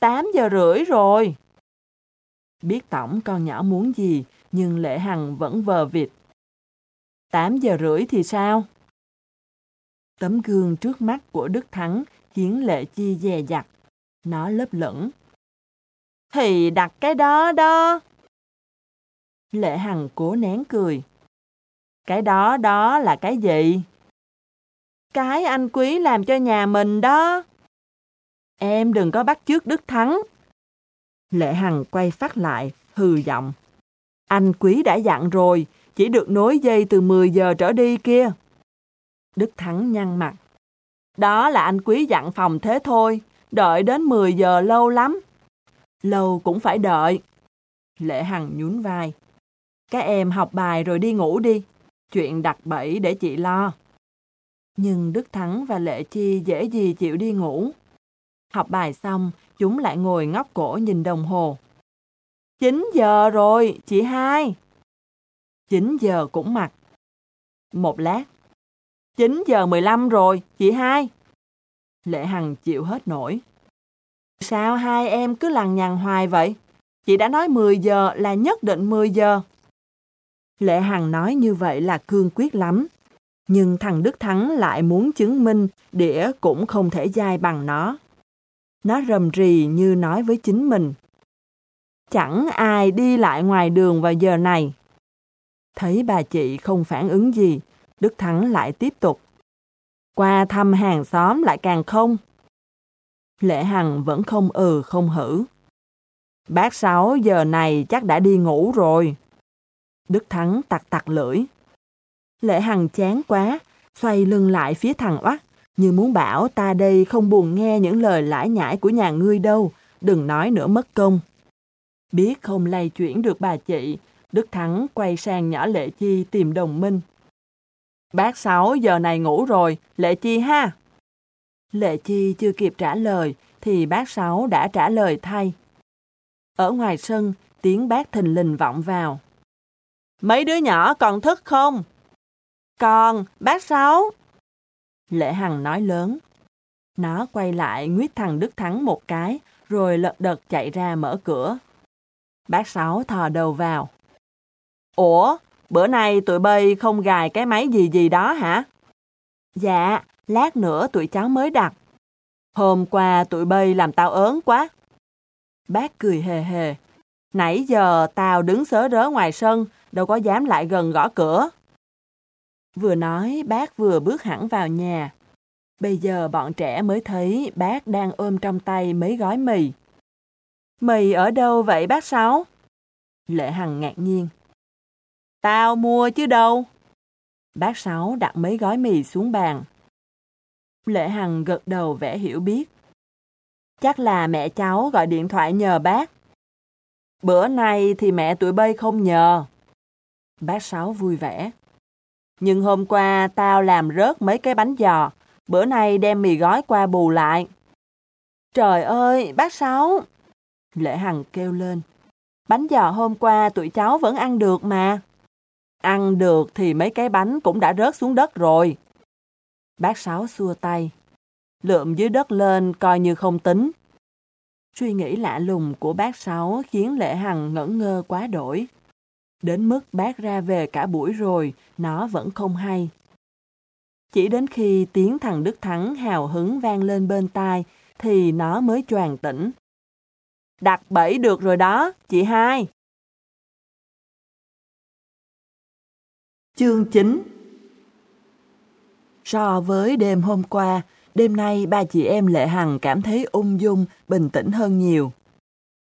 tám giờ rưỡi rồi. Biết tổng con nhỏ muốn gì, nhưng Lệ Hằng vẫn vờ vịt. tám giờ rưỡi thì sao? Tấm gương trước mắt của Đức Thắng khiến Lệ Chi dè dặt. Nó lấp lửng. Thì đặt cái đó đó. Lệ Hằng cố nén cười. Cái đó đó là cái gì? Cái anh quý làm cho nhà mình đó. Em đừng có bắt chước Đức Thắng. Lệ Hằng quay phát lại, hừ giọng. Anh quý đã dặn rồi, chỉ được nối dây từ 10 giờ trở đi kia. Đức Thắng nhăn mặt. Đó là anh quý dặn phòng thế thôi, đợi đến 10 giờ lâu lắm. Lâu cũng phải đợi. Lệ Hằng nhún vai. Các em học bài rồi đi ngủ đi. Chuyện đặt bẫy để chị lo. Nhưng Đức Thắng và Lệ Chi dễ gì chịu đi ngủ. Học bài xong, chúng lại ngồi ngóc cổ nhìn đồng hồ. 9 giờ rồi, chị hai. 9 giờ cũng mặc. Một lát. 9 giờ 15 rồi, chị hai. Lệ Hằng chịu hết nổi. Sao hai em cứ lằng nhằng hoài vậy? Chị đã nói 10 giờ là nhất định 10 giờ. Lệ Hằng nói như vậy là cương quyết lắm. Nhưng thằng Đức Thắng lại muốn chứng minh đĩa cũng không thể dai bằng nó. Nó rầm rì như nói với chính mình. Chẳng ai đi lại ngoài đường vào giờ này. Thấy bà chị không phản ứng gì, Đức Thắng lại tiếp tục. Qua thăm hàng xóm lại càng không. Lệ Hằng vẫn không ừ không hử. Bác Sáu giờ này chắc đã đi ngủ rồi. Đức Thắng tặc tặc lưỡi. Lệ Hằng chán quá, xoay lưng lại phía thằng oắt, như muốn bảo ta đây không buồn nghe những lời lãi nhãi của nhà ngươi đâu, đừng nói nữa mất công. Biết không lay chuyển được bà chị, Đức Thắng quay sang nhỏ Lệ Chi tìm đồng minh. Bác Sáu giờ này ngủ rồi, Lệ Chi ha. Lệ Chi chưa kịp trả lời, thì bác Sáu đã trả lời thay. Ở ngoài sân, tiếng bác thình lình vọng vào. Mấy đứa nhỏ còn thức không? Còn, bác Sáu. Lệ Hằng nói lớn. Nó quay lại nguyết thằng Đức Thắng một cái, rồi lật đật chạy ra mở cửa. Bác Sáu thò đầu vào. Ủa, bữa nay tụi bay không gài cái máy gì gì đó hả? Dạ, lát nữa tụi cháu mới đặt. Hôm qua tụi bay làm tao ớn quá. Bác cười hề hề. Nãy giờ tao đứng sớ rớ ngoài sân, đâu có dám lại gần gõ cửa. Vừa nói, bác vừa bước hẳn vào nhà. Bây giờ bọn trẻ mới thấy bác đang ôm trong tay mấy gói mì. Mì ở đâu vậy bác Sáu? Lệ Hằng ngạc nhiên. Tao mua chứ đâu. Bác Sáu đặt mấy gói mì xuống bàn. Lệ Hằng gật đầu vẻ hiểu biết. Chắc là mẹ cháu gọi điện thoại nhờ bác. Bữa nay thì mẹ tụi bay không nhờ. Bác Sáu vui vẻ. Nhưng hôm qua tao làm rớt mấy cái bánh giò, bữa nay đem mì gói qua bù lại. Trời ơi, bác Sáu! Lệ Hằng kêu lên. Bánh giò hôm qua tụi cháu vẫn ăn được mà. Ăn được thì mấy cái bánh cũng đã rớt xuống đất rồi. Bác Sáu xua tay. Lượm dưới đất lên coi như không tính. Suy nghĩ lạ lùng của bác Sáu khiến Lệ Hằng ngẩn ngơ quá đổi. Đến mức bác ra về cả buổi rồi, nó vẫn không hay. Chỉ đến khi tiếng thằng Đức Thắng hào hứng vang lên bên tai, thì nó mới choàng tỉnh. Đặt bẫy được rồi đó, chị hai. Chương 9 So với đêm hôm qua, đêm nay ba chị em Lệ Hằng cảm thấy ung dung, bình tĩnh hơn nhiều.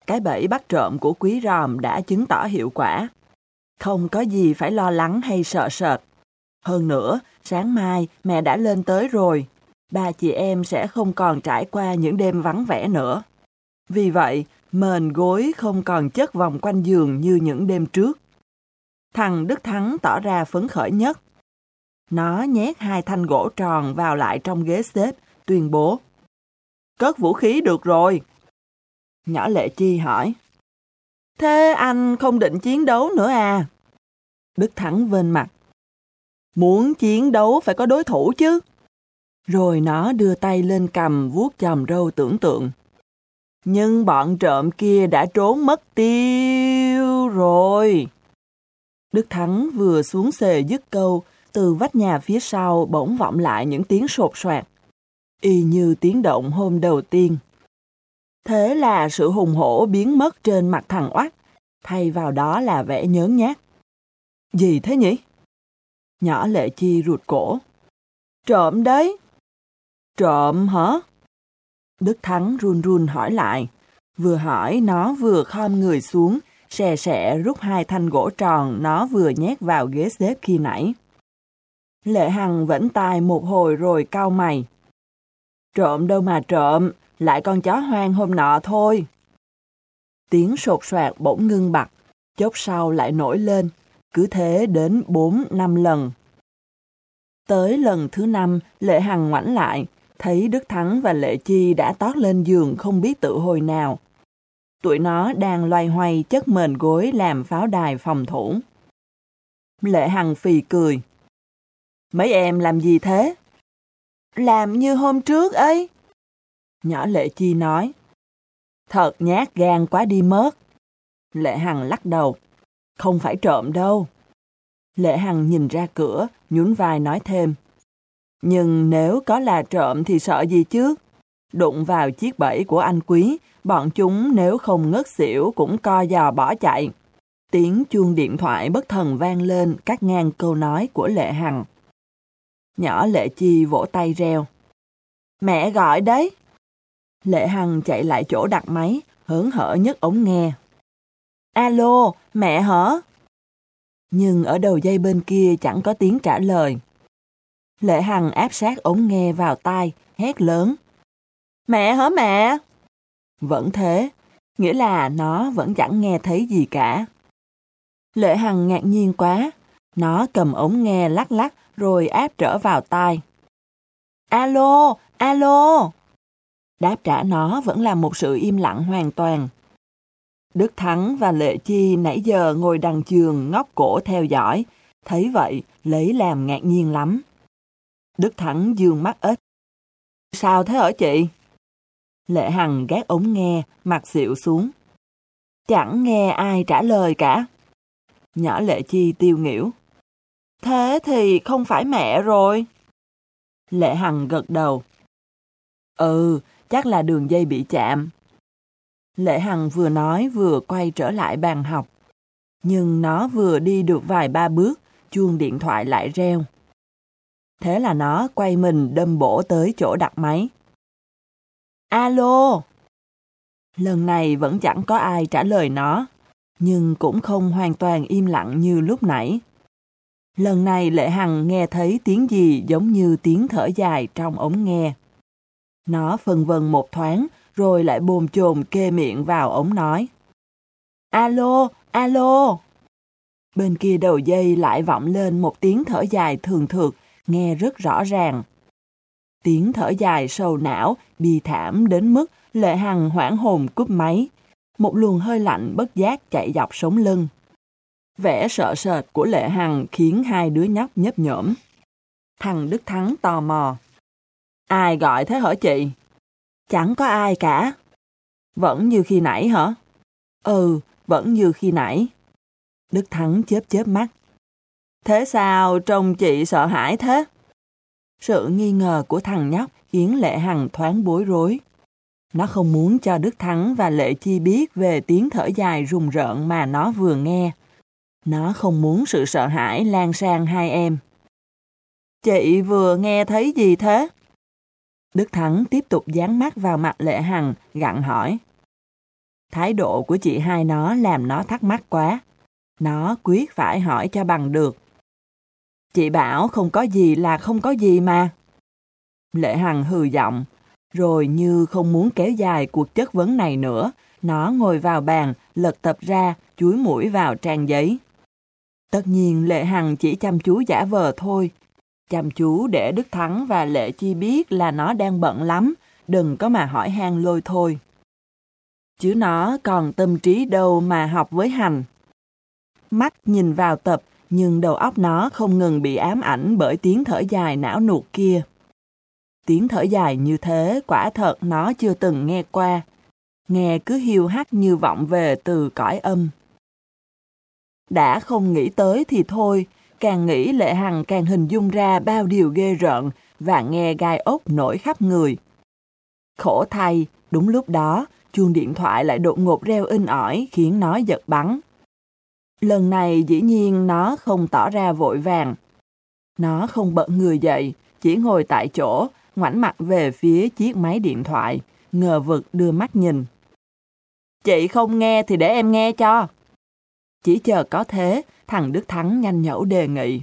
Cái bẫy bắt trộm của quý ròm đã chứng tỏ hiệu quả. Không có gì phải lo lắng hay sợ sệt. Hơn nữa, sáng mai mẹ đã lên tới rồi. Ba chị em sẽ không còn trải qua những đêm vắng vẻ nữa. Vì vậy, mền gối không còn chất vòng quanh giường như những đêm trước. Thằng Đức Thắng tỏ ra phấn khởi nhất. Nó nhét hai thanh gỗ tròn vào lại trong ghế xếp, tuyên bố. Cất vũ khí được rồi. Nhỏ Lệ Chi hỏi. Thế anh không định chiến đấu nữa à? Đức Thắng vên mặt. Muốn chiến đấu phải có đối thủ chứ. Rồi nó đưa tay lên cầm vuốt chòm râu tưởng tượng. Nhưng bọn trộm kia đã trốn mất tiêu rồi. Đức Thắng vừa xuống xề dứt câu, từ vách nhà phía sau bỗng vọng lại những tiếng sột soạt. Y như tiếng động hôm đầu tiên. Thế là sự hùng hổ biến mất trên mặt thằng oát, thay vào đó là vẻ nhớn nhát. Gì thế nhỉ? Nhỏ lệ chi rụt cổ. Trộm đấy. Trộm hả? Đức Thắng run run hỏi lại. Vừa hỏi nó vừa khom người xuống, xè xẻ rút hai thanh gỗ tròn nó vừa nhét vào ghế xếp khi nãy. Lệ Hằng vẫn tài một hồi rồi cau mày. Trộm đâu mà trộm, lại con chó hoang hôm nọ thôi. Tiếng sột soạt bỗng ngưng bặt, chốc sau lại nổi lên, cứ thế đến bốn năm lần. Tới lần thứ năm, Lệ Hằng ngoảnh lại, thấy Đức Thắng và Lệ Chi đã tót lên giường không biết tự hồi nào. Tụi nó đang loay hoay chất mền gối làm pháo đài phòng thủ. Lệ Hằng phì cười. Mấy em làm gì thế? Làm như hôm trước ấy. Nhỏ Lệ Chi nói. Thật nhát gan quá đi mất. Lệ Hằng lắc đầu. Không phải trộm đâu. Lệ Hằng nhìn ra cửa, nhún vai nói thêm. Nhưng nếu có là trộm thì sợ gì chứ? Đụng vào chiếc bẫy của anh quý, bọn chúng nếu không ngất xỉu cũng co giò bỏ chạy. Tiếng chuông điện thoại bất thần vang lên cắt ngang câu nói của Lệ Hằng. Nhỏ Lệ Chi vỗ tay reo. Mẹ gọi đấy. Lệ Hằng chạy lại chỗ đặt máy, hớn hở nhất ống nghe. Alo, mẹ hả? Nhưng ở đầu dây bên kia chẳng có tiếng trả lời. Lệ Hằng áp sát ống nghe vào tai, hét lớn. Mẹ hả mẹ? Vẫn thế, nghĩa là nó vẫn chẳng nghe thấy gì cả. Lệ Hằng ngạc nhiên quá, nó cầm ống nghe lắc lắc rồi áp trở vào tai. Alo, alo! Đáp trả nó vẫn là một sự im lặng hoàn toàn. Đức Thắng và Lệ Chi nãy giờ ngồi đằng giường ngóc cổ theo dõi, thấy vậy lấy làm ngạc nhiên lắm. Đức Thắng dương mắt ít. Sao thế hả chị? Lệ Hằng gác ống nghe, mặt xịu xuống. Chẳng nghe ai trả lời cả. Nhỏ Lệ Chi tiêu nghỉu. Thế thì không phải mẹ rồi. Lệ Hằng gật đầu. Ừ, chắc là đường dây bị chạm. Lệ Hằng vừa nói vừa quay trở lại bàn học. Nhưng nó vừa đi được vài ba bước, chuông điện thoại lại reo. Thế là nó quay mình đâm bổ tới chỗ đặt máy. Alo! Lần này vẫn chẳng có ai trả lời nó, nhưng cũng không hoàn toàn im lặng như lúc nãy. Lần này Lệ Hằng nghe thấy tiếng gì giống như tiếng thở dài trong ống nghe. Nó phân vân một thoáng, rồi lại bồn chồn kê miệng vào ống nói. Alo, alo! Bên kia đầu dây lại vọng lên một tiếng thở dài thường thượt, nghe rất rõ ràng. Tiếng thở dài sầu não, bi thảm đến mức Lệ Hằng hoảng hồn cúp máy. Một luồng hơi lạnh bất giác chạy dọc sống lưng. Vẻ sợ sệt của Lệ Hằng khiến hai đứa nhóc nhấp nhổm. Thằng Đức Thắng tò mò. Ai gọi thế hả chị? Chẳng có ai cả. Vẫn như khi nãy hả? Ừ, vẫn như khi nãy. Đức Thắng chớp chớp mắt. Thế sao trông chị sợ hãi thế? Sự nghi ngờ của thằng nhóc khiến Lệ Hằng thoáng bối rối. Nó không muốn cho Đức Thắng và Lệ Chi biết về tiếng thở dài rùng rợn mà nó vừa nghe. Nó không muốn sự sợ hãi lan sang hai em. Chị vừa nghe thấy gì thế? Đức Thắng tiếp tục dán mắt vào mặt Lệ Hằng, gặn hỏi. Thái độ của chị hai nó làm nó thắc mắc quá. Nó quyết phải hỏi cho bằng được. Chị bảo không có gì là không có gì mà. Lệ Hằng hừ giọng, rồi như không muốn kéo dài cuộc chất vấn này nữa, nó ngồi vào bàn, lật tập ra, chuối mũi vào trang giấy. Tất nhiên Lệ Hằng chỉ chăm chú giả vờ thôi. Chăm chú để Đức Thắng và Lệ Chi biết là nó đang bận lắm, đừng có mà hỏi han lôi thôi. Chứ nó còn tâm trí đâu mà học với hành. Mắt nhìn vào tập, nhưng đầu óc nó không ngừng bị ám ảnh bởi tiếng thở dài não nuột kia. Tiếng thở dài như thế quả thật nó chưa từng nghe qua. Nghe cứ hiu hắt như vọng về từ cõi âm. Đã không nghĩ tới thì thôi, càng nghĩ Lệ Hằng càng hình dung ra bao điều ghê rợn và nghe gai ốc nổi khắp người. Khổ thay, đúng lúc đó, chuông điện thoại lại đột ngột reo in ỏi khiến nó giật bắn. Lần này dĩ nhiên nó không tỏ ra vội vàng. Nó không bận người dậy, chỉ ngồi tại chỗ, ngoảnh mặt về phía chiếc máy điện thoại, ngờ vực đưa mắt nhìn. Chị không nghe thì để em nghe cho. Chỉ chờ có thế, thằng Đức Thắng nhanh nhẩu đề nghị.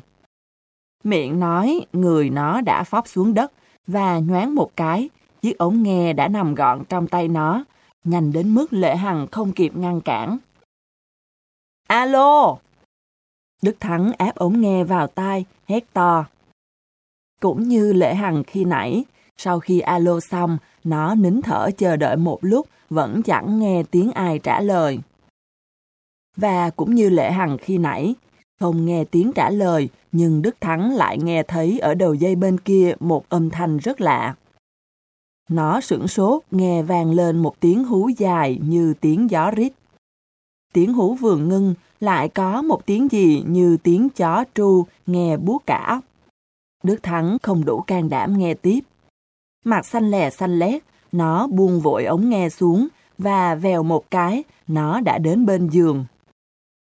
Miệng nói, người nó đã phóp xuống đất và nhoáng một cái, chiếc ống nghe đã nằm gọn trong tay nó, nhanh đến mức Lệ Hằng không kịp ngăn cản. Alo! Đức Thắng áp ống nghe vào tai, hét to. Cũng như Lệ Hằng khi nãy, sau khi alo xong, nó nín thở chờ đợi một lúc, vẫn chẳng nghe tiếng ai trả lời. Và cũng như Lệ Hằng khi nãy, không nghe tiếng trả lời, nhưng Đức Thắng lại nghe thấy ở đầu dây bên kia một âm thanh rất lạ. Nó sửng sốt nghe vang lên một tiếng hú dài như tiếng gió rít. Tiếng hú vừa ngưng, lại có một tiếng gì như tiếng chó tru nghe buốt cả óc. Đức Thắng không đủ can đảm nghe tiếp. Mặt xanh lè xanh lét, nó buông vội ống nghe xuống và vèo một cái, nó đã đến bên giường.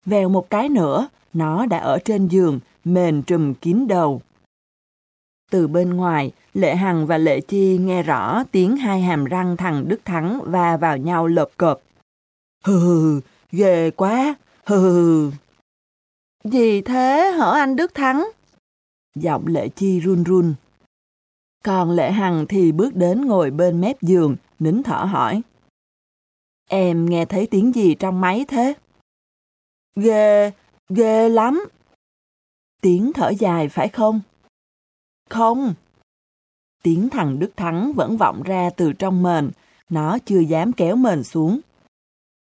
Vèo một cái nữa, nó đã ở trên giường, mền trùm kín đầu. Từ bên ngoài, Lệ Hằng và Lệ Chi nghe rõ tiếng hai hàm răng thằng Đức Thắng va vào nhau lợp cợp. Hừ hừ, ghê quá, hừ hừ. Gì thế hở anh Đức Thắng? Giọng Lệ Chi run run. Còn Lệ Hằng thì bước đến ngồi bên mép giường, nín thở hỏi. Em nghe thấy tiếng gì trong máy thế? Ghê, ghê lắm. Tiếng thở dài phải không? Không. Tiếng thằng Đức Thắng vẫn vọng ra từ trong mền, nó chưa dám kéo mền xuống.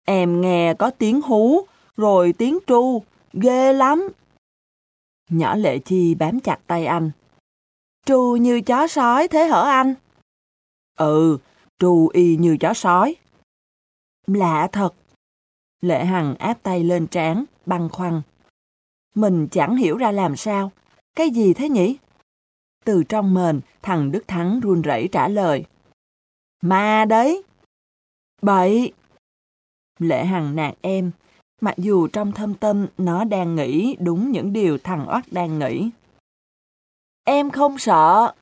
Em nghe có tiếng hú, rồi tiếng tru, ghê lắm. Nhỏ lệ chi bám chặt tay anh. Tru như chó sói thế hở anh? Ừ, tru y như chó sói. Lạ thật. Lệ Hằng áp tay lên trán, băng khoăn. Mình chẳng hiểu ra làm sao. Cái gì thế nhỉ? Từ trong mền, thằng Đức Thắng run rẩy trả lời. Ma đấy. Bậy. Lệ Hằng nạt em, mặc dù trong thâm tâm nó đang nghĩ đúng những điều thằng Oát đang nghĩ. Em không sợ.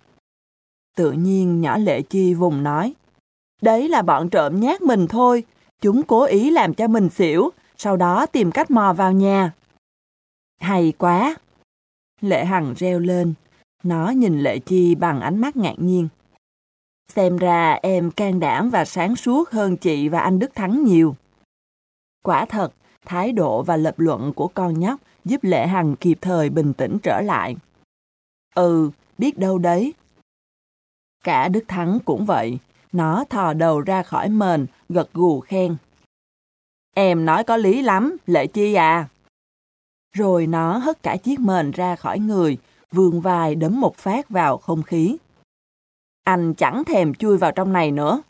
Tự nhiên nhỏ Lệ Chi vùng nói. Đấy là bọn trộm nhát mình thôi, chúng cố ý làm cho mình xỉu, sau đó tìm cách mò vào nhà. Hay quá! Lệ Hằng reo lên, nó nhìn Lệ Chi bằng ánh mắt ngạc nhiên. Xem ra em can đảm và sáng suốt hơn chị và anh Đức Thắng nhiều. Quả thật, thái độ và lập luận của con nhóc giúp Lệ Hằng kịp thời bình tĩnh trở lại. Ừ, biết đâu đấy. Cả Đức Thắng cũng vậy, nó thò đầu ra khỏi mền, gật gù khen. Em nói có lý lắm, Lệ Chi à. Rồi nó hất cả chiếc mền ra khỏi người, vươn vai đấm một phát vào không khí. Anh chẳng thèm chui vào trong này nữa.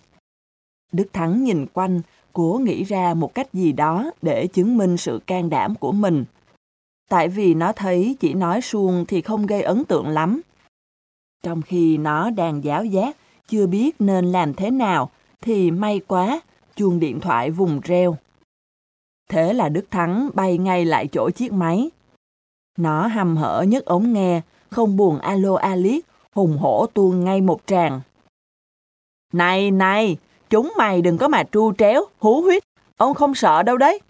Đức Thắng nhìn quanh, cố nghĩ ra một cách gì đó để chứng minh sự can đảm của mình. Tại vì nó thấy chỉ nói suông thì không gây ấn tượng lắm. Trong khi nó đang giáo giác, chưa biết nên làm thế nào, thì may quá, chuông điện thoại vùng reo. Thế là Đức Thắng bay ngay lại chỗ chiếc máy. Nó hầm hở nhấc ống nghe, không buồn alo aliết, hùng hổ tuôn ngay một tràng. Này, này, chúng mày đừng có mà tru tréo, hú huyết, ông không sợ đâu đấy.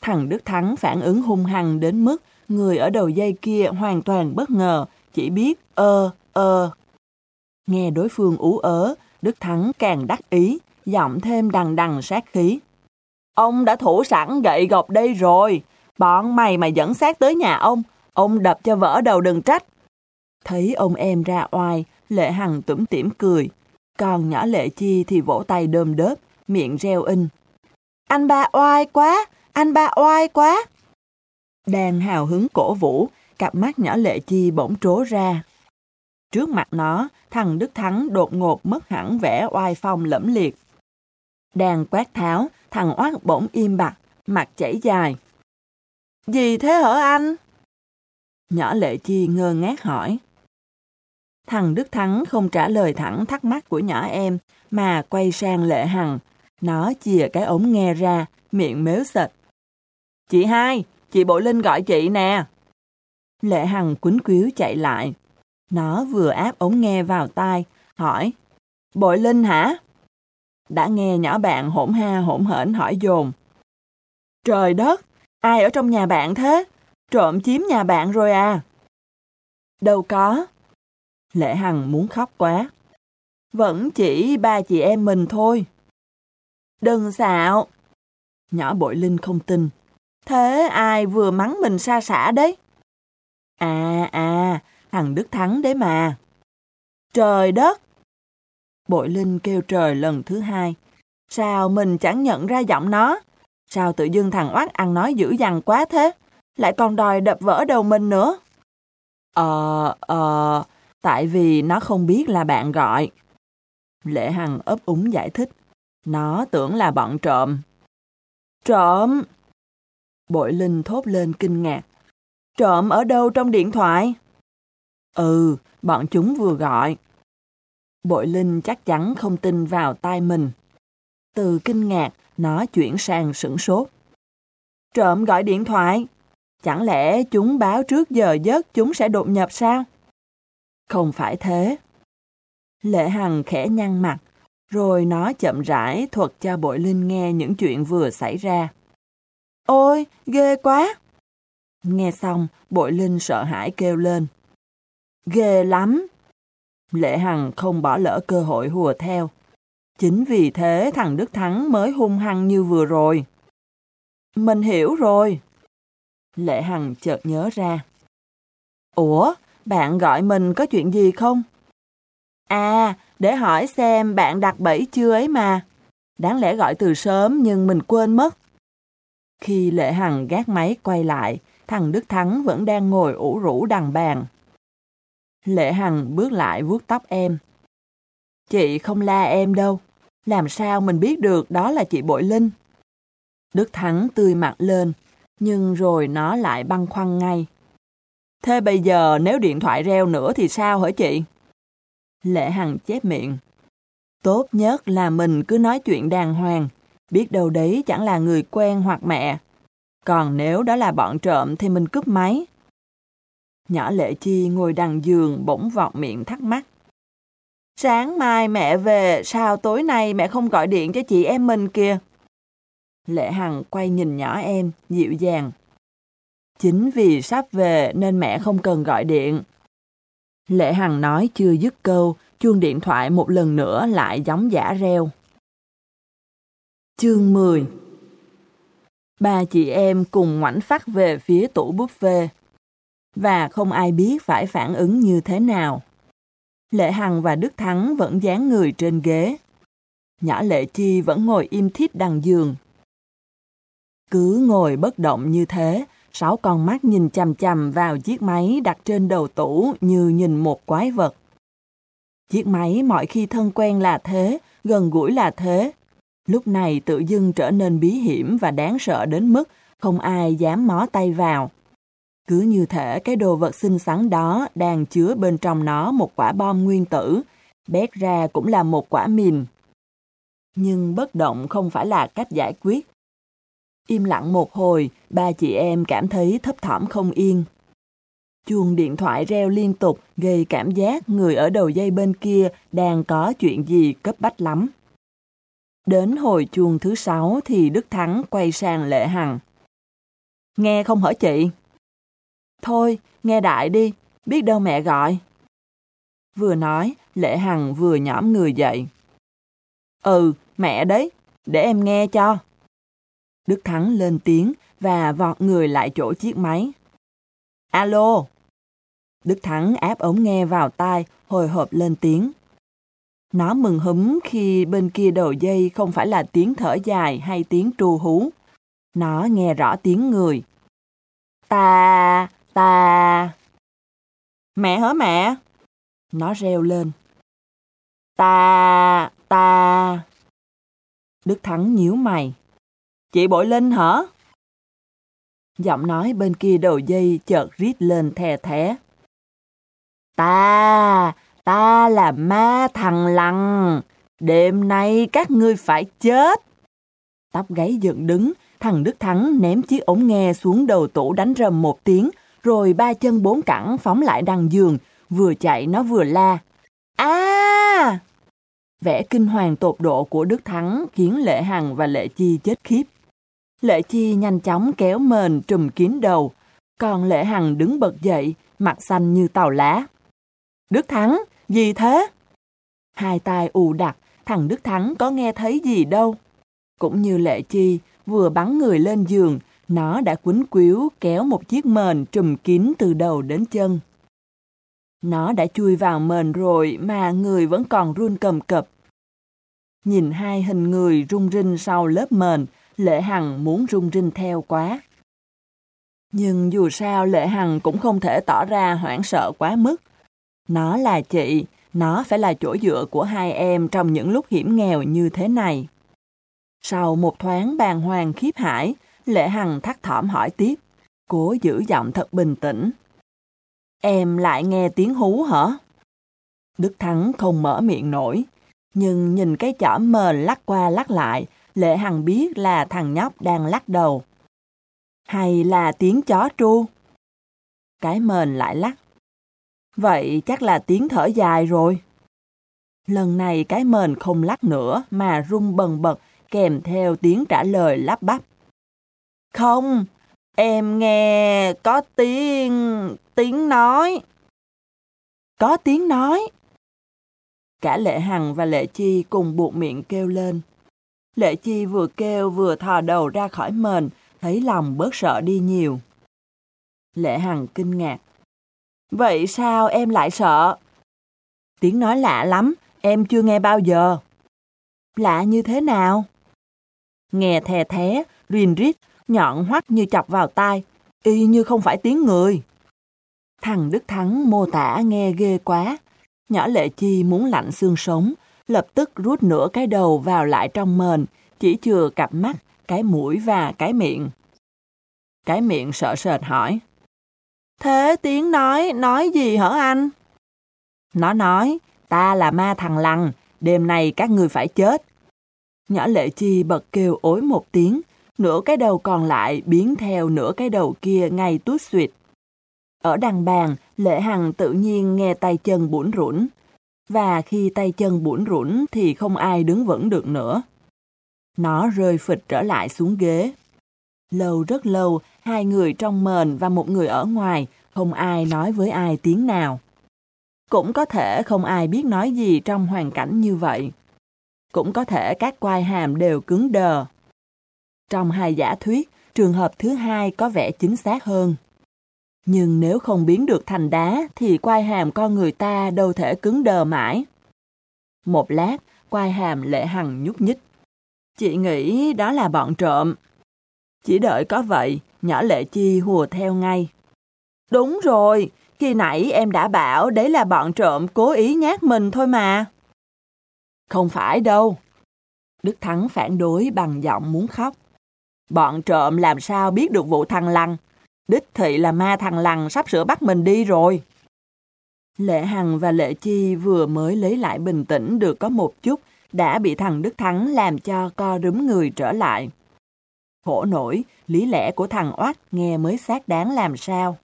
Thằng Đức Thắng phản ứng hung hăng đến mức người ở đầu dây kia hoàn toàn bất ngờ, chỉ biết ơ, ơ. Nghe đối phương ú ớ, Đức Thắng càng đắc ý, giọng thêm đằng đằng sát khí. Ông đã thủ sẵn gậy gộc đây rồi, bọn mày mà dẫn xác tới nhà ông, ông đập cho vỡ đầu đừng trách. Thấy ông em ra oai, Lệ Hằng tủm tỉm cười, còn nhỏ Lệ Chi thì vỗ tay đơm đớp, miệng reo in. anh ba oai quá, anh ba oai quá. Đang hào hứng cổ vũ, cặp mắt nhỏ lệ chi bỗng trố ra. Trước mặt nó, thằng Đức Thắng đột ngột mất hẳn vẻ oai phong lẫm liệt. Đang quát tháo, thằng oát bỗng im bặt, mặt chảy dài. Gì thế hở anh? Nhỏ lệ chi ngơ ngác hỏi. Thằng Đức Thắng không trả lời thẳng thắc mắc của nhỏ em, mà quay sang Lệ Hằng. Nó chìa cái ống nghe ra, miệng mếu sệt. Chị hai, chị Bội Linh gọi chị nè. Lệ Hằng quýnh quýu chạy lại. Nó vừa áp ống nghe vào tai, hỏi. Bội Linh hả? Đã nghe nhỏ bạn hỗn ha hỗn hển hỏi dồn. Trời đất, ai ở trong nhà bạn thế? Trộm chiếm nhà bạn rồi à? Đâu có. Lệ Hằng muốn khóc quá. Vẫn chỉ ba chị em mình thôi. Đừng xạo. Nhỏ bội linh không tin. Thế ai vừa mắng mình xa xả đấy? À à, thằng Đức Thắng đấy mà. Trời đất! Bội Linh kêu trời lần thứ hai. Sao mình chẳng nhận ra giọng nó? Sao tự dưng thằng oát ăn nói dữ dằn quá thế? Lại còn đòi đập vỡ đầu mình nữa? Ờ, ờ, tại vì nó không biết là bạn gọi. Lệ Hằng ấp úng giải thích. Nó tưởng là bọn trộm. Trộm! Bội Linh thốt lên kinh ngạc. Trộm ở đâu trong điện thoại? Ừ, bọn chúng vừa gọi. Bội Linh chắc chắn không tin vào tai mình. Từ kinh ngạc, nó chuyển sang sửng sốt. Trộm gọi điện thoại. Chẳng lẽ chúng báo trước giờ giấc chúng sẽ đột nhập sao? Không phải thế. Lệ Hằng khẽ nhăn mặt, rồi nó chậm rãi thuật cho Bội Linh nghe những chuyện vừa xảy ra. Ôi, ghê quá! Nghe xong, Bội Linh sợ hãi kêu lên. Ghê lắm! Lệ Hằng không bỏ lỡ cơ hội hùa theo. Chính vì thế thằng Đức Thắng mới hung hăng như vừa rồi. Mình hiểu rồi. Lệ Hằng chợt nhớ ra. Ủa, bạn gọi mình có chuyện gì không? À, để hỏi xem bạn đặt bẫy chưa ấy mà. Đáng lẽ gọi từ sớm nhưng mình quên mất. Khi Lệ Hằng gác máy quay lại, thằng Đức Thắng vẫn đang ngồi ủ rũ đằng bàn. Lệ Hằng bước lại vuốt tóc em. Chị không la em đâu. Làm sao mình biết được đó là chị Bội Linh? Đức Thắng tươi mặt lên, nhưng rồi nó lại băng khoăn ngay. Thế bây giờ nếu điện thoại reo nữa thì sao hả chị? Lệ Hằng chép miệng. Tốt nhất là mình cứ nói chuyện đàng hoàng, biết đâu đấy chẳng là người quen hoặc mẹ. Còn nếu đó là bọn trộm thì mình cướp máy. Nhỏ Lệ Chi ngồi đằng giường bỗng vọt miệng thắc mắc. Sáng mai mẹ về, sao tối nay mẹ không gọi điện cho chị em mình kìa? Lệ Hằng quay nhìn nhỏ em, dịu dàng. Chính vì sắp về nên mẹ không cần gọi điện. Lệ Hằng nói chưa dứt câu, chuông điện thoại một lần nữa lại giống giả reo. Chương 10 Ba chị em cùng ngoảnh phát về phía tủ buffet. Và không ai biết phải phản ứng như thế nào. Lệ Hằng và Đức Thắng vẫn dán người trên ghế. Nhỏ Lệ Chi vẫn ngồi im thít đằng giường. Cứ ngồi bất động như thế, sáu con mắt nhìn chằm chằm vào chiếc máy đặt trên đầu tủ như nhìn một quái vật. Chiếc máy mọi khi thân quen là thế, gần gũi là thế. Lúc này tự dưng trở nên bí hiểm và đáng sợ đến mức không ai dám mó tay vào. Cứ như thể cái đồ vật xinh xắn đó đang chứa bên trong nó một quả bom nguyên tử, bét ra cũng là một quả mìn. Nhưng bất động không phải là cách giải quyết. Im lặng một hồi, ba chị em cảm thấy thấp thỏm không yên. Chuông điện thoại reo liên tục gây cảm giác người ở đầu dây bên kia đang có chuyện gì cấp bách lắm. Đến hồi chuông thứ sáu thì Đức Thắng quay sang Lệ Hằng. Nghe không hả chị? Thôi, nghe đại đi, biết đâu mẹ gọi. Vừa nói, Lệ Hằng vừa nhõm người dậy. Ừ, mẹ đấy, để em nghe cho. Đức Thắng lên tiếng và vọt người lại chỗ chiếc máy. Alo! Đức Thắng áp ống nghe vào tai, hồi hộp lên tiếng. Nó mừng húm khi bên kia đầu dây không phải là tiếng thở dài hay tiếng tru hú. Nó nghe rõ tiếng người. Ta, ta. Mẹ hả mẹ? Nó reo lên. Ta, ta. Đức Thắng nhíu mày. Chị Bội Linh hả? Giọng nói bên kia đầu dây chợt rít lên thè thé. Ta, ta là ma thằng lằn, đêm nay các ngươi phải chết. Tóc gáy dựng đứng, thằng Đức Thắng ném chiếc ống nghe xuống đầu tủ đánh rầm một tiếng, rồi ba chân bốn cẳng phóng lại đằng giường, vừa chạy nó vừa la. a Vẻ kinh hoàng tột độ của Đức Thắng khiến Lệ Hằng và Lệ Chi chết khiếp. Lệ Chi nhanh chóng kéo mền trùm kín đầu, còn Lệ Hằng đứng bật dậy, mặt xanh như tàu lá. Đức Thắng, gì thế? Hai tay ù đặc, thằng Đức Thắng có nghe thấy gì đâu. Cũng như Lệ Chi, vừa bắn người lên giường, nó đã quấn quýu kéo một chiếc mền trùm kín từ đầu đến chân. Nó đã chui vào mền rồi mà người vẫn còn run cầm cập. Nhìn hai hình người rung rinh sau lớp mền, Lệ Hằng muốn rung rinh theo quá. Nhưng dù sao Lệ Hằng cũng không thể tỏ ra hoảng sợ quá mức. Nó là chị, nó phải là chỗ dựa của hai em trong những lúc hiểm nghèo như thế này. Sau một thoáng bàng hoàng khiếp hải, Lệ Hằng thắt thỏm hỏi tiếp, cố giữ giọng thật bình tĩnh. Em lại nghe tiếng hú hả? Đức Thắng không mở miệng nổi, nhưng nhìn cái chỏ mền lắc qua lắc lại, Lệ Hằng biết là thằng nhóc đang lắc đầu. Hay là tiếng chó tru? Cái mền lại lắc. Vậy chắc là tiếng thở dài rồi. Lần này cái mền không lắc nữa mà rung bần bật kèm theo tiếng trả lời lắp bắp. Không, em nghe có tiếng... tiếng nói. Có tiếng nói. Cả Lệ Hằng và Lệ Chi cùng buộc miệng kêu lên. Lệ Chi vừa kêu vừa thò đầu ra khỏi mền, thấy lòng bớt sợ đi nhiều. Lệ Hằng kinh ngạc. Vậy sao em lại sợ? Tiếng nói lạ lắm, em chưa nghe bao giờ. Lạ như thế nào? Nghe thè thé, rìn rít, nhọn hoắt như chọc vào tai, y như không phải tiếng người. Thằng Đức Thắng mô tả nghe ghê quá. Nhỏ Lệ Chi muốn lạnh xương sống, lập tức rút nửa cái đầu vào lại trong mền, chỉ chừa cặp mắt, cái mũi và cái miệng. Cái miệng sợ sệt hỏi. Thế tiếng nói, nói gì hả anh? Nó nói, ta là ma thằng lằn, đêm nay các người phải chết. Nhỏ lệ chi bật kêu ối một tiếng, nửa cái đầu còn lại biến theo nửa cái đầu kia ngay tuốt suyệt. Ở đằng bàn, Lệ Hằng tự nhiên nghe tay chân bủn rủn. Và khi tay chân bủn rủn thì không ai đứng vững được nữa. Nó rơi phịch trở lại xuống ghế. Lâu rất lâu, hai người trong mền và một người ở ngoài, không ai nói với ai tiếng nào. Cũng có thể không ai biết nói gì trong hoàn cảnh như vậy. Cũng có thể các quai hàm đều cứng đờ. Trong hai giả thuyết, trường hợp thứ hai có vẻ chính xác hơn. Nhưng nếu không biến được thành đá thì quai hàm con người ta đâu thể cứng đờ mãi. Một lát, quai hàm lệ hằng nhúc nhích. Chị nghĩ đó là bọn trộm. Chỉ đợi có vậy, nhỏ lệ chi hùa theo ngay. Đúng rồi, khi nãy em đã bảo đấy là bọn trộm cố ý nhát mình thôi mà. Không phải đâu. Đức Thắng phản đối bằng giọng muốn khóc. Bọn trộm làm sao biết được vụ thằng Lăng? Đích thị là ma thằng Lăng sắp sửa bắt mình đi rồi. Lệ Hằng và Lệ Chi vừa mới lấy lại bình tĩnh được có một chút, đã bị thằng Đức Thắng làm cho co rúm người trở lại. Khổ nổi, lý lẽ của thằng Oát nghe mới xác đáng làm sao.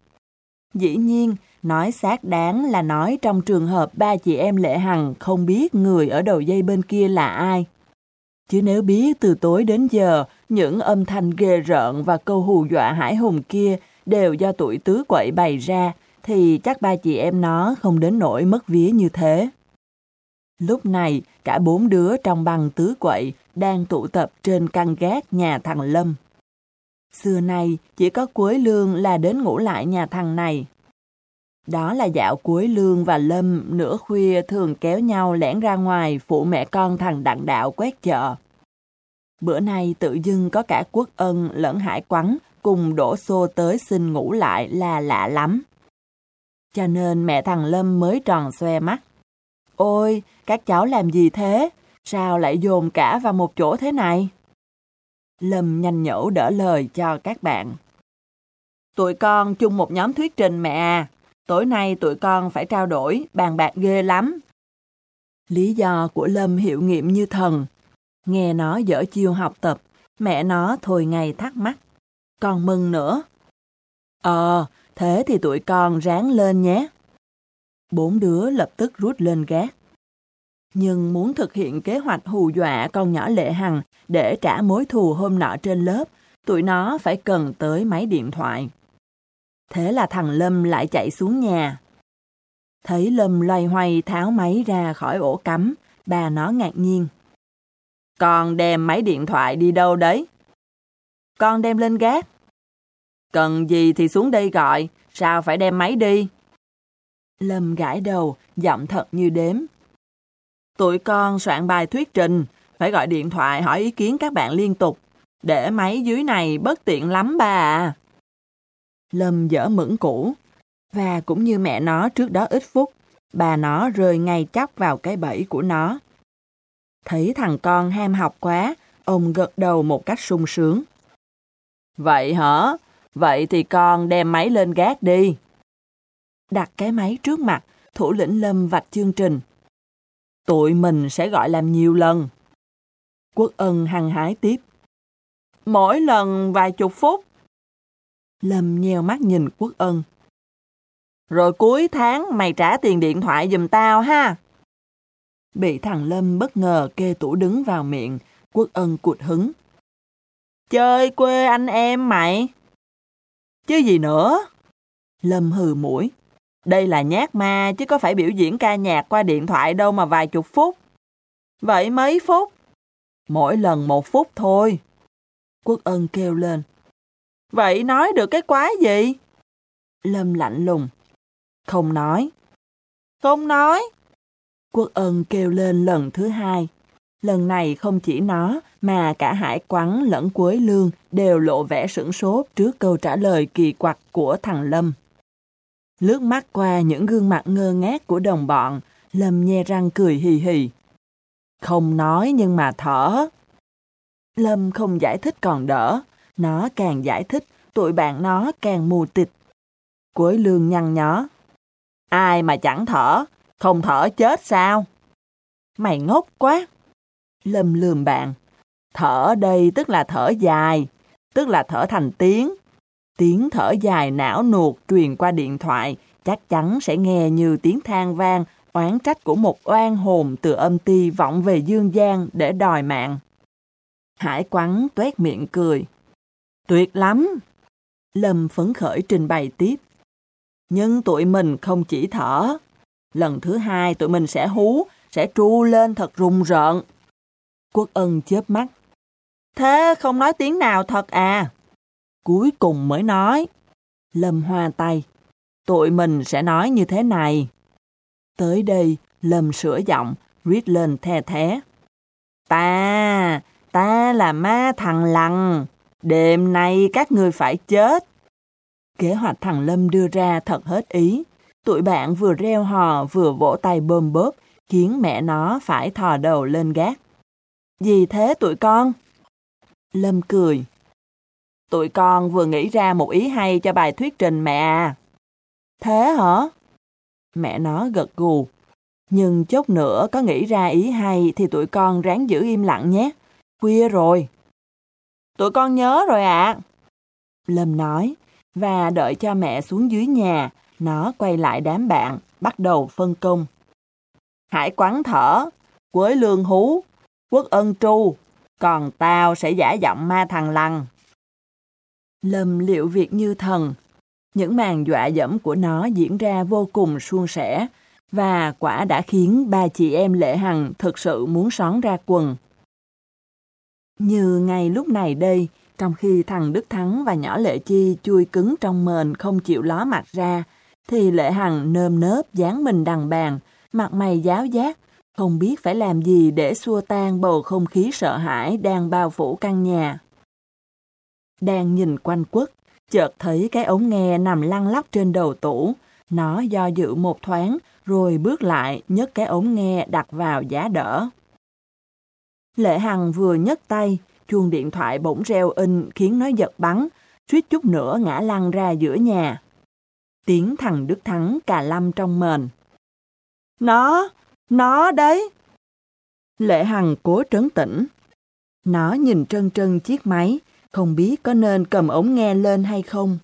Dĩ nhiên, nói xác đáng là nói trong trường hợp ba chị em Lệ Hằng không biết người ở đầu dây bên kia là ai. Chứ nếu biết từ tối đến giờ, những âm thanh ghê rợn và câu hù dọa hải hùng kia đều do tuổi tứ quậy bày ra, thì chắc ba chị em nó không đến nỗi mất vía như thế. Lúc này, cả bốn đứa trong băng tứ quậy đang tụ tập trên căn gác nhà thằng Lâm. Xưa nay, chỉ có cuối lương là đến ngủ lại nhà thằng này. Đó là dạo cuối Lương và Lâm nửa khuya thường kéo nhau lẻn ra ngoài phụ mẹ con thằng Đặng Đạo quét chợ. Bữa nay tự dưng có cả Quốc Ân lẫn Hải Quắn cùng đổ xô tới xin ngủ lại là lạ lắm. Cho nên mẹ thằng Lâm mới tròn xoe mắt. Ôi, các cháu làm gì thế? Sao lại dồn cả vào một chỗ thế này? Lâm nhanh nhẩu đỡ lời cho các bạn. Tụi con chung một nhóm thuyết trình mẹ à. Tối nay tụi con phải trao đổi, bàn bạc ghê lắm. Lý do của Lâm hiệu nghiệm như thần. Nghe nó dở chiêu học tập, mẹ nó thôi ngày thắc mắc. Con mừng nữa. Ờ, thế thì tụi con ráng lên nhé. Bốn đứa lập tức rút lên gác. Nhưng muốn thực hiện kế hoạch hù dọa con nhỏ Lệ Hằng để trả mối thù hôm nọ trên lớp, tụi nó phải cần tới máy điện thoại. Thế là thằng Lâm lại chạy xuống nhà. Thấy Lâm loay hoay tháo máy ra khỏi ổ cắm, bà nó ngạc nhiên. Con đem máy điện thoại đi đâu đấy? Con đem lên gác. Cần gì thì xuống đây gọi, sao phải đem máy đi? Lâm gãi đầu, giọng thật như đếm. Tụi con soạn bài thuyết trình, phải gọi điện thoại hỏi ý kiến các bạn liên tục. Để máy dưới này bất tiện lắm bà à. Lâm dở mẫn cũ. Và cũng như mẹ nó trước đó ít phút, bà nó rơi ngay chóc vào cái bẫy của nó. Thấy thằng con ham học quá, ông gật đầu một cách sung sướng. Vậy hả? Vậy thì con đem máy lên gác đi. Đặt cái máy trước mặt, thủ lĩnh Lâm vạch chương trình. Tụi mình sẽ gọi làm nhiều lần. Quốc ân hăng hái tiếp. Mỗi lần vài chục phút. Lâm nheo mắt nhìn Quốc ân. Rồi cuối tháng mày trả tiền điện thoại giùm tao ha. Bị thằng Lâm bất ngờ kê tủ đứng vào miệng, Quốc ân cụt hứng. Chơi quê anh em mày. Chứ gì nữa? Lâm hừ mũi. Đây là nhát ma chứ có phải biểu diễn ca nhạc qua điện thoại đâu mà vài chục phút. Vậy mấy phút? Mỗi lần một phút thôi. Quốc ân kêu lên. Vậy nói được cái quái gì? Lâm lạnh lùng. Không nói. Không nói. Quốc ân kêu lên lần thứ hai. Lần này không chỉ nó, mà cả hải quắn lẫn quế lương đều lộ vẻ sửng sốt trước câu trả lời kỳ quặc của thằng Lâm. Lướt mắt qua những gương mặt ngơ ngác của đồng bọn, Lâm nhe răng cười hì hì. Không nói nhưng mà thở. Lâm không giải thích còn đỡ, nó càng giải thích, tụi bạn nó càng mù tịch. Cuối lương nhăn nhó. Ai mà chẳng thở, không thở chết sao? Mày ngốc quá. Lâm lườm bạn. Thở đây tức là thở dài, tức là thở thành tiếng. Tiếng thở dài não nuột truyền qua điện thoại chắc chắn sẽ nghe như tiếng than vang, oán trách của một oan hồn từ âm ti vọng về dương gian để đòi mạng. Hải quắn tuét miệng cười. Tuyệt lắm! Lâm phấn khởi trình bày tiếp. Nhưng tụi mình không chỉ thở. Lần thứ hai tụi mình sẽ hú, sẽ tru lên thật rùng rợn. Quốc ân chớp mắt. Thế không nói tiếng nào thật à? Cuối cùng mới nói. Lâm hoa tay. Tụi mình sẽ nói như thế này. Tới đây, Lâm sửa giọng, rít lên the thế. Ta, ta là ma thằng lằn. Đêm nay các người phải chết. Kế hoạch thằng Lâm đưa ra thật hết ý. Tụi bạn vừa reo hò, vừa vỗ tay bơm bớp, khiến mẹ nó phải thò đầu lên gác. Gì thế tụi con? Lâm cười. Tụi con vừa nghĩ ra một ý hay cho bài thuyết trình mẹ à. Thế hả? Mẹ nó gật gù. Nhưng chốc nữa có nghĩ ra ý hay thì tụi con ráng giữ im lặng nhé. Khuya rồi. Tụi con nhớ rồi ạ. À. Lâm nói, và đợi cho mẹ xuống dưới nhà, nó quay lại đám bạn, bắt đầu phân công. Hải quán thở, quới lương hú, quốc ân tru, còn tao sẽ giả giọng ma thằng lằn. Lâm liệu việc như thần. Những màn dọa dẫm của nó diễn ra vô cùng suôn sẻ, và quả đã khiến ba chị em Lệ Hằng thực sự muốn xón ra quần. Như ngay lúc này đây, trong khi thằng Đức Thắng và nhỏ Lệ Chi chui cứng trong mền không chịu ló mặt ra, thì Lệ Hằng nơm nớp dán mình đằng bàn, mặt mày giáo giác, không biết phải làm gì để xua tan bầu không khí sợ hãi đang bao phủ căn nhà. Đang nhìn quanh quất, chợt thấy cái ống nghe nằm lăn lóc trên đầu tủ. Nó do dự một thoáng, rồi bước lại nhấc cái ống nghe đặt vào giá đỡ. Lệ Hằng vừa nhấc tay, chuông điện thoại bỗng reo in khiến nó giật bắn, suýt chút nữa ngã lăn ra giữa nhà. Tiếng thằng Đức Thắng cà lâm trong mền. Nó, nó đấy. Lệ Hằng cố trấn tĩnh. Nó nhìn trân trân chiếc máy, không biết có nên cầm ống nghe lên hay không.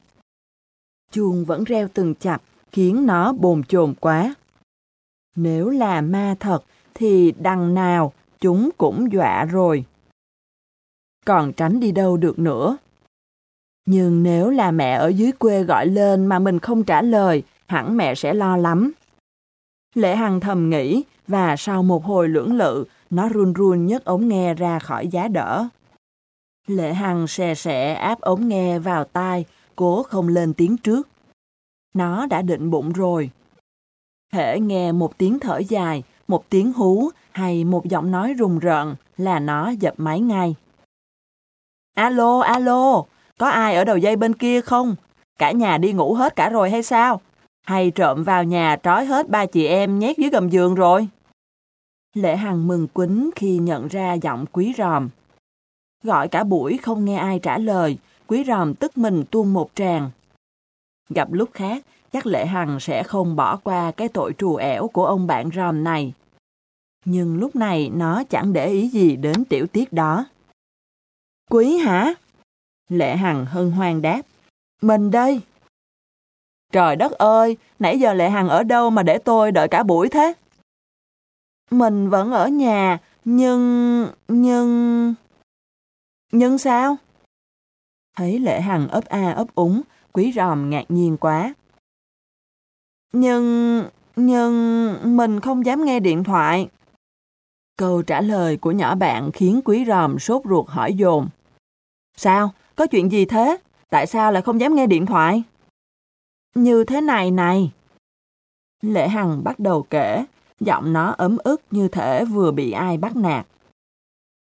Chuông vẫn reo từng chập, khiến nó bồn chồn quá. Nếu là ma thật, thì đằng nào chúng cũng dọa rồi. Còn tránh đi đâu được nữa. Nhưng nếu là mẹ ở dưới quê gọi lên mà mình không trả lời, hẳn mẹ sẽ lo lắm. Lệ Hằng thầm nghĩ, và sau một hồi lưỡng lự, nó run run nhấc ống nghe ra khỏi giá đỡ. Lệ Hằng xè xẻ áp ống nghe vào tai, cố không lên tiếng trước. Nó đã định bụng rồi. Hễ nghe một tiếng thở dài, một tiếng hú hay một giọng nói rùng rợn là nó dập máy ngay. Alo, alo, có ai ở đầu dây bên kia không? Cả nhà đi ngủ hết cả rồi hay sao? Hay trộm vào nhà trói hết ba chị em nhét dưới gầm giường rồi? Lệ Hằng mừng quýnh khi nhận ra giọng quý ròm. Gọi cả buổi không nghe ai trả lời, quý ròm tức mình tuôn một tràng. Gặp lúc khác, chắc Lệ Hằng sẽ không bỏ qua cái tội trù ẻo của ông bạn ròm này. Nhưng lúc này nó chẳng để ý gì đến tiểu tiết đó. Quý hả? Lệ Hằng hân hoan đáp. Mình đây. Trời đất ơi, nãy giờ Lệ Hằng ở đâu mà để tôi đợi cả buổi thế? Mình vẫn ở nhà, nhưng... nhưng... Nhưng sao? Thấy Lệ Hằng ấp a ấp úng, quý ròm ngạc nhiên quá. Nhưng... nhưng... mình không dám nghe điện thoại. Câu trả lời của nhỏ bạn khiến quý ròm sốt ruột hỏi dồn. Sao? Có chuyện gì thế? Tại sao lại không dám nghe điện thoại? Như thế này này. Lệ Hằng bắt đầu kể, giọng nó ấm ức như thể vừa bị ai bắt nạt.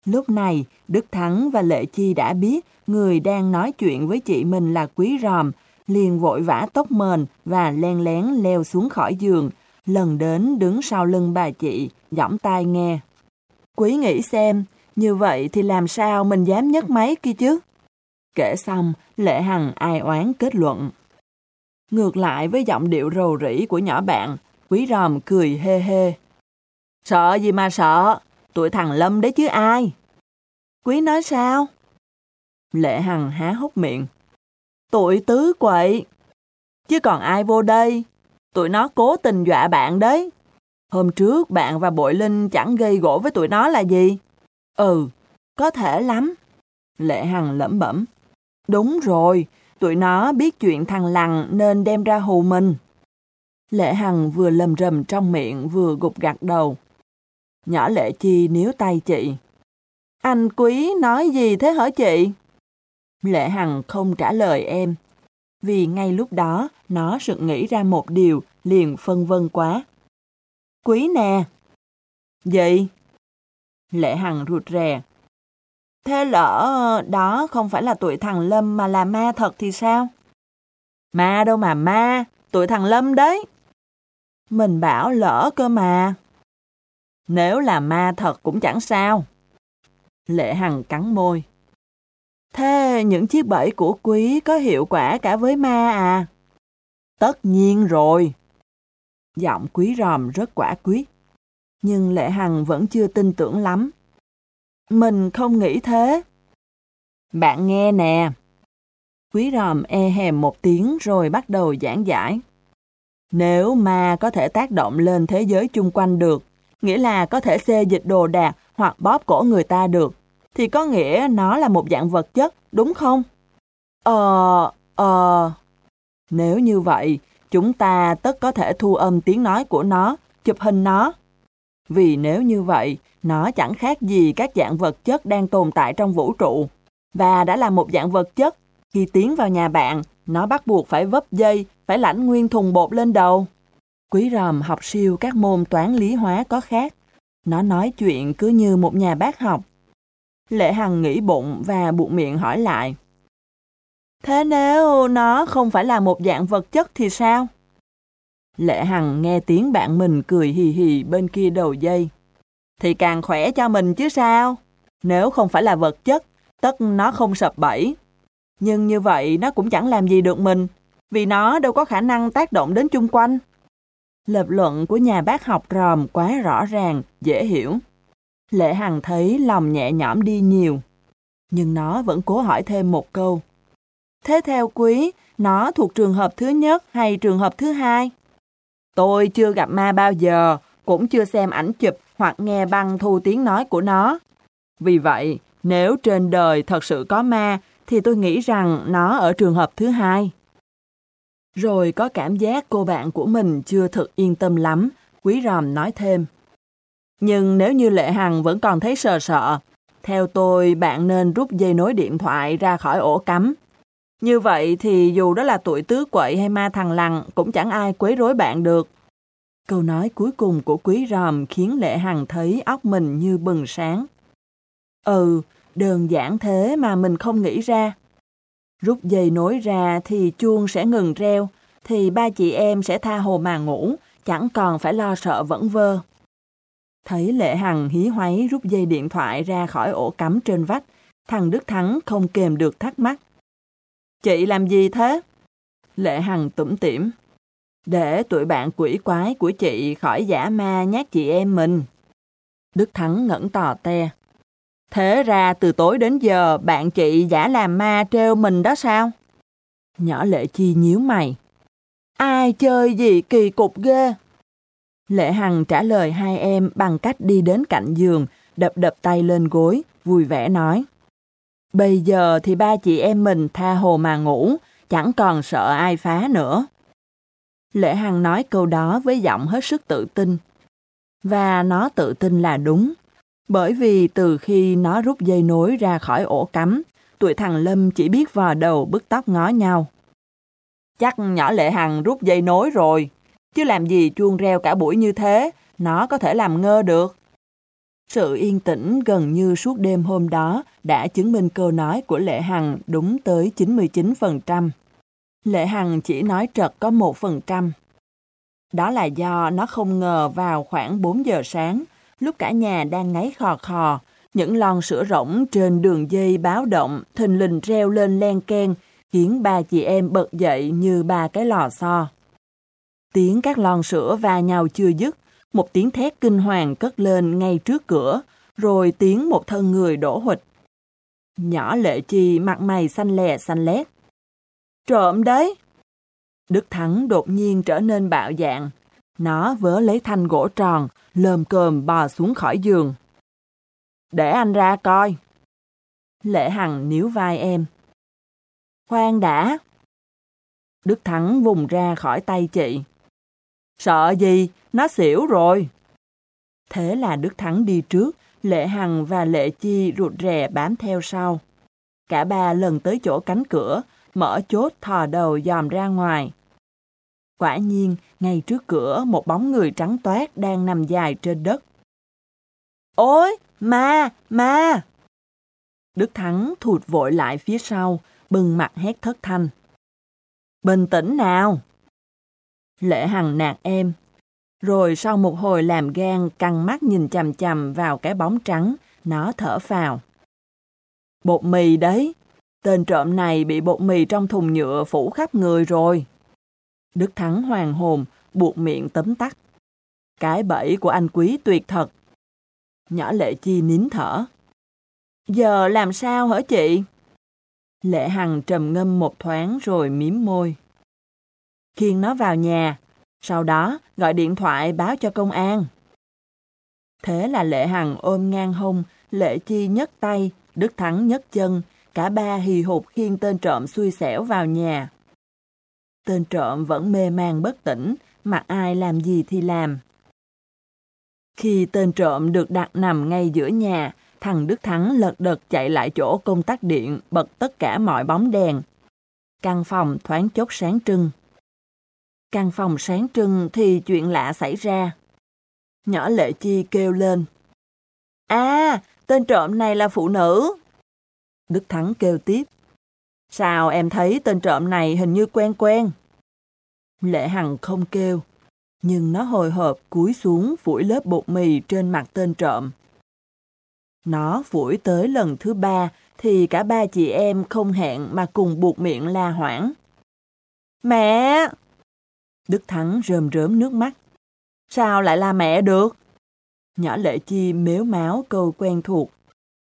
Lúc này, Đức Thắng và Lệ Chi đã biết người đang nói chuyện với chị mình là Quý Ròm, liền vội vã tóc mền và len lén leo xuống khỏi giường, lần đến đứng sau lưng bà chị, giỏng tai nghe. Quý nghĩ xem, như vậy thì làm sao mình dám nhấc máy kia chứ? Kể xong, Lệ Hằng ai oán kết luận. Ngược lại với giọng điệu rầu rĩ của nhỏ bạn, Quý Ròm cười hê hê. Sợ gì mà sợ, tụi thằng Lâm đấy chứ ai? Quý nói sao? Lệ Hằng há hốc miệng. Tụi tứ quậy. Chứ còn ai vô đây? Tụi nó cố tình dọa bạn đấy. Hôm trước bạn và Bội Linh chẳng gây gỗ với tụi nó là gì? Ừ, có thể lắm. Lệ Hằng lẩm bẩm. Đúng rồi, tụi nó biết chuyện thằng Lằng nên đem ra hù mình. Lệ Hằng vừa lầm rầm trong miệng vừa gục gặt đầu. Nhỏ Lệ Chi níu tay chị. Anh Quý nói gì thế hả chị? Lệ Hằng không trả lời em. Vì ngay lúc đó, nó sự nghĩ ra một điều, liền phân vân quá. Quý nè. Gì? Lệ Hằng rụt rè. Thế lỡ ờ, đó không phải là tuổi thằng Lâm mà là ma thật thì sao? Ma đâu mà ma, tuổi thằng Lâm đấy. Mình bảo lỡ cơ mà. Nếu là ma thật cũng chẳng sao. Lệ Hằng cắn môi. Thế những chiếc bẫy của quý có hiệu quả cả với ma à? Tất nhiên rồi. Giọng quý ròm rất quả quyết. Nhưng Lệ Hằng vẫn chưa tin tưởng lắm. Mình không nghĩ thế. Bạn nghe nè. Quý ròm e hèm một tiếng rồi bắt đầu giảng giải. Nếu ma có thể tác động lên thế giới chung quanh được, nghĩa là có thể xê dịch đồ đạc hoặc bóp cổ người ta được, thì có nghĩa nó là một dạng vật chất, đúng không? Ờ, ờ... Nếu như vậy, chúng ta tất có thể thu âm tiếng nói của nó, chụp hình nó. Vì nếu như vậy, nó chẳng khác gì các dạng vật chất đang tồn tại trong vũ trụ, và đã là một dạng vật chất, Khi tiến vào nhà bạn, nó bắt buộc phải vấp dây, phải lãnh nguyên thùng bột lên đầu. Quý ròm học siêu các môn toán lý hóa có khác. Nó nói chuyện cứ như một nhà bác học. Lệ Hằng nghĩ bụng và buộc miệng hỏi lại. Thế nếu nó không phải là một dạng vật chất thì sao? Lệ Hằng nghe tiếng bạn mình cười hì hì bên kia đầu dây. Thì càng khỏe cho mình chứ sao? Nếu không phải là vật chất, tất nó không sập bẫy. Nhưng như vậy nó cũng chẳng làm gì được mình, vì nó đâu có khả năng tác động đến chung quanh. Lập luận của nhà bác học ròm quá rõ ràng, dễ hiểu. Lệ Hằng thấy lòng nhẹ nhõm đi nhiều. Nhưng nó vẫn cố hỏi thêm một câu. Thế theo quý, nó thuộc trường hợp thứ nhất hay trường hợp thứ hai? Tôi chưa gặp ma bao giờ, cũng chưa xem ảnh chụp hoặc nghe băng thu tiếng nói của nó. Vì vậy, nếu trên đời thật sự có ma, thì tôi nghĩ rằng nó ở trường hợp thứ hai. Rồi có cảm giác cô bạn của mình chưa thực yên tâm lắm, quý ròm nói thêm. Nhưng nếu như Lệ Hằng vẫn còn thấy sợ sợ, theo tôi bạn nên rút dây nối điện thoại ra khỏi ổ cắm. Như vậy thì dù đó là tuổi tứ quậy hay ma thằng lằn cũng chẳng ai quấy rối bạn được. Câu nói cuối cùng của quý ròm khiến Lệ Hằng thấy óc mình như bừng sáng. Ừ, đơn giản thế mà mình không nghĩ ra. Rút dây nối ra thì chuông sẽ ngừng reo, thì ba chị em sẽ tha hồ mà ngủ, chẳng còn phải lo sợ vẫn vơ. Thấy Lệ Hằng hí hoáy rút dây điện thoại ra khỏi ổ cắm trên vách, thằng Đức Thắng không kềm được thắc mắc. Chị làm gì thế? Lệ Hằng tủm tỉm. Để tụi bạn quỷ quái của chị khỏi giả ma nhát chị em mình. Đức Thắng ngẩn tò te. Thế ra từ tối đến giờ bạn chị giả làm ma treo mình đó sao? Nhỏ Lệ Chi nhíu mày. Ai chơi gì kỳ cục ghê? Lệ Hằng trả lời hai em bằng cách đi đến cạnh giường, đập đập tay lên gối, vui vẻ nói. Bây giờ thì ba chị em mình tha hồ mà ngủ, chẳng còn sợ ai phá nữa. Lệ Hằng nói câu đó với giọng hết sức tự tin. Và nó tự tin là đúng. Bởi vì từ khi nó rút dây nối ra khỏi ổ cắm, tụi thằng Lâm chỉ biết vò đầu bứt tóc ngó nhau. Chắc nhỏ Lệ Hằng rút dây nối rồi, chứ làm gì chuông reo cả buổi như thế, nó có thể làm ngơ được. Sự yên tĩnh gần như suốt đêm hôm đó đã chứng minh câu nói của Lệ Hằng đúng tới 99%. Lệ Hằng chỉ nói trật có 1%. Đó là do nó không ngờ vào khoảng 4 giờ sáng, lúc cả nhà đang ngáy khò khò, những lon sữa rỗng trên đường dây báo động thình lình reo lên len ken, khiến ba chị em bật dậy như ba cái lò xo. Tiếng các lon sữa va nhau chưa dứt, một tiếng thét kinh hoàng cất lên ngay trước cửa, rồi tiếng một thân người đổ hụt. Nhỏ lệ chi mặt mày xanh lè xanh lét. Trộm đấy! Đức Thắng đột nhiên trở nên bạo dạng. Nó vớ lấy thanh gỗ tròn, lơm cơm bò xuống khỏi giường. Để anh ra coi. Lệ Hằng níu vai em. Khoan đã. Đức Thắng vùng ra khỏi tay chị. Sợ gì, nó xỉu rồi. Thế là Đức Thắng đi trước, Lệ Hằng và Lệ Chi rụt rè bám theo sau. Cả ba lần tới chỗ cánh cửa, mở chốt thò đầu dòm ra ngoài. Quả nhiên, ngay trước cửa một bóng người trắng toát đang nằm dài trên đất. Ôi, ma, ma! Đức Thắng thụt vội lại phía sau, bừng mặt hét thất thanh. Bình tĩnh nào! Lệ Hằng nạt em. Rồi sau một hồi làm gan căng mắt nhìn chằm chằm vào cái bóng trắng, nó thở phào. Bột mì đấy, tên trộm này bị bột mì trong thùng nhựa phủ khắp người rồi. Đức Thắng hoàng hồn, buộc miệng tấm tắc. Cái bẫy của anh quý tuyệt thật. Nhỏ Lệ Chi nín thở. Giờ làm sao hả chị? Lệ Hằng trầm ngâm một thoáng rồi miếm môi. Khiêng nó vào nhà, sau đó gọi điện thoại báo cho công an. Thế là Lệ Hằng ôm ngang hông, Lệ Chi nhấc tay, Đức Thắng nhấc chân, cả ba hì hụt khiêng tên trộm xui xẻo vào nhà. Tên trộm vẫn mê man bất tỉnh, mặc ai làm gì thì làm. Khi tên trộm được đặt nằm ngay giữa nhà, thằng Đức Thắng lật đật chạy lại chỗ công tắc điện, bật tất cả mọi bóng đèn. Căn phòng thoáng chốc sáng trưng. Căn phòng sáng trưng thì chuyện lạ xảy ra. Nhỏ Lệ Chi kêu lên. À, tên trộm này là phụ nữ. Đức Thắng kêu tiếp. Sao em thấy tên trộm này hình như quen quen? Lệ Hằng không kêu, nhưng nó hồi hộp cúi xuống phủi lớp bột mì trên mặt tên trộm. Nó phủi tới lần thứ ba thì cả ba chị em không hẹn mà cùng buộc miệng la hoảng. Mẹ! Đức Thắng rơm rớm nước mắt. Sao lại là mẹ được? Nhỏ lệ chi mếu máu câu quen thuộc.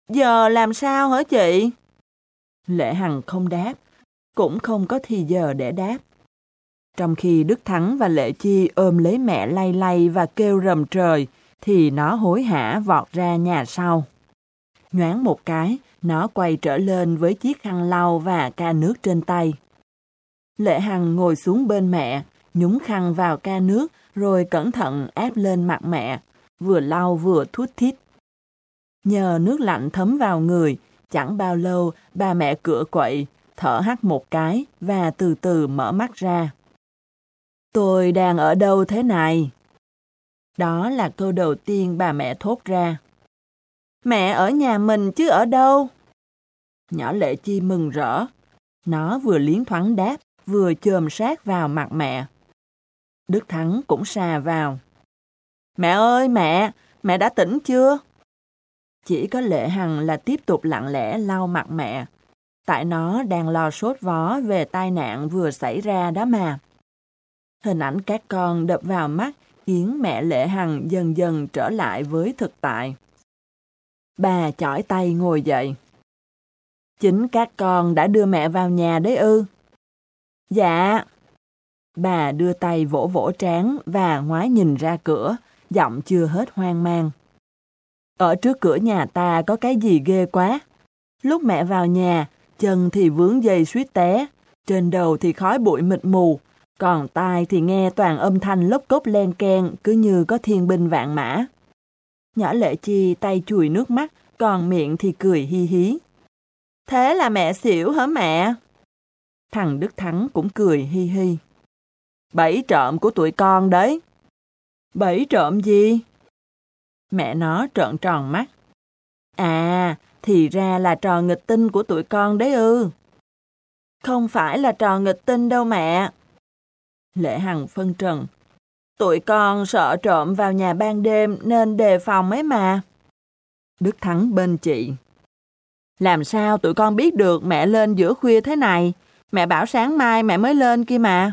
Giờ làm sao hả chị? Lệ Hằng không đáp, cũng không có thì giờ để đáp. Trong khi Đức Thắng và Lệ Chi ôm lấy mẹ lay lay và kêu rầm trời, thì nó hối hả vọt ra nhà sau. Nhoáng một cái, nó quay trở lên với chiếc khăn lau và ca nước trên tay. Lệ Hằng ngồi xuống bên mẹ, nhúng khăn vào ca nước rồi cẩn thận ép lên mặt mẹ, vừa lau vừa thút thít. Nhờ nước lạnh thấm vào người, chẳng bao lâu bà mẹ cửa quậy, thở hắt một cái và từ từ mở mắt ra. Tôi đang ở đâu thế này? Đó là câu đầu tiên bà mẹ thốt ra. Mẹ ở nhà mình chứ ở đâu? Nhỏ lệ chi mừng rỡ. Nó vừa liến thoáng đáp, vừa chồm sát vào mặt mẹ. Đức Thắng cũng xà vào. Mẹ ơi mẹ, mẹ đã tỉnh chưa? Chỉ có Lệ Hằng là tiếp tục lặng lẽ lau mặt mẹ. Tại nó đang lo sốt vó về tai nạn vừa xảy ra đó mà. Hình ảnh các con đập vào mắt khiến mẹ Lệ Hằng dần dần trở lại với thực tại. Bà chỏi tay ngồi dậy. Chính các con đã đưa mẹ vào nhà đấy ư? Dạ. Bà đưa tay vỗ vỗ trán và ngoái nhìn ra cửa, giọng chưa hết hoang mang. Ở trước cửa nhà ta có cái gì ghê quá. Lúc mẹ vào nhà, chân thì vướng dây suýt té, trên đầu thì khói bụi mịt mù, còn tai thì nghe toàn âm thanh lốc cốc len ken cứ như có thiên binh vạn mã. Nhỏ lệ chi tay chùi nước mắt, còn miệng thì cười hi hí. Thế là mẹ xỉu hả mẹ? Thằng Đức Thắng cũng cười hi hi. Bảy trộm của tụi con đấy. Bảy trộm gì? Mẹ nó trợn tròn mắt. À, thì ra là trò nghịch tinh của tụi con đấy ư. Không phải là trò nghịch tinh đâu mẹ. Lệ Hằng phân trần. Tụi con sợ trộm vào nhà ban đêm nên đề phòng ấy mà. Đức Thắng bên chị. Làm sao tụi con biết được mẹ lên giữa khuya thế này? Mẹ bảo sáng mai mẹ mới lên kia mà.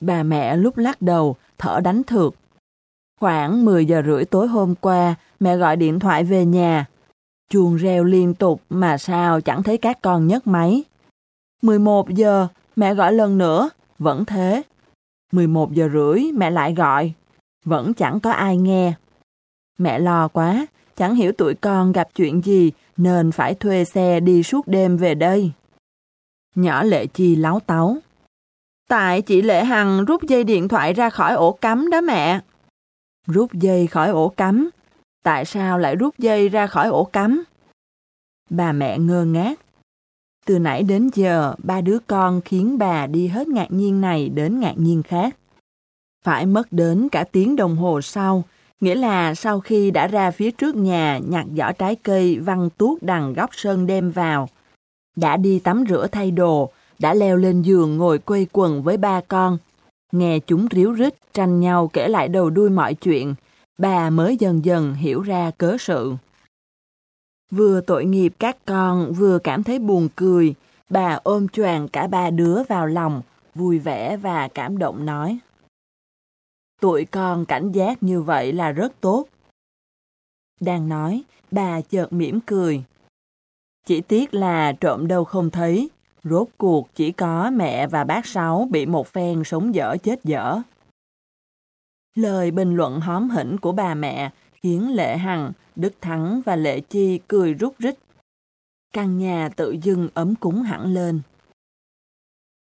Bà mẹ lúc lắc đầu, thở đánh thượt. Khoảng 10 giờ rưỡi tối hôm qua, mẹ gọi điện thoại về nhà. Chuông reo liên tục mà sao chẳng thấy các con nhấc máy. 11 giờ, mẹ gọi lần nữa, vẫn thế. 11 giờ rưỡi mẹ lại gọi, vẫn chẳng có ai nghe. Mẹ lo quá, chẳng hiểu tụi con gặp chuyện gì nên phải thuê xe đi suốt đêm về đây. Nhỏ Lệ Chi láo táo. Tại chị Lệ Hằng rút dây điện thoại ra khỏi ổ cắm đó mẹ. Rút dây khỏi ổ cắm? Tại sao lại rút dây ra khỏi ổ cắm? Bà mẹ ngơ ngác. Từ nãy đến giờ, ba đứa con khiến bà đi hết ngạc nhiên này đến ngạc nhiên khác. Phải mất đến cả tiếng đồng hồ sau, nghĩa là sau khi đã ra phía trước nhà nhặt giỏ trái cây văng tuốt đằng góc sơn đem vào. Đã đi tắm rửa thay đồ, đã leo lên giường ngồi quây quần với ba con. Nghe chúng ríu rít tranh nhau kể lại đầu đuôi mọi chuyện, bà mới dần dần hiểu ra cớ sự. Vừa tội nghiệp các con, vừa cảm thấy buồn cười, bà ôm choàng cả ba đứa vào lòng, vui vẻ và cảm động nói. Tụi con cảnh giác như vậy là rất tốt. Đang nói, bà chợt mỉm cười. Chỉ tiếc là trộm đâu không thấy, rốt cuộc chỉ có mẹ và bác Sáu bị một phen sống dở chết dở. Lời bình luận hóm hỉnh của bà mẹ khiến Lệ Hằng, Đức Thắng và Lệ Chi cười rút rít. Căn nhà tự dưng ấm cúng hẳn lên.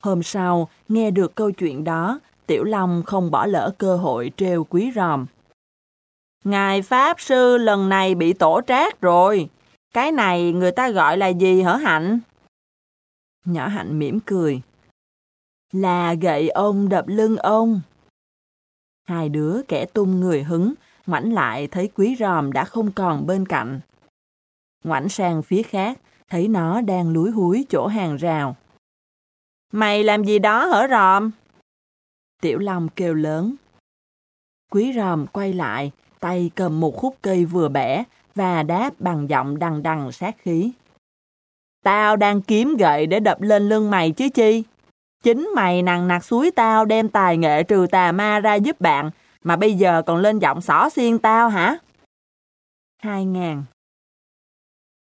Hôm sau, nghe được câu chuyện đó, Tiểu Long không bỏ lỡ cơ hội trêu quý ròm. Ngài Pháp Sư lần này bị tổ trác rồi. Cái này người ta gọi là gì hả Hạnh? Nhỏ hạnh mỉm cười. Là gậy ông đập lưng ông. Hai đứa kẻ tung người hứng, ngoảnh lại thấy quý ròm đã không còn bên cạnh. Ngoảnh sang phía khác, thấy nó đang lúi húi chỗ hàng rào. Mày làm gì đó hở ròm? Tiểu Long kêu lớn. Quý ròm quay lại, tay cầm một khúc cây vừa bẻ và đáp bằng giọng đằng đằng sát khí. Tao đang kiếm gậy để đập lên lưng mày chứ chi. Chính mày nằng nặc suối tao đem tài nghệ trừ tà ma ra giúp bạn, mà bây giờ còn lên giọng xỏ xiên tao hả? 2000